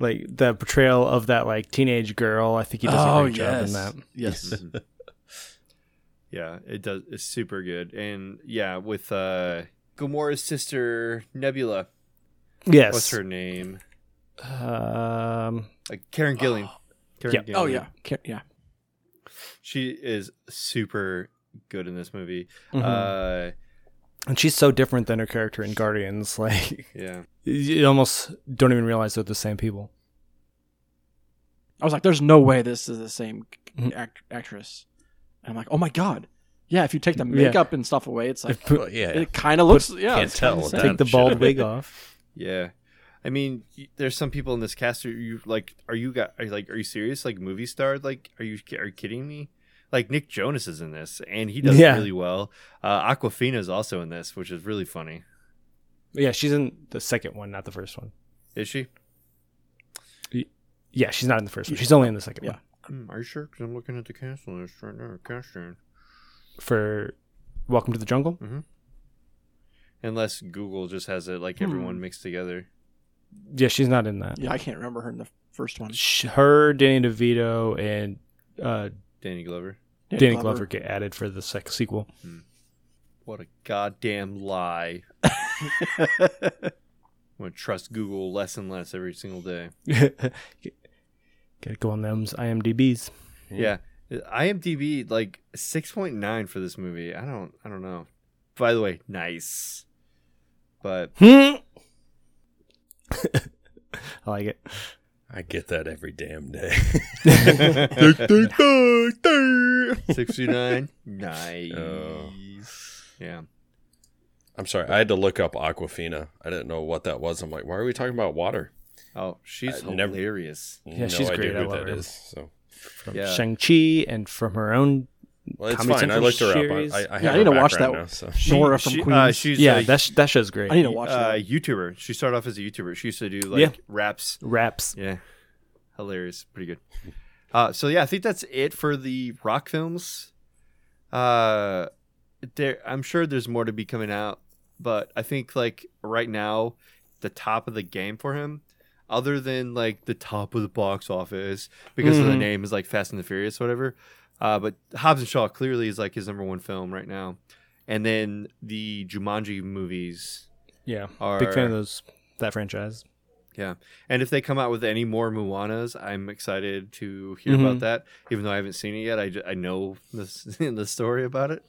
like the portrayal of that like teenage girl. I think he does a great job in that. Oh, yes. [laughs] yeah, it does. It's super good, and yeah, with uh, Gamora's sister Nebula. Yes. What's her name? Um, Like Karen Gilling. [gasps] Karen Yeah. Gillan. Oh yeah, Ca- yeah. she is super good in this movie. mhm. Uh, and she's so different than her character in Guardians. [laughs] Like yeah. you almost don't even realize they're the same people. I was like, "There's no way this is the same Mhm. act- actress." And I'm like, "Oh my god, yeah." If you take the Yeah. makeup and stuff away, it's like Well, yeah. it kind of looks. Yeah, can't tell the with same. that. Take the bald wig [laughs] off. Yeah, I mean, there's some people in this cast who you like. Are you got? Are you like? Are you serious? Like movie star? Like, are you? Are you kidding me? Like Nick Jonas is in this, and he does Yeah. really well. Uh, Awkwafina is also in this, which is really funny. Yeah, she's in the second one, not the first one. Is she? Yeah, she's not in the first one. She's only in the second Yeah. one. Hmm, are you sure? Because I'm looking at the cast list right now. Casting. For Welcome to the Jungle. Unless Google just has it like Hmm. everyone mixed together. Yeah, she's not in that. Yeah, I can't remember her in the first one. Sh- Her, Danny DeVito, and uh, Danny Glover. Yeah, Danny Glover get added for the sec- sequel. What a goddamn lie! [laughs] I'm gonna trust Google less and less every single day. [laughs] Gotta go on them's IMDb's. Yeah. IMDb like 6.9 for this movie. I don't I don't know. By the way, nice. But Hmm. [laughs] I like it. I get that every damn day. [laughs] 69 nice. Oh. Yeah. I'm sorry. I had to look up Aquafina. I didn't know what that was. I'm like, why are we talking about water? Oh, she's I never- hilarious. Yeah, she's idea great. I love that her. is. So, From Yeah. Shang-Chi and from her own. Well, it's Comedy fine. I Central looked her series. up. I, I, I Yeah, have I need to watch that. Now, so. [laughs] Nora from she, Queens. Uh, she's Yeah, a, that sh- that show's great. I need to watch uh, that. YouTuber. She started off as a YouTuber. She used to do like Yeah. raps. Raps. Yeah. Hilarious. Pretty good. Uh, so yeah, I think that's it for the rock films. Uh, there, I'm sure there's more to be coming out, but I think like right now, the top of the game for him, other than like the top of the box office because of the Mhm. name is like Fast and the Furious, whatever. Uh, but Hobbs and Shaw clearly is like his number one film right now, and then the Jumanji movies Yeah, are big fan of those that franchise. Yeah, and if they come out with any more Moanas, I'm excited to hear Mhm. about that. Even though I haven't seen it yet, I, I know this [laughs] the story about it.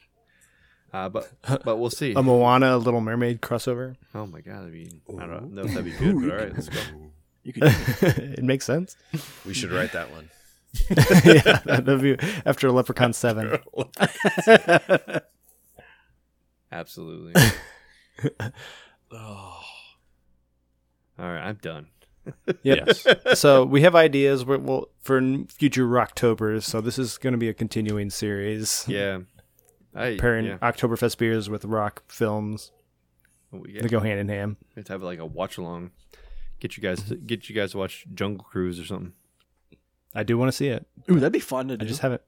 Uh, but [laughs] but we'll see. A Moana Little Mermaid crossover. oh my god, that'd be I don't know if that'd be good, but all right, let's go. [laughs] You could it makes sense. We should write that one. [laughs] yeah, after Leprechaun Seven. Absolutely. [laughs] oh. All right, I'm done. Yep. so we have ideas we will for future Roktobers. So this is going to be a continuing series. Yeah. I Pairing yeah. Oktoberfest beers with rock films. Oh, we They go hand in hand. we have to have like a watch along. Get you guys get you guys to watch Jungle Cruise or something. I do want to see it. Ooh, that'd be fun to I do. just haven't.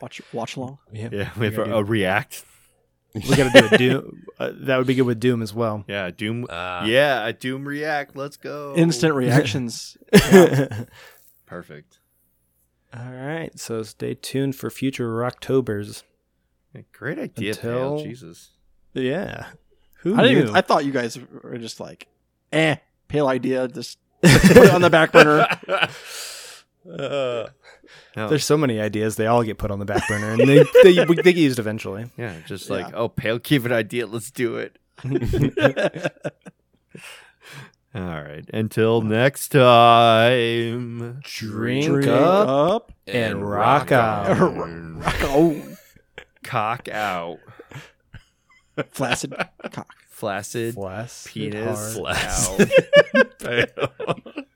watch watch along. Yeah, Yeah, we have a, a react. [laughs] we got to do a Doom. Uh, that would be good with Doom as well. Yeah, Doom. Ah. yeah, a Doom react. Let's go. Instant [laughs] reactions. [laughs] Perfect. All right, so stay tuned for future Roktobers. Yeah, great idea, Until- Pale. Jesus. Yeah, who I didn't knew? even. I thought you guys were just like, eh, pale idea. Just put it on the back burner. Uh, No, There's so many ideas; they all get put on the back burner, and they they, [laughs] they get used eventually. yeah, just like Yeah. oh, Pale, give an idea. Let's do it. [laughs] All right. Until next time. Drink, Drink up, up. and rock out. Rock on. [laughs] Cock out. Flaccid cock. Flaccid Flaccid penis hard. out. Flaccid.